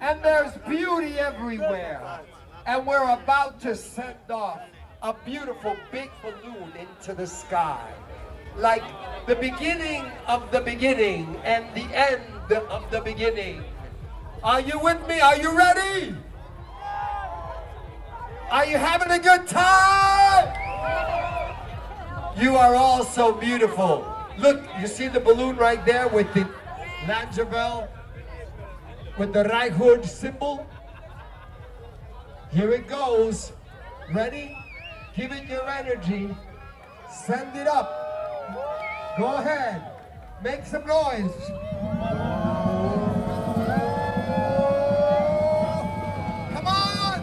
And there's beauty everywhere. And we're about to send off a beautiful big balloon into the sky. Like the beginning of the beginning and the end of the beginning. Are you with me? Are you ready? Are you having a good time? You are all so beautiful. Look, you see the balloon right there with the Langeville, with the Reichhood symbol? Here it goes. Ready? Give it your energy. Send it up. Go ahead. Some noise. Come on.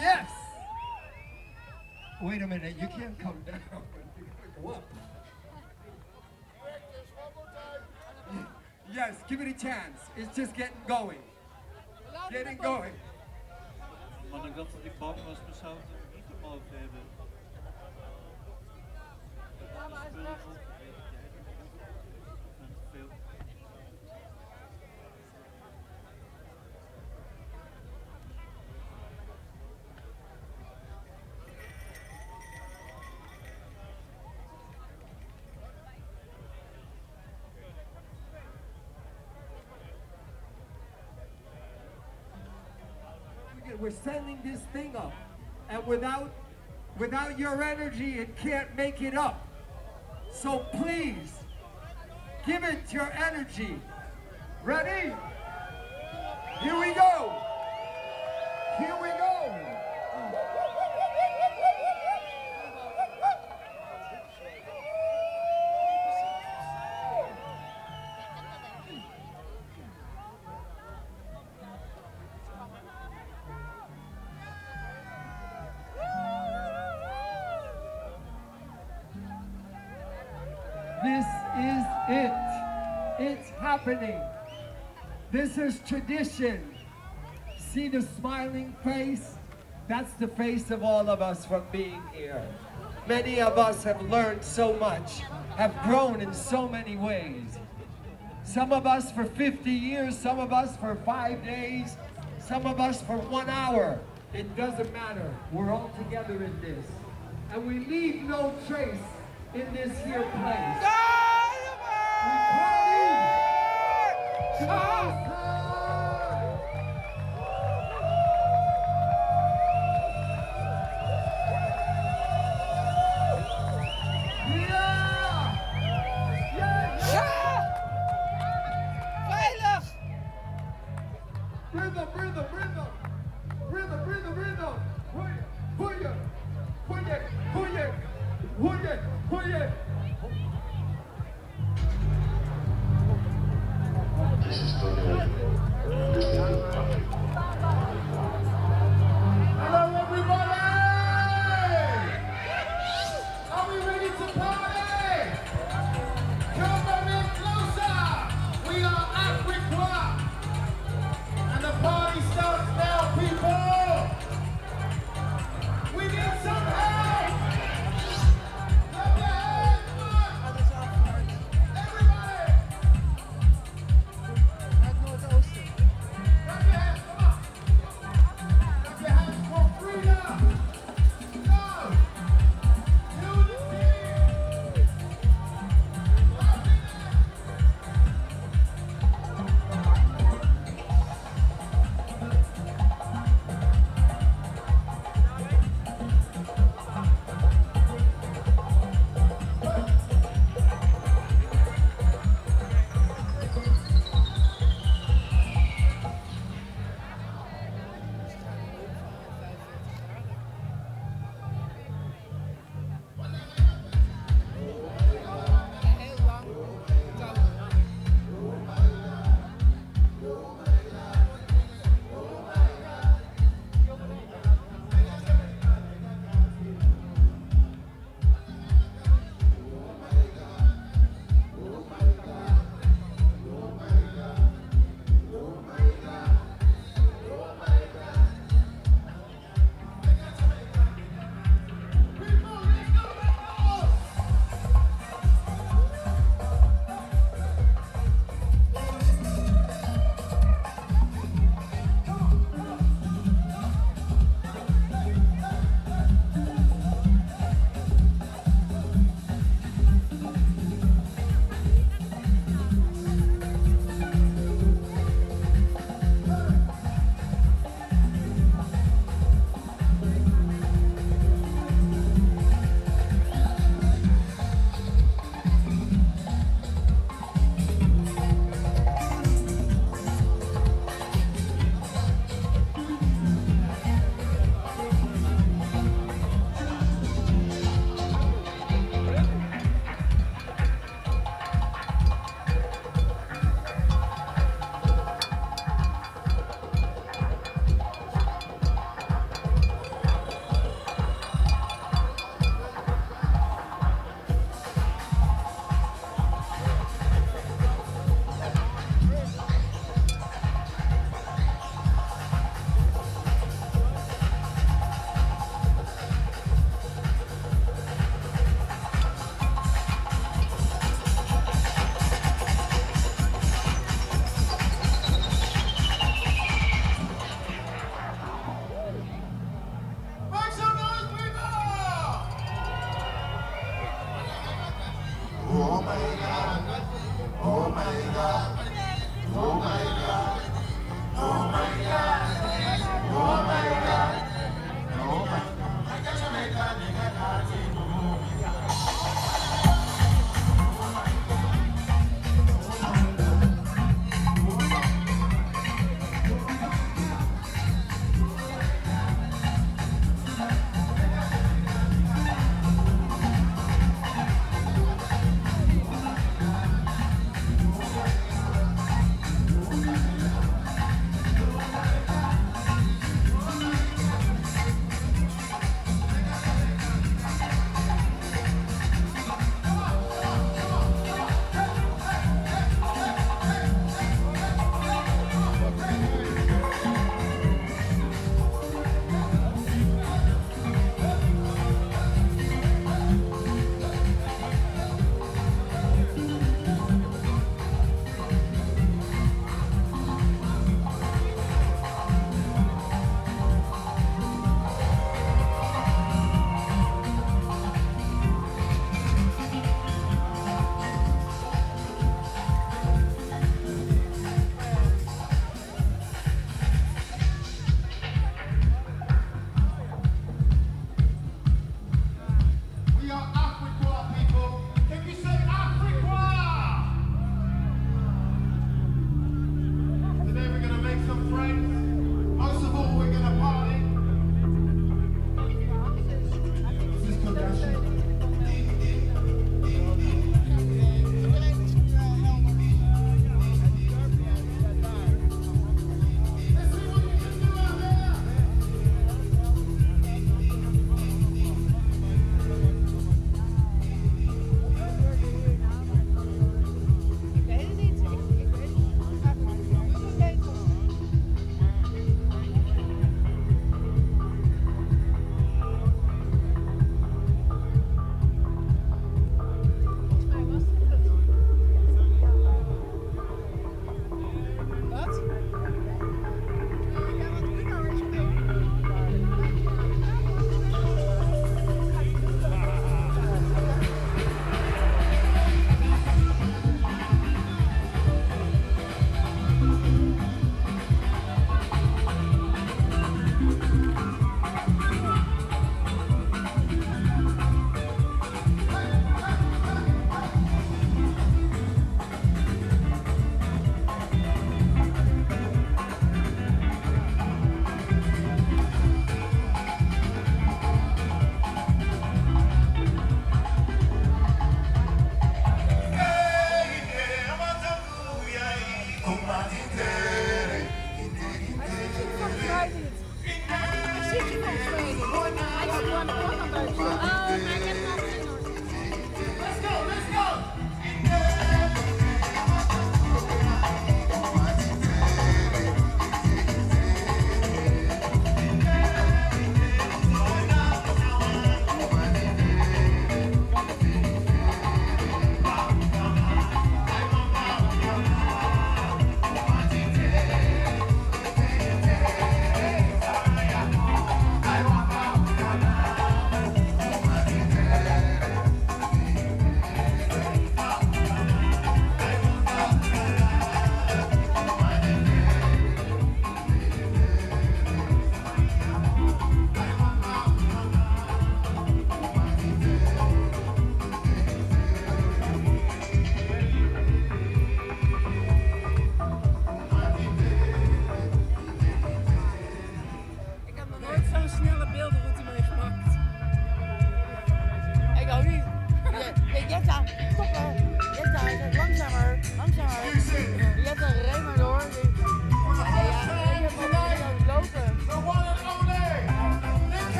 Yes. Wait a minute. You can't come down. You. Yes, give it a chance. It's just getting going. Getting going. Hebben. We're sending this thing up, and without without your energy, it can't make it up. So please, give it your energy. Ready? Here we go. This is tradition. See the smiling face? That's the face of all of us from being here. Many of us have learned so much, have grown in so many ways. Some of us for 50 years, some of us for five days, some of us for one hour. It doesn't matter. We're all together in this. And we leave no trace in this here place. We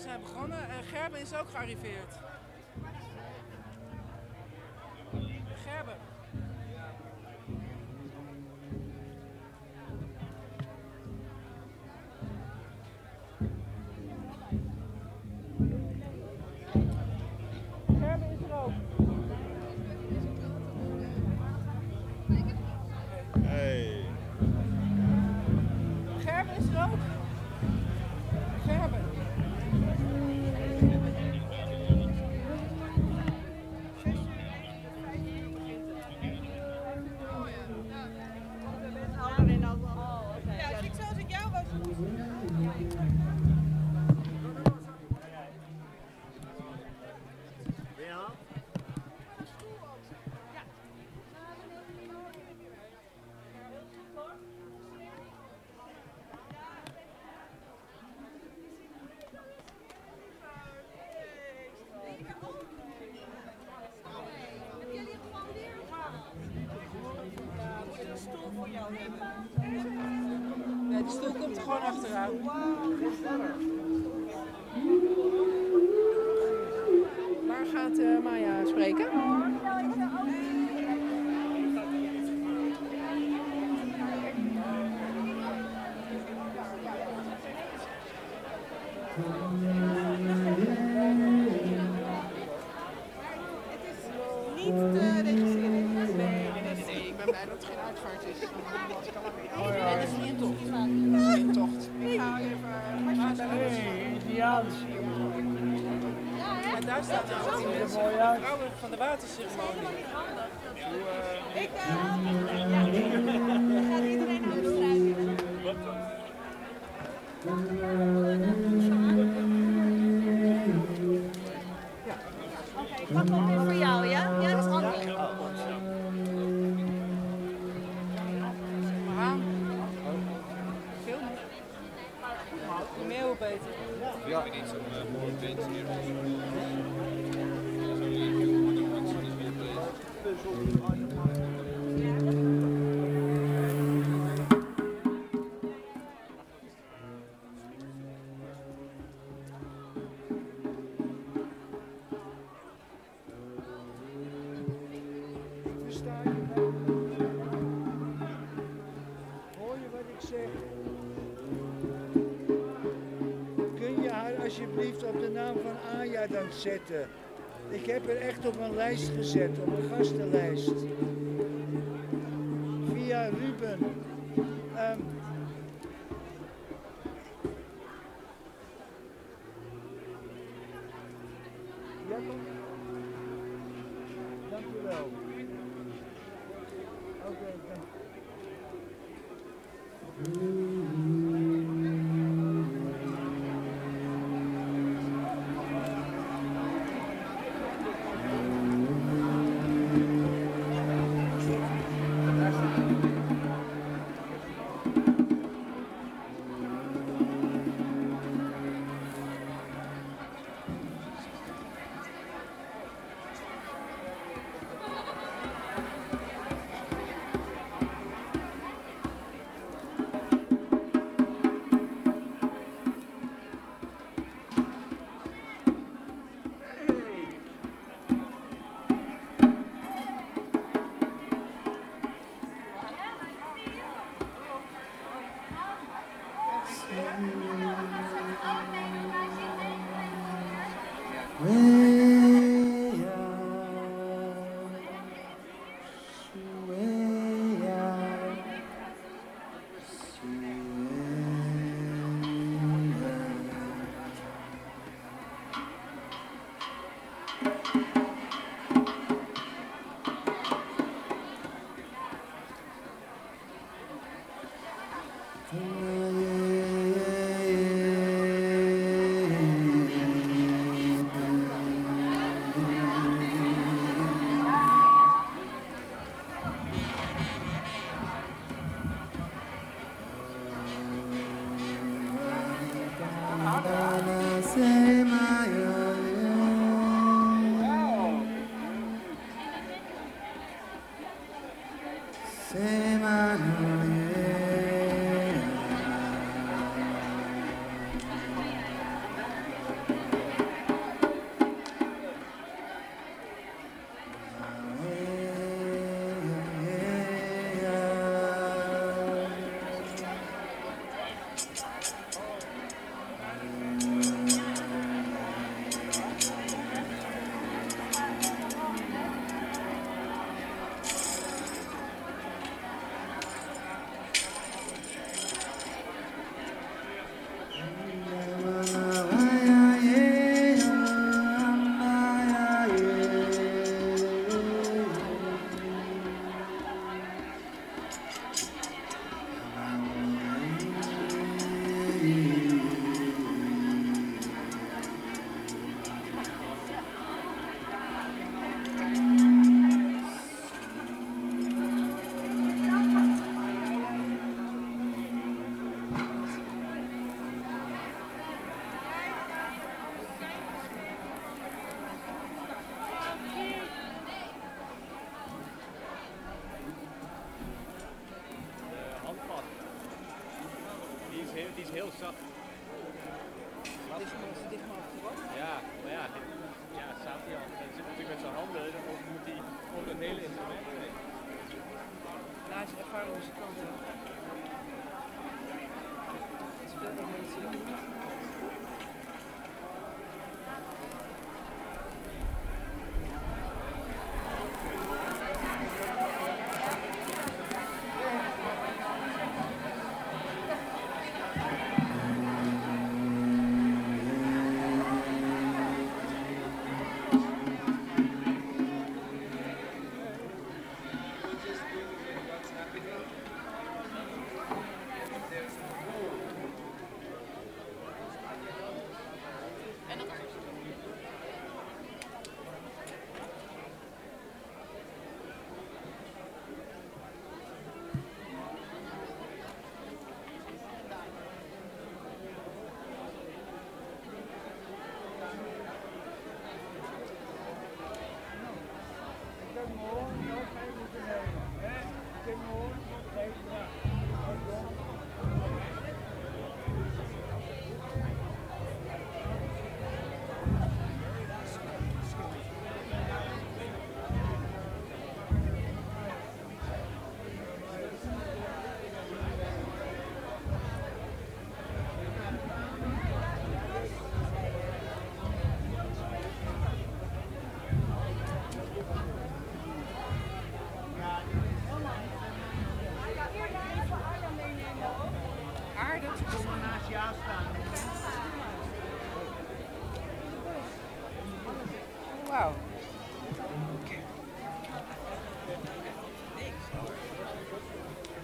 zijn begonnen en Gerben is ook gearriveerd. waterceremonie. zetten. Ik heb er echt op een lijst gezet, op een gastenlijst. Via Ruben. Ehm,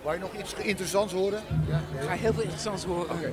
Wou je nog iets interessants horen? Ja, Ik ga heel veel interessants horen. Oké.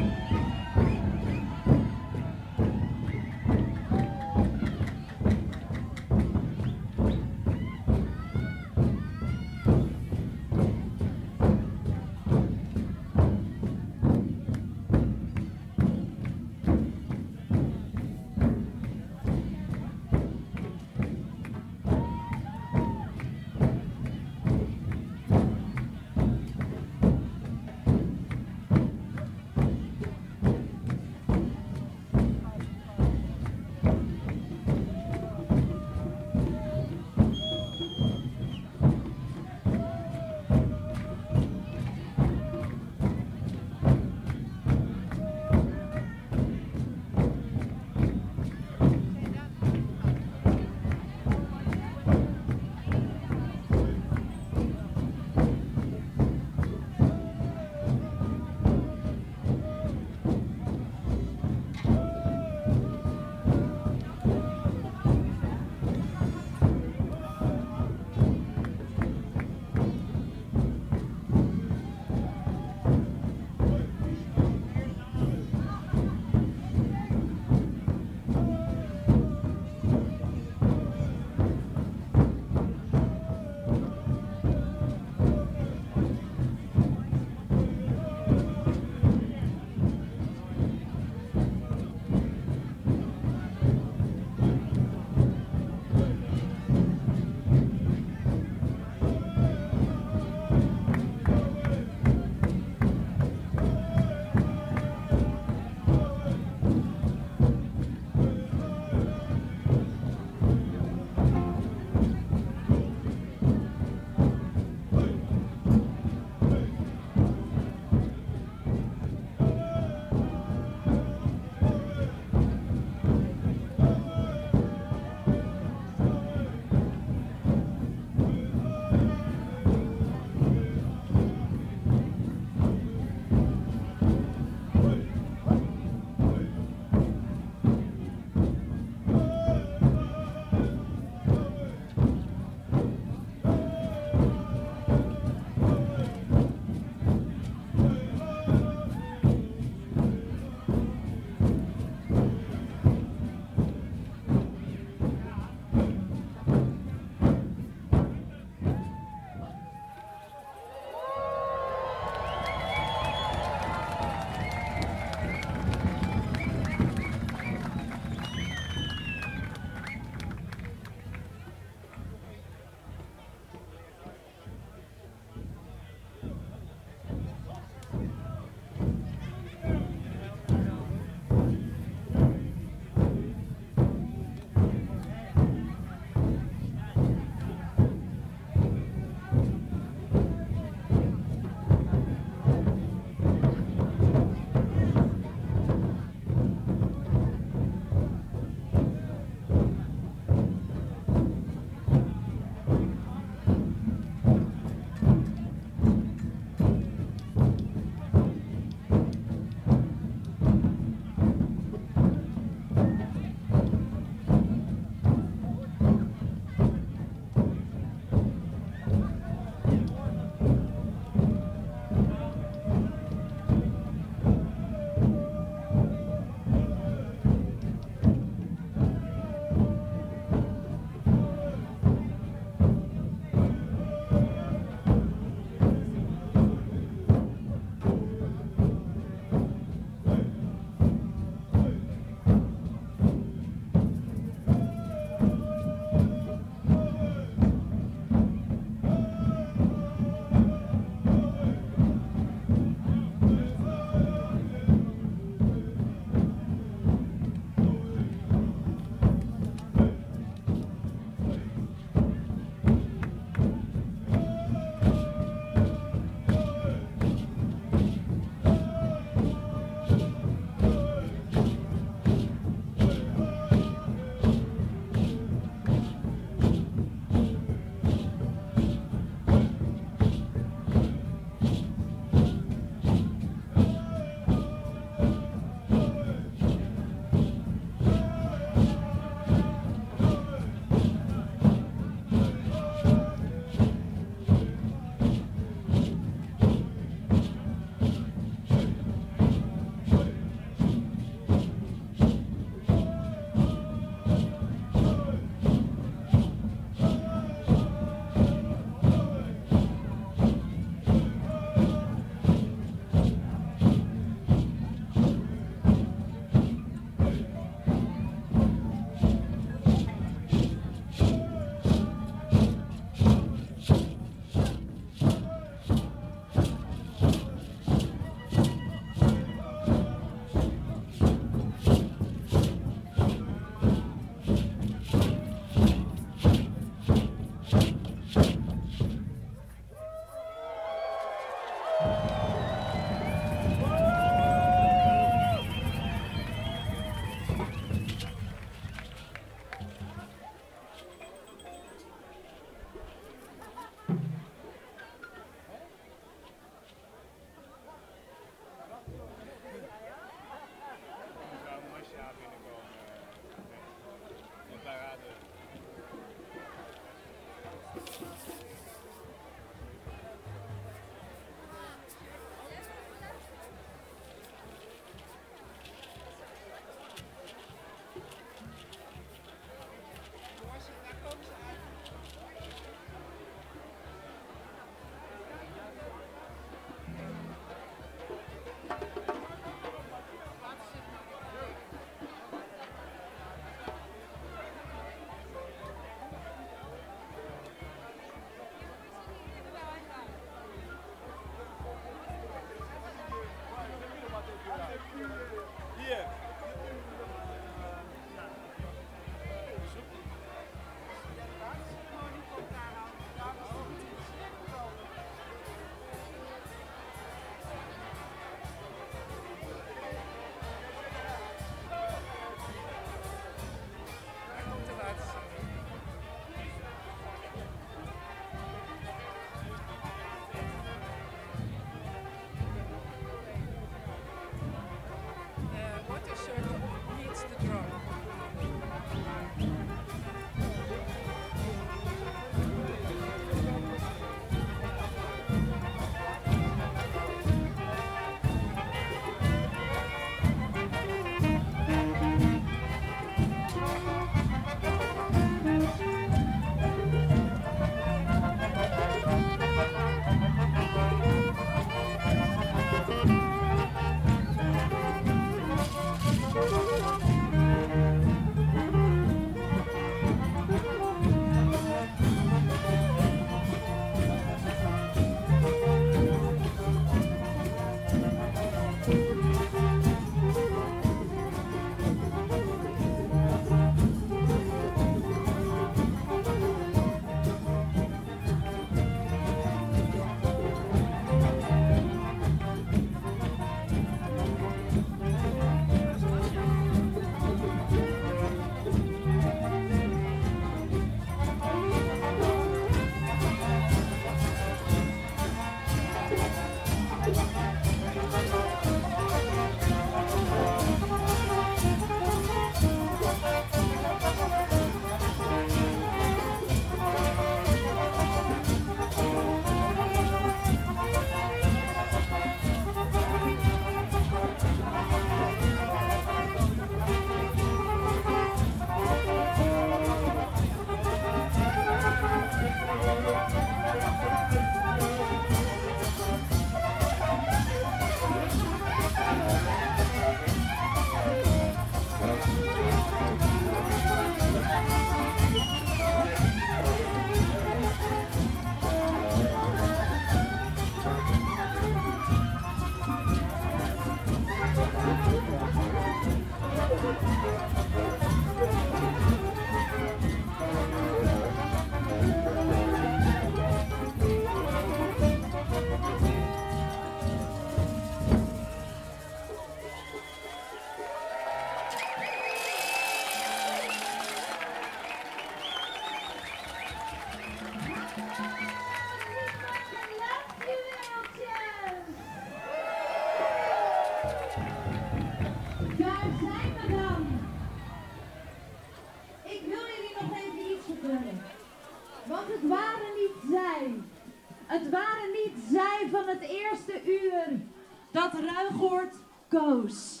Koos.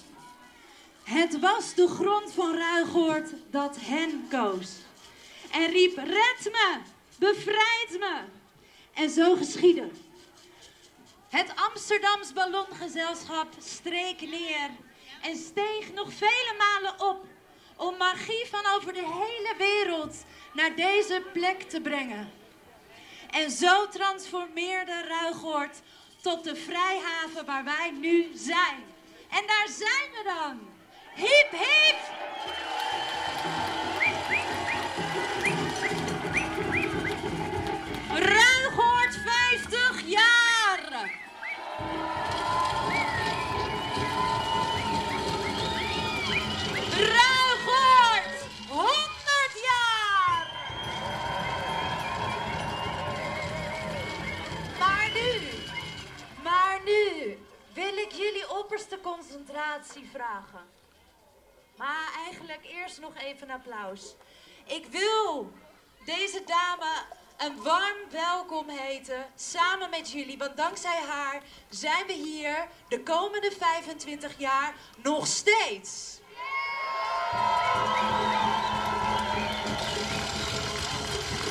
Het was de grond van Ruigoord dat hen koos. En riep, red me, bevrijd me. En zo geschiedde. Het Amsterdams ballongezelschap streek neer en steeg nog vele malen op om magie van over de hele wereld naar deze plek te brengen. En zo transformeerde Ruigoord tot de vrijhaven waar wij nu zijn. En daar zijn we dan. Hip hip! Opperste concentratie vragen. Maar eigenlijk eerst nog even een applaus. Ik wil deze dame een warm welkom heten samen met jullie. Want dankzij haar zijn we hier de komende 25 jaar nog steeds.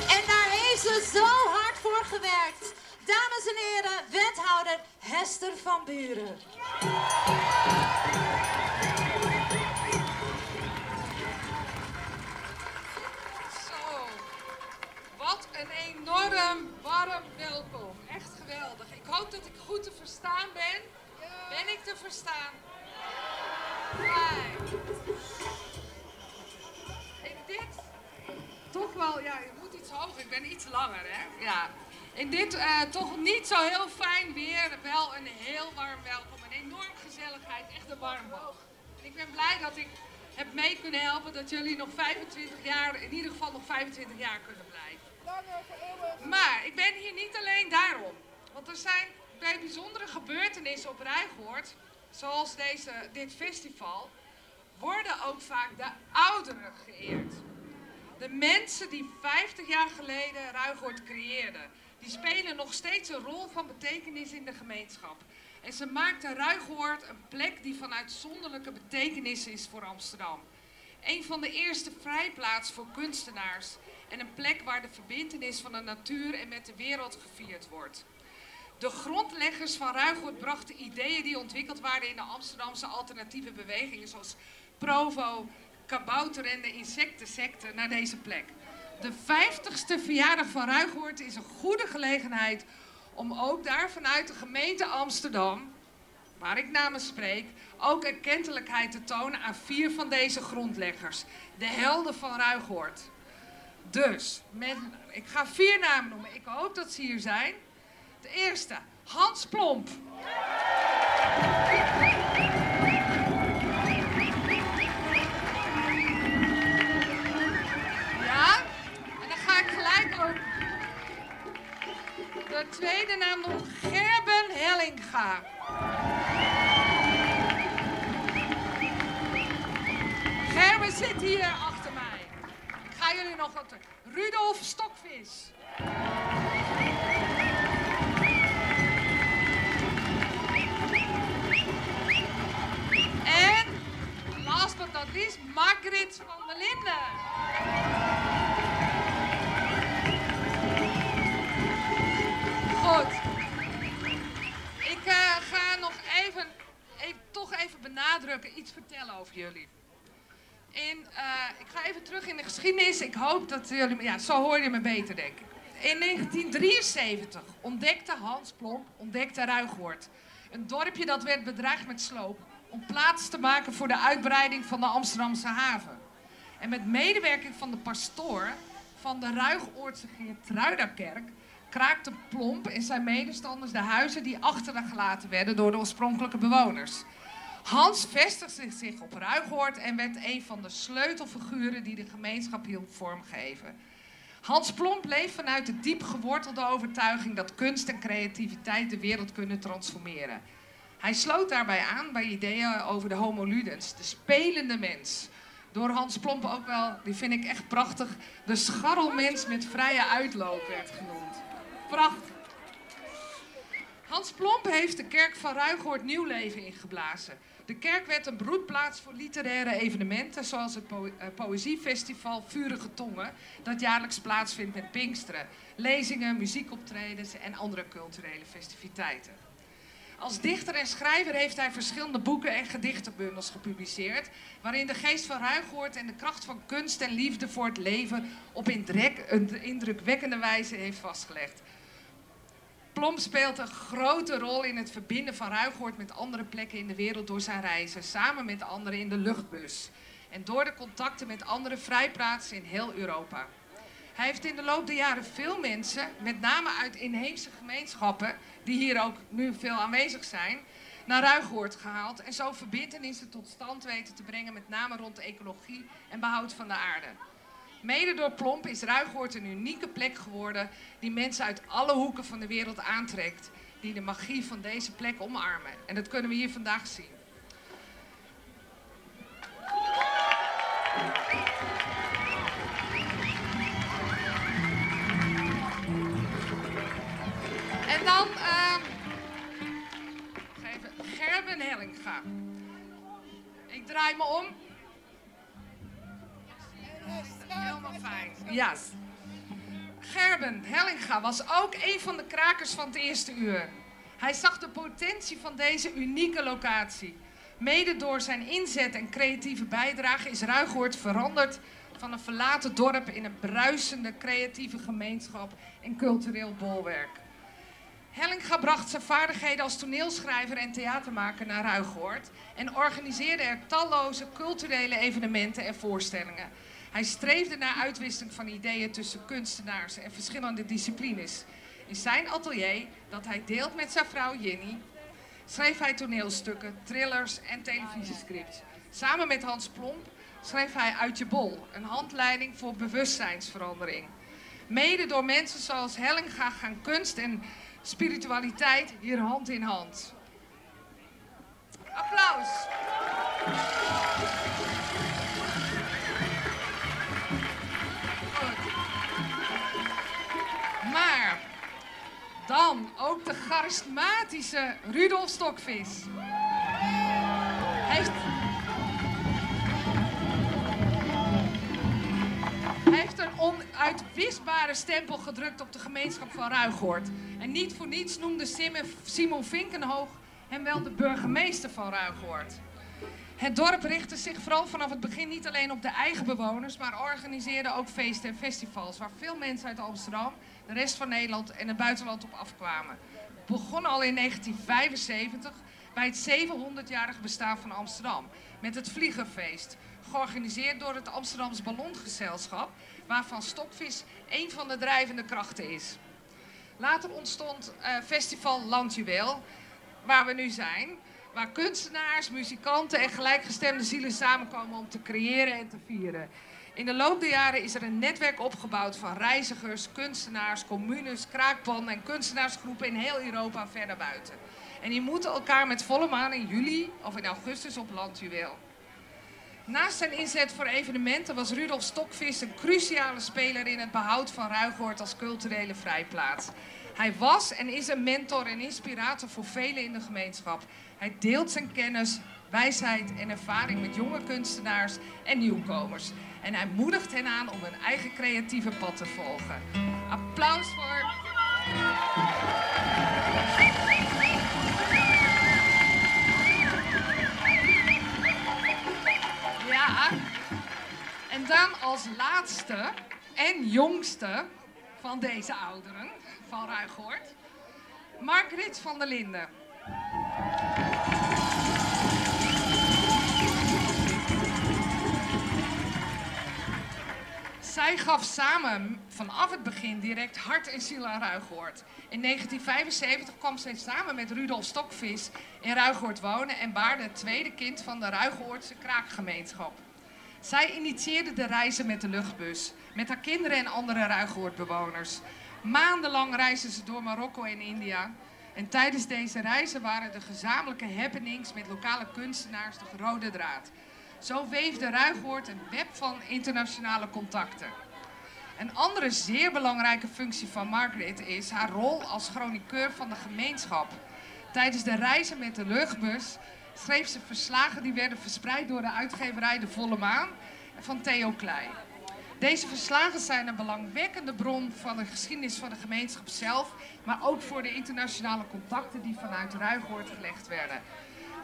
En daar heeft ze zo hard voor gewerkt. Dames en heren, wethouder Hester van Buren. Zo, wat een enorm warm welkom. Echt geweldig. Ik hoop dat ik goed te verstaan ben. Ben ik te verstaan? Fijn. In dit, toch wel, ja, je moet iets hoger. Ik ben iets langer, hè? Ja. In dit eh, toch niet zo heel fijn weer, wel een heel warm welkom. Een enorm gezelligheid, echt een warm boog. Ik ben blij dat ik heb mee kunnen helpen dat jullie nog 25 jaar, in ieder geval nog 25 jaar kunnen blijven. Maar ik ben hier niet alleen daarom. Want er zijn bij bijzondere gebeurtenissen op Rijgoord, zoals deze, dit festival, worden ook vaak de ouderen geëerd. De mensen die 50 jaar geleden Ruigoord creëerden, die spelen nog steeds een rol van betekenis in de gemeenschap. En ze maakten Ruigoord een plek die van uitzonderlijke betekenis is voor Amsterdam. Een van de eerste vrijplaats voor kunstenaars en een plek waar de verbintenis van de natuur en met de wereld gevierd wordt. De grondleggers van Ruigoord brachten ideeën die ontwikkeld waren in de Amsterdamse alternatieve bewegingen, zoals Provo, Kabouter en de insectensecte, naar deze plek. De 50ste verjaardag van Ruigoord is een goede gelegenheid om ook daar vanuit de gemeente Amsterdam, waar ik namens spreek, ook erkentelijkheid te tonen aan vier van deze grondleggers, de helden van Ruigoord. Dus, met, ik ga vier namen noemen. Ik hoop dat ze hier zijn. De eerste, Hans Plomp en dan ga ik gelijk ook. De tweede naam nog, Gerben Hellinga. Gerben zit hier achter mij. Ik ga jullie nog wat... Rudolf Stokvis. En, last but not least, Margrit van der Linden. Goed. Ik eh, ga nog even, even, toch even benadrukken, iets vertellen over jullie. In, eh, ik ga even terug in de geschiedenis. Ik hoop dat jullie... Ja, zo hoor je me beter, denk. In 1973 ontdekte Hans Plomp, ontdekte Ruigoord. Een dorpje dat werd bedreigd met sloop. Om plaats te maken voor de uitbreiding van de Amsterdamse haven. En met medewerking van de pastoor van de Ruigoordse Geertruidakerk... kraakte Plomp en zijn medestanders de huizen die achtergelaten werden door de oorspronkelijke bewoners. Hans vestigde zich op Ruigoord en werd een van de sleutelfiguren die de gemeenschap hielp vormgeven. Hans Plomp leeft vanuit de diep gewortelde overtuiging dat kunst en creativiteit de wereld kunnen transformeren. Hij sloot daarbij aan bij ideeën over de homo ludens, de spelende mens. Door Hans Plomp ook wel, die vind ik echt prachtig, de scharrelmens met vrije uitloop werd genoemd. Prachtig. Hans Plomp heeft de kerk van Ruigoord nieuw leven ingeblazen. De kerk werd een broedplaats voor literaire evenementen, zoals het eh, poëziefestival Vurige Tongen, dat jaarlijks plaatsvindt met Pinksteren, lezingen, muziekoptredens en andere culturele festiviteiten. Als dichter en schrijver heeft hij verschillende boeken en gedichtenbundels gepubliceerd, waarin de geest van Ruigoord en de kracht van kunst en liefde voor het leven op indrukwekkende wijze heeft vastgelegd. Plom speelt een grote rol in het verbinden van Ruigoord met andere plekken in de wereld door zijn reizen, samen met anderen in de luchtbus. En door de contacten met andere vrijplaatsen in heel Europa. Hij heeft in de loop der jaren veel mensen, met name uit inheemse gemeenschappen, die hier ook nu veel aanwezig zijn, naar Ruigoord gehaald en zo verbintenissen tot stand weten te brengen, met name rond de ecologie en behoud van de aarde. Mede door Plomp is Ruigoord een unieke plek geworden die mensen uit alle hoeken van de wereld aantrekt, die de magie van deze plek omarmen. En dat kunnen we hier vandaag zien. En dan nog even, Gerben Hellinga. Ik draai me om. Helemaal fijn. Ja. Gerben Hellinga was ook een van de krakers van het eerste uur. Hij zag de potentie van deze unieke locatie. Mede door zijn inzet en creatieve bijdrage is Ruigoord veranderd van een verlaten dorp in een bruisende creatieve gemeenschap en cultureel bolwerk. Hellinga bracht zijn vaardigheden als toneelschrijver en theatermaker naar Ruigoord en organiseerde er talloze culturele evenementen en voorstellingen. Hij streefde naar uitwisseling van ideeën tussen kunstenaars en verschillende disciplines. In zijn atelier, dat hij deelt met zijn vrouw Jenny, schreef hij toneelstukken, thrillers en televisiescripts. Samen met Hans Plomp schreef hij Uit je bol, een handleiding voor bewustzijnsverandering. Mede door mensen zoals Hellinga gaan kunst en spiritualiteit hier hand in hand. Applaus! Maar dan ook de charismatische Rudolf Stokvis. Heeft, hij heeft een onuitwisbare stempel gedrukt op de gemeenschap van Ruigoord. En niet voor niets noemde Sim- Simon Vinkenhoog hem wel de burgemeester van Ruigoord. Het dorp richtte zich vooral vanaf het begin niet alleen op de eigen bewoners, maar organiseerde ook feesten en festivals waar veel mensen uit Amsterdam, de rest van Nederland en het buitenland op afkwamen. Begon al in 1975 bij het 700-jarig bestaan van Amsterdam met het Vliegerfeest, georganiseerd door het Amsterdams Ballongezelschap, waarvan Stokvis een van de drijvende krachten is. Later ontstond eh, festival Landjuweel, waar we nu zijn. Waar kunstenaars, muzikanten en gelijkgestemde zielen samenkomen om te creëren en te vieren. In de loop der jaren is er een netwerk opgebouwd van reizigers, kunstenaars, communes, kraakpanden en kunstenaarsgroepen in heel Europa verder buiten. En die moeten elkaar met volle maan in juli of in augustus op landjuweel. Naast zijn inzet voor evenementen was Rudolf Stokvis een cruciale speler in het behoud van Ruigoord als culturele vrijplaats. Hij was en is een mentor en inspirator voor velen in de gemeenschap. Hij deelt zijn kennis, wijsheid en ervaring met jonge kunstenaars en nieuwkomers. En hij moedigt hen aan om hun eigen creatieve pad te volgen. Applaus voor. Ja. En dan als laatste en jongste van deze ouderen van Ruigoord, Margriet van der Linden. Zij gaf samen vanaf het begin direct hart en ziel aan Ruigoord. In 1975 kwam zij samen met Rudolf Stokvis in Ruigoord wonen en baarde het tweede kind van de Ruigoordse kraakgemeenschap. Zij initieerde de reizen met de luchtbus, met haar kinderen en andere Ruigoordbewoners. Maandenlang reisden ze door Marokko en India. En tijdens deze reizen waren de gezamenlijke happenings met lokale kunstenaars de rode draad. Zo weefde Ruigoord een web van internationale contacten. Een andere zeer belangrijke functie van Margaret is haar rol als chroniqueur van de gemeenschap. Tijdens de reizen met de luchtbus schreef ze verslagen die werden verspreid door de uitgeverij De Volle Maan van Theo Klei. Deze verslagen zijn een belangwekkende bron van de geschiedenis van de gemeenschap zelf, maar ook voor de internationale contacten die vanuit Ruigoord gelegd werden.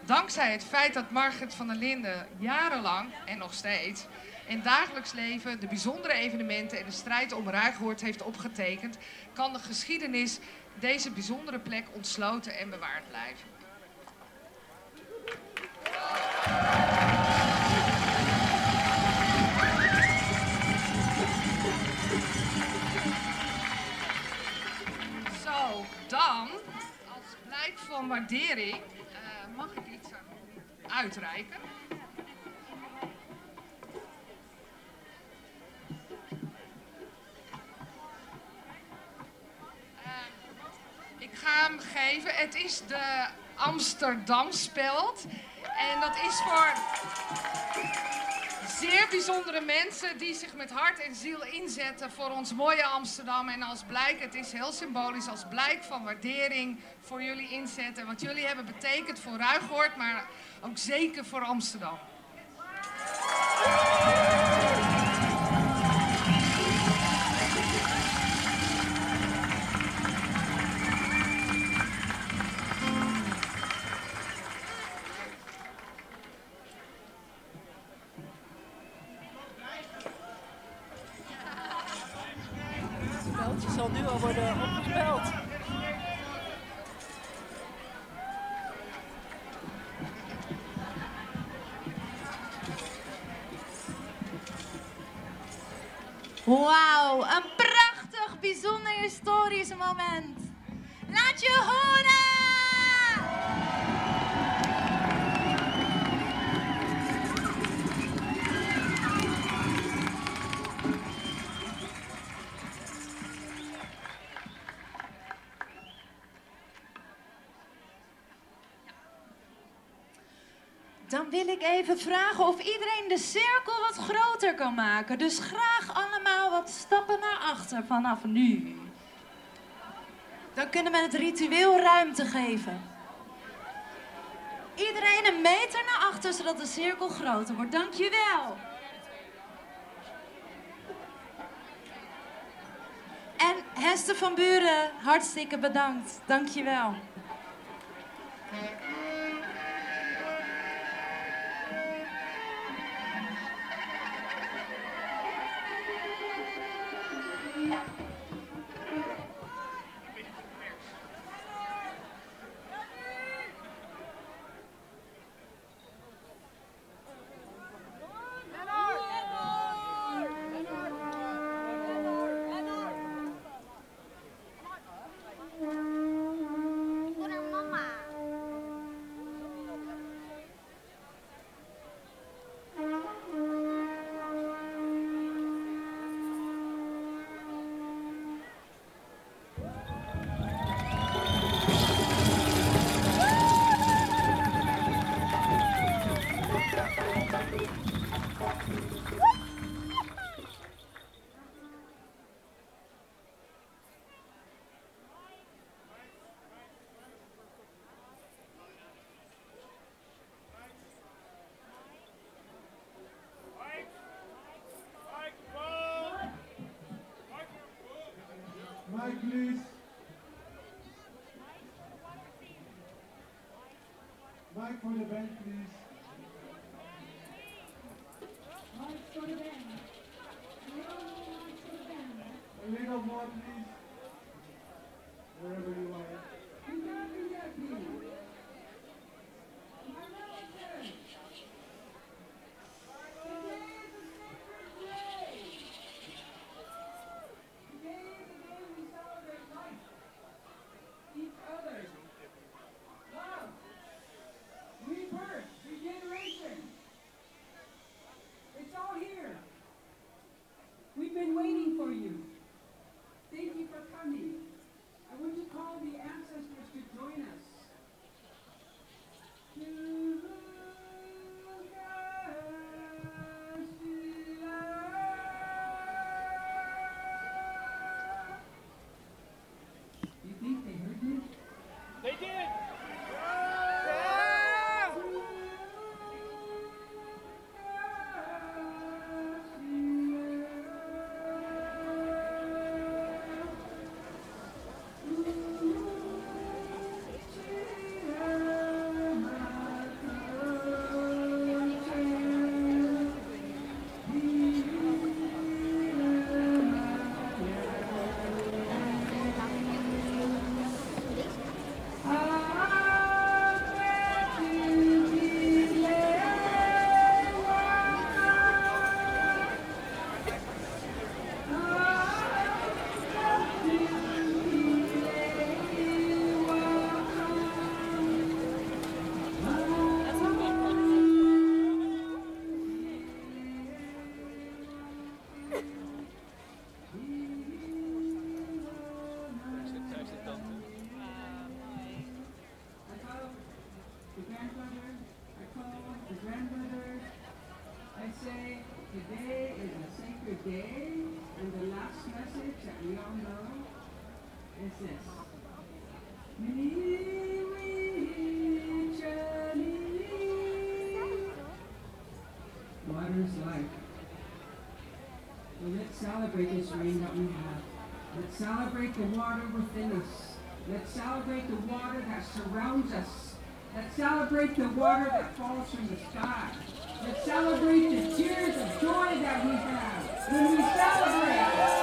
Dankzij het feit dat Margret van der Linden jarenlang, en nog steeds, in dagelijks leven de bijzondere evenementen en de strijd om Ruigoord heeft opgetekend, kan de geschiedenis deze bijzondere plek ontsloten en bewaard blijven. Zo, dan, als blijk van waardering, mag ik iets u uitreiken. Eh, ik ga hem geven. Het is de Amsterdam speld. En dat is voor zeer bijzondere mensen die zich met hart en ziel inzetten voor ons mooie Amsterdam. En als blijk, het is heel symbolisch, als blijk van waardering voor jullie inzetten. Wat jullie hebben betekend voor Ruigoord, maar ook zeker voor Amsterdam. Ik even vragen of iedereen de cirkel wat groter kan maken. Dus graag allemaal wat stappen naar achter vanaf nu. Dan kunnen we het ritueel ruimte geven. Iedereen een meter naar achter, zodat de cirkel groter wordt. Dankjewel. En Hester van Buren, hartstikke bedankt. Dankjewel. Mike, Mike for the band, please. this rain that we have. Let's celebrate the water within us. Let's celebrate the water that surrounds us. Let's celebrate the water that falls from the sky. Let's celebrate the tears of joy that we have when we celebrate.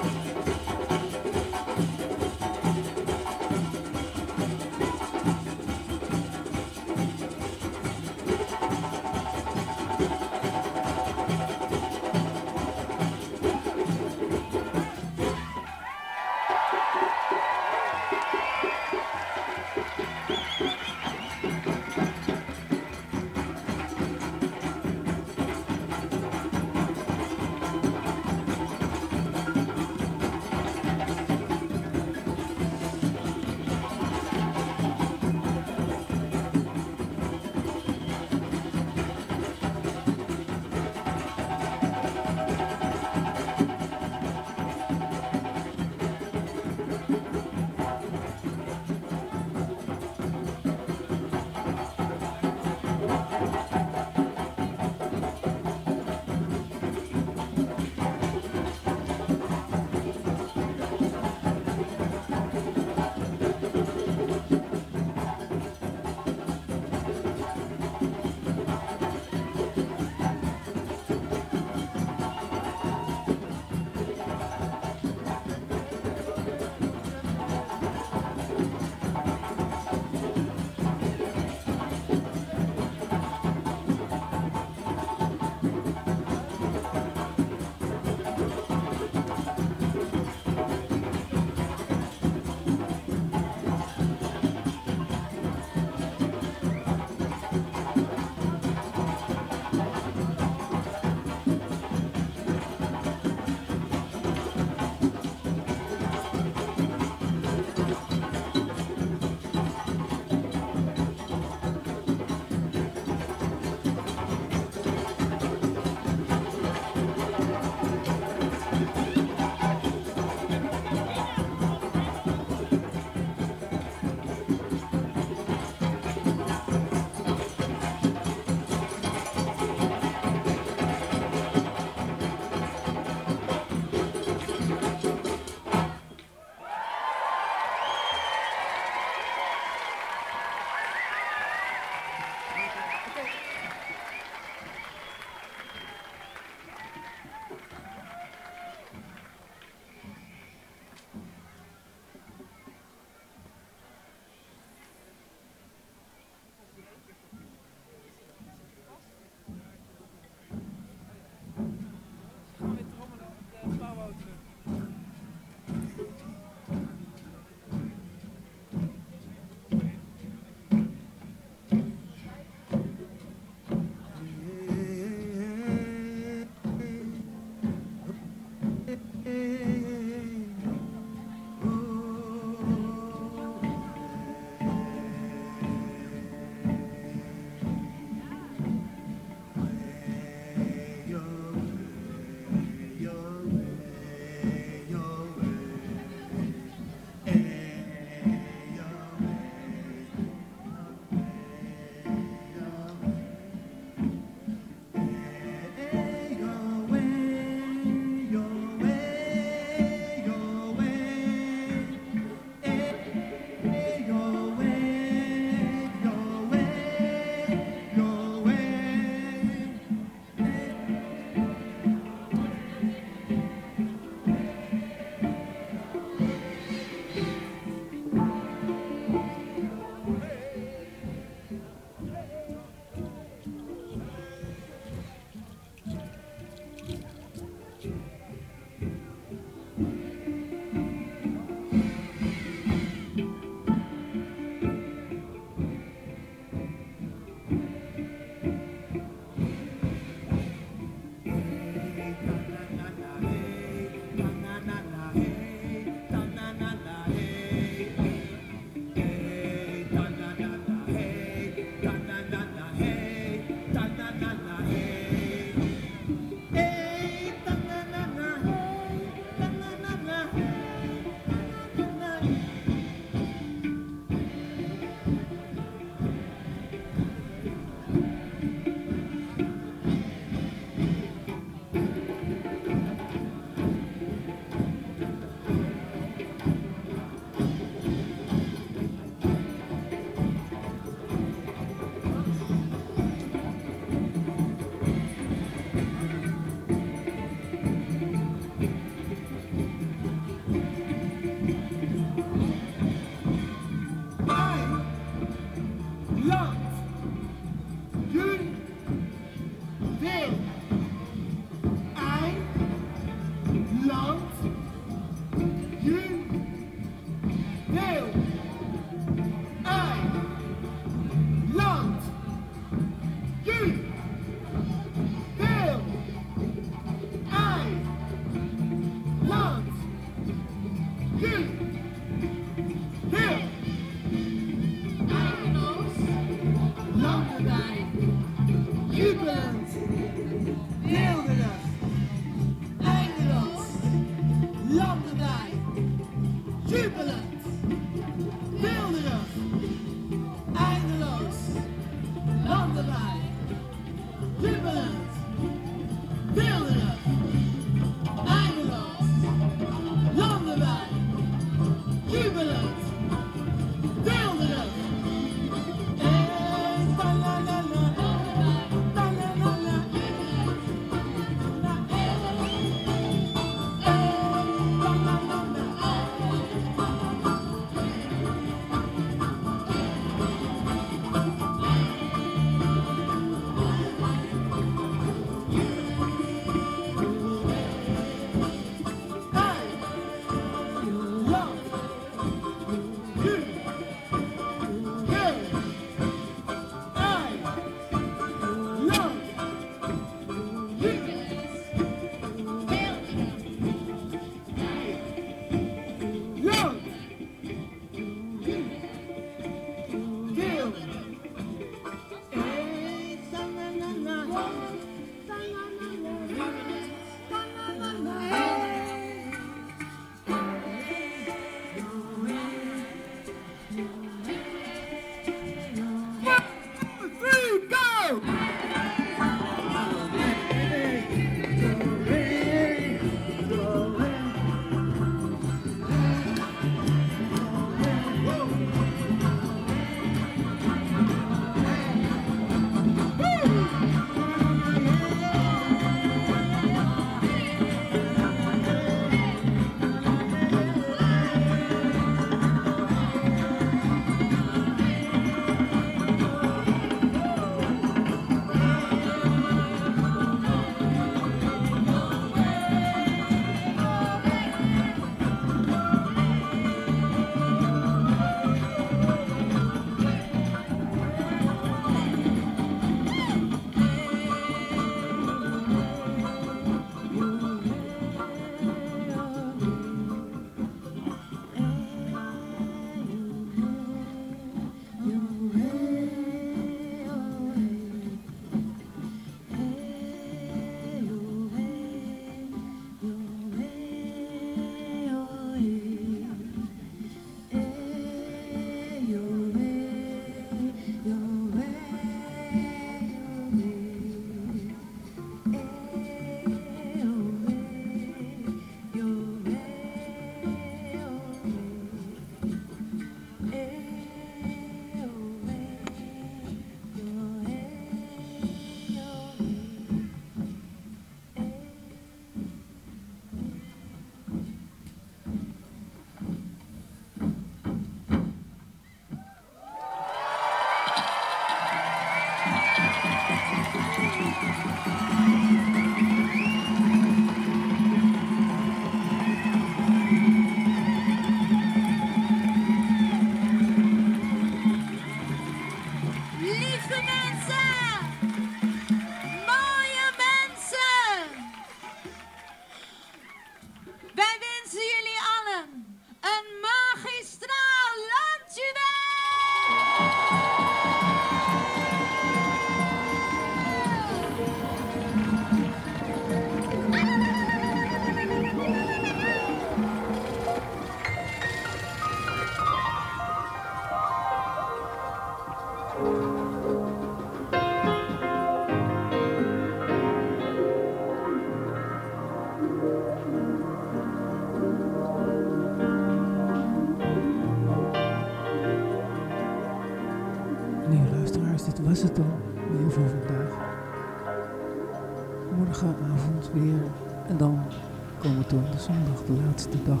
de laatste dag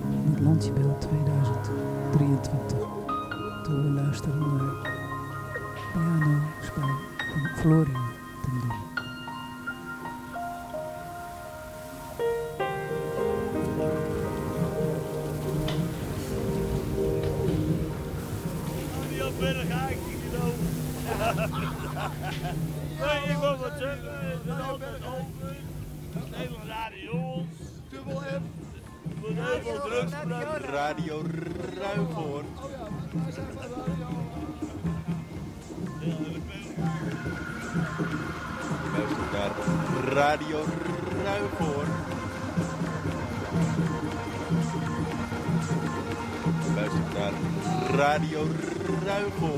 van het Landjebel 2023. Toen we luisteren naar piano spel van Flori. helpful.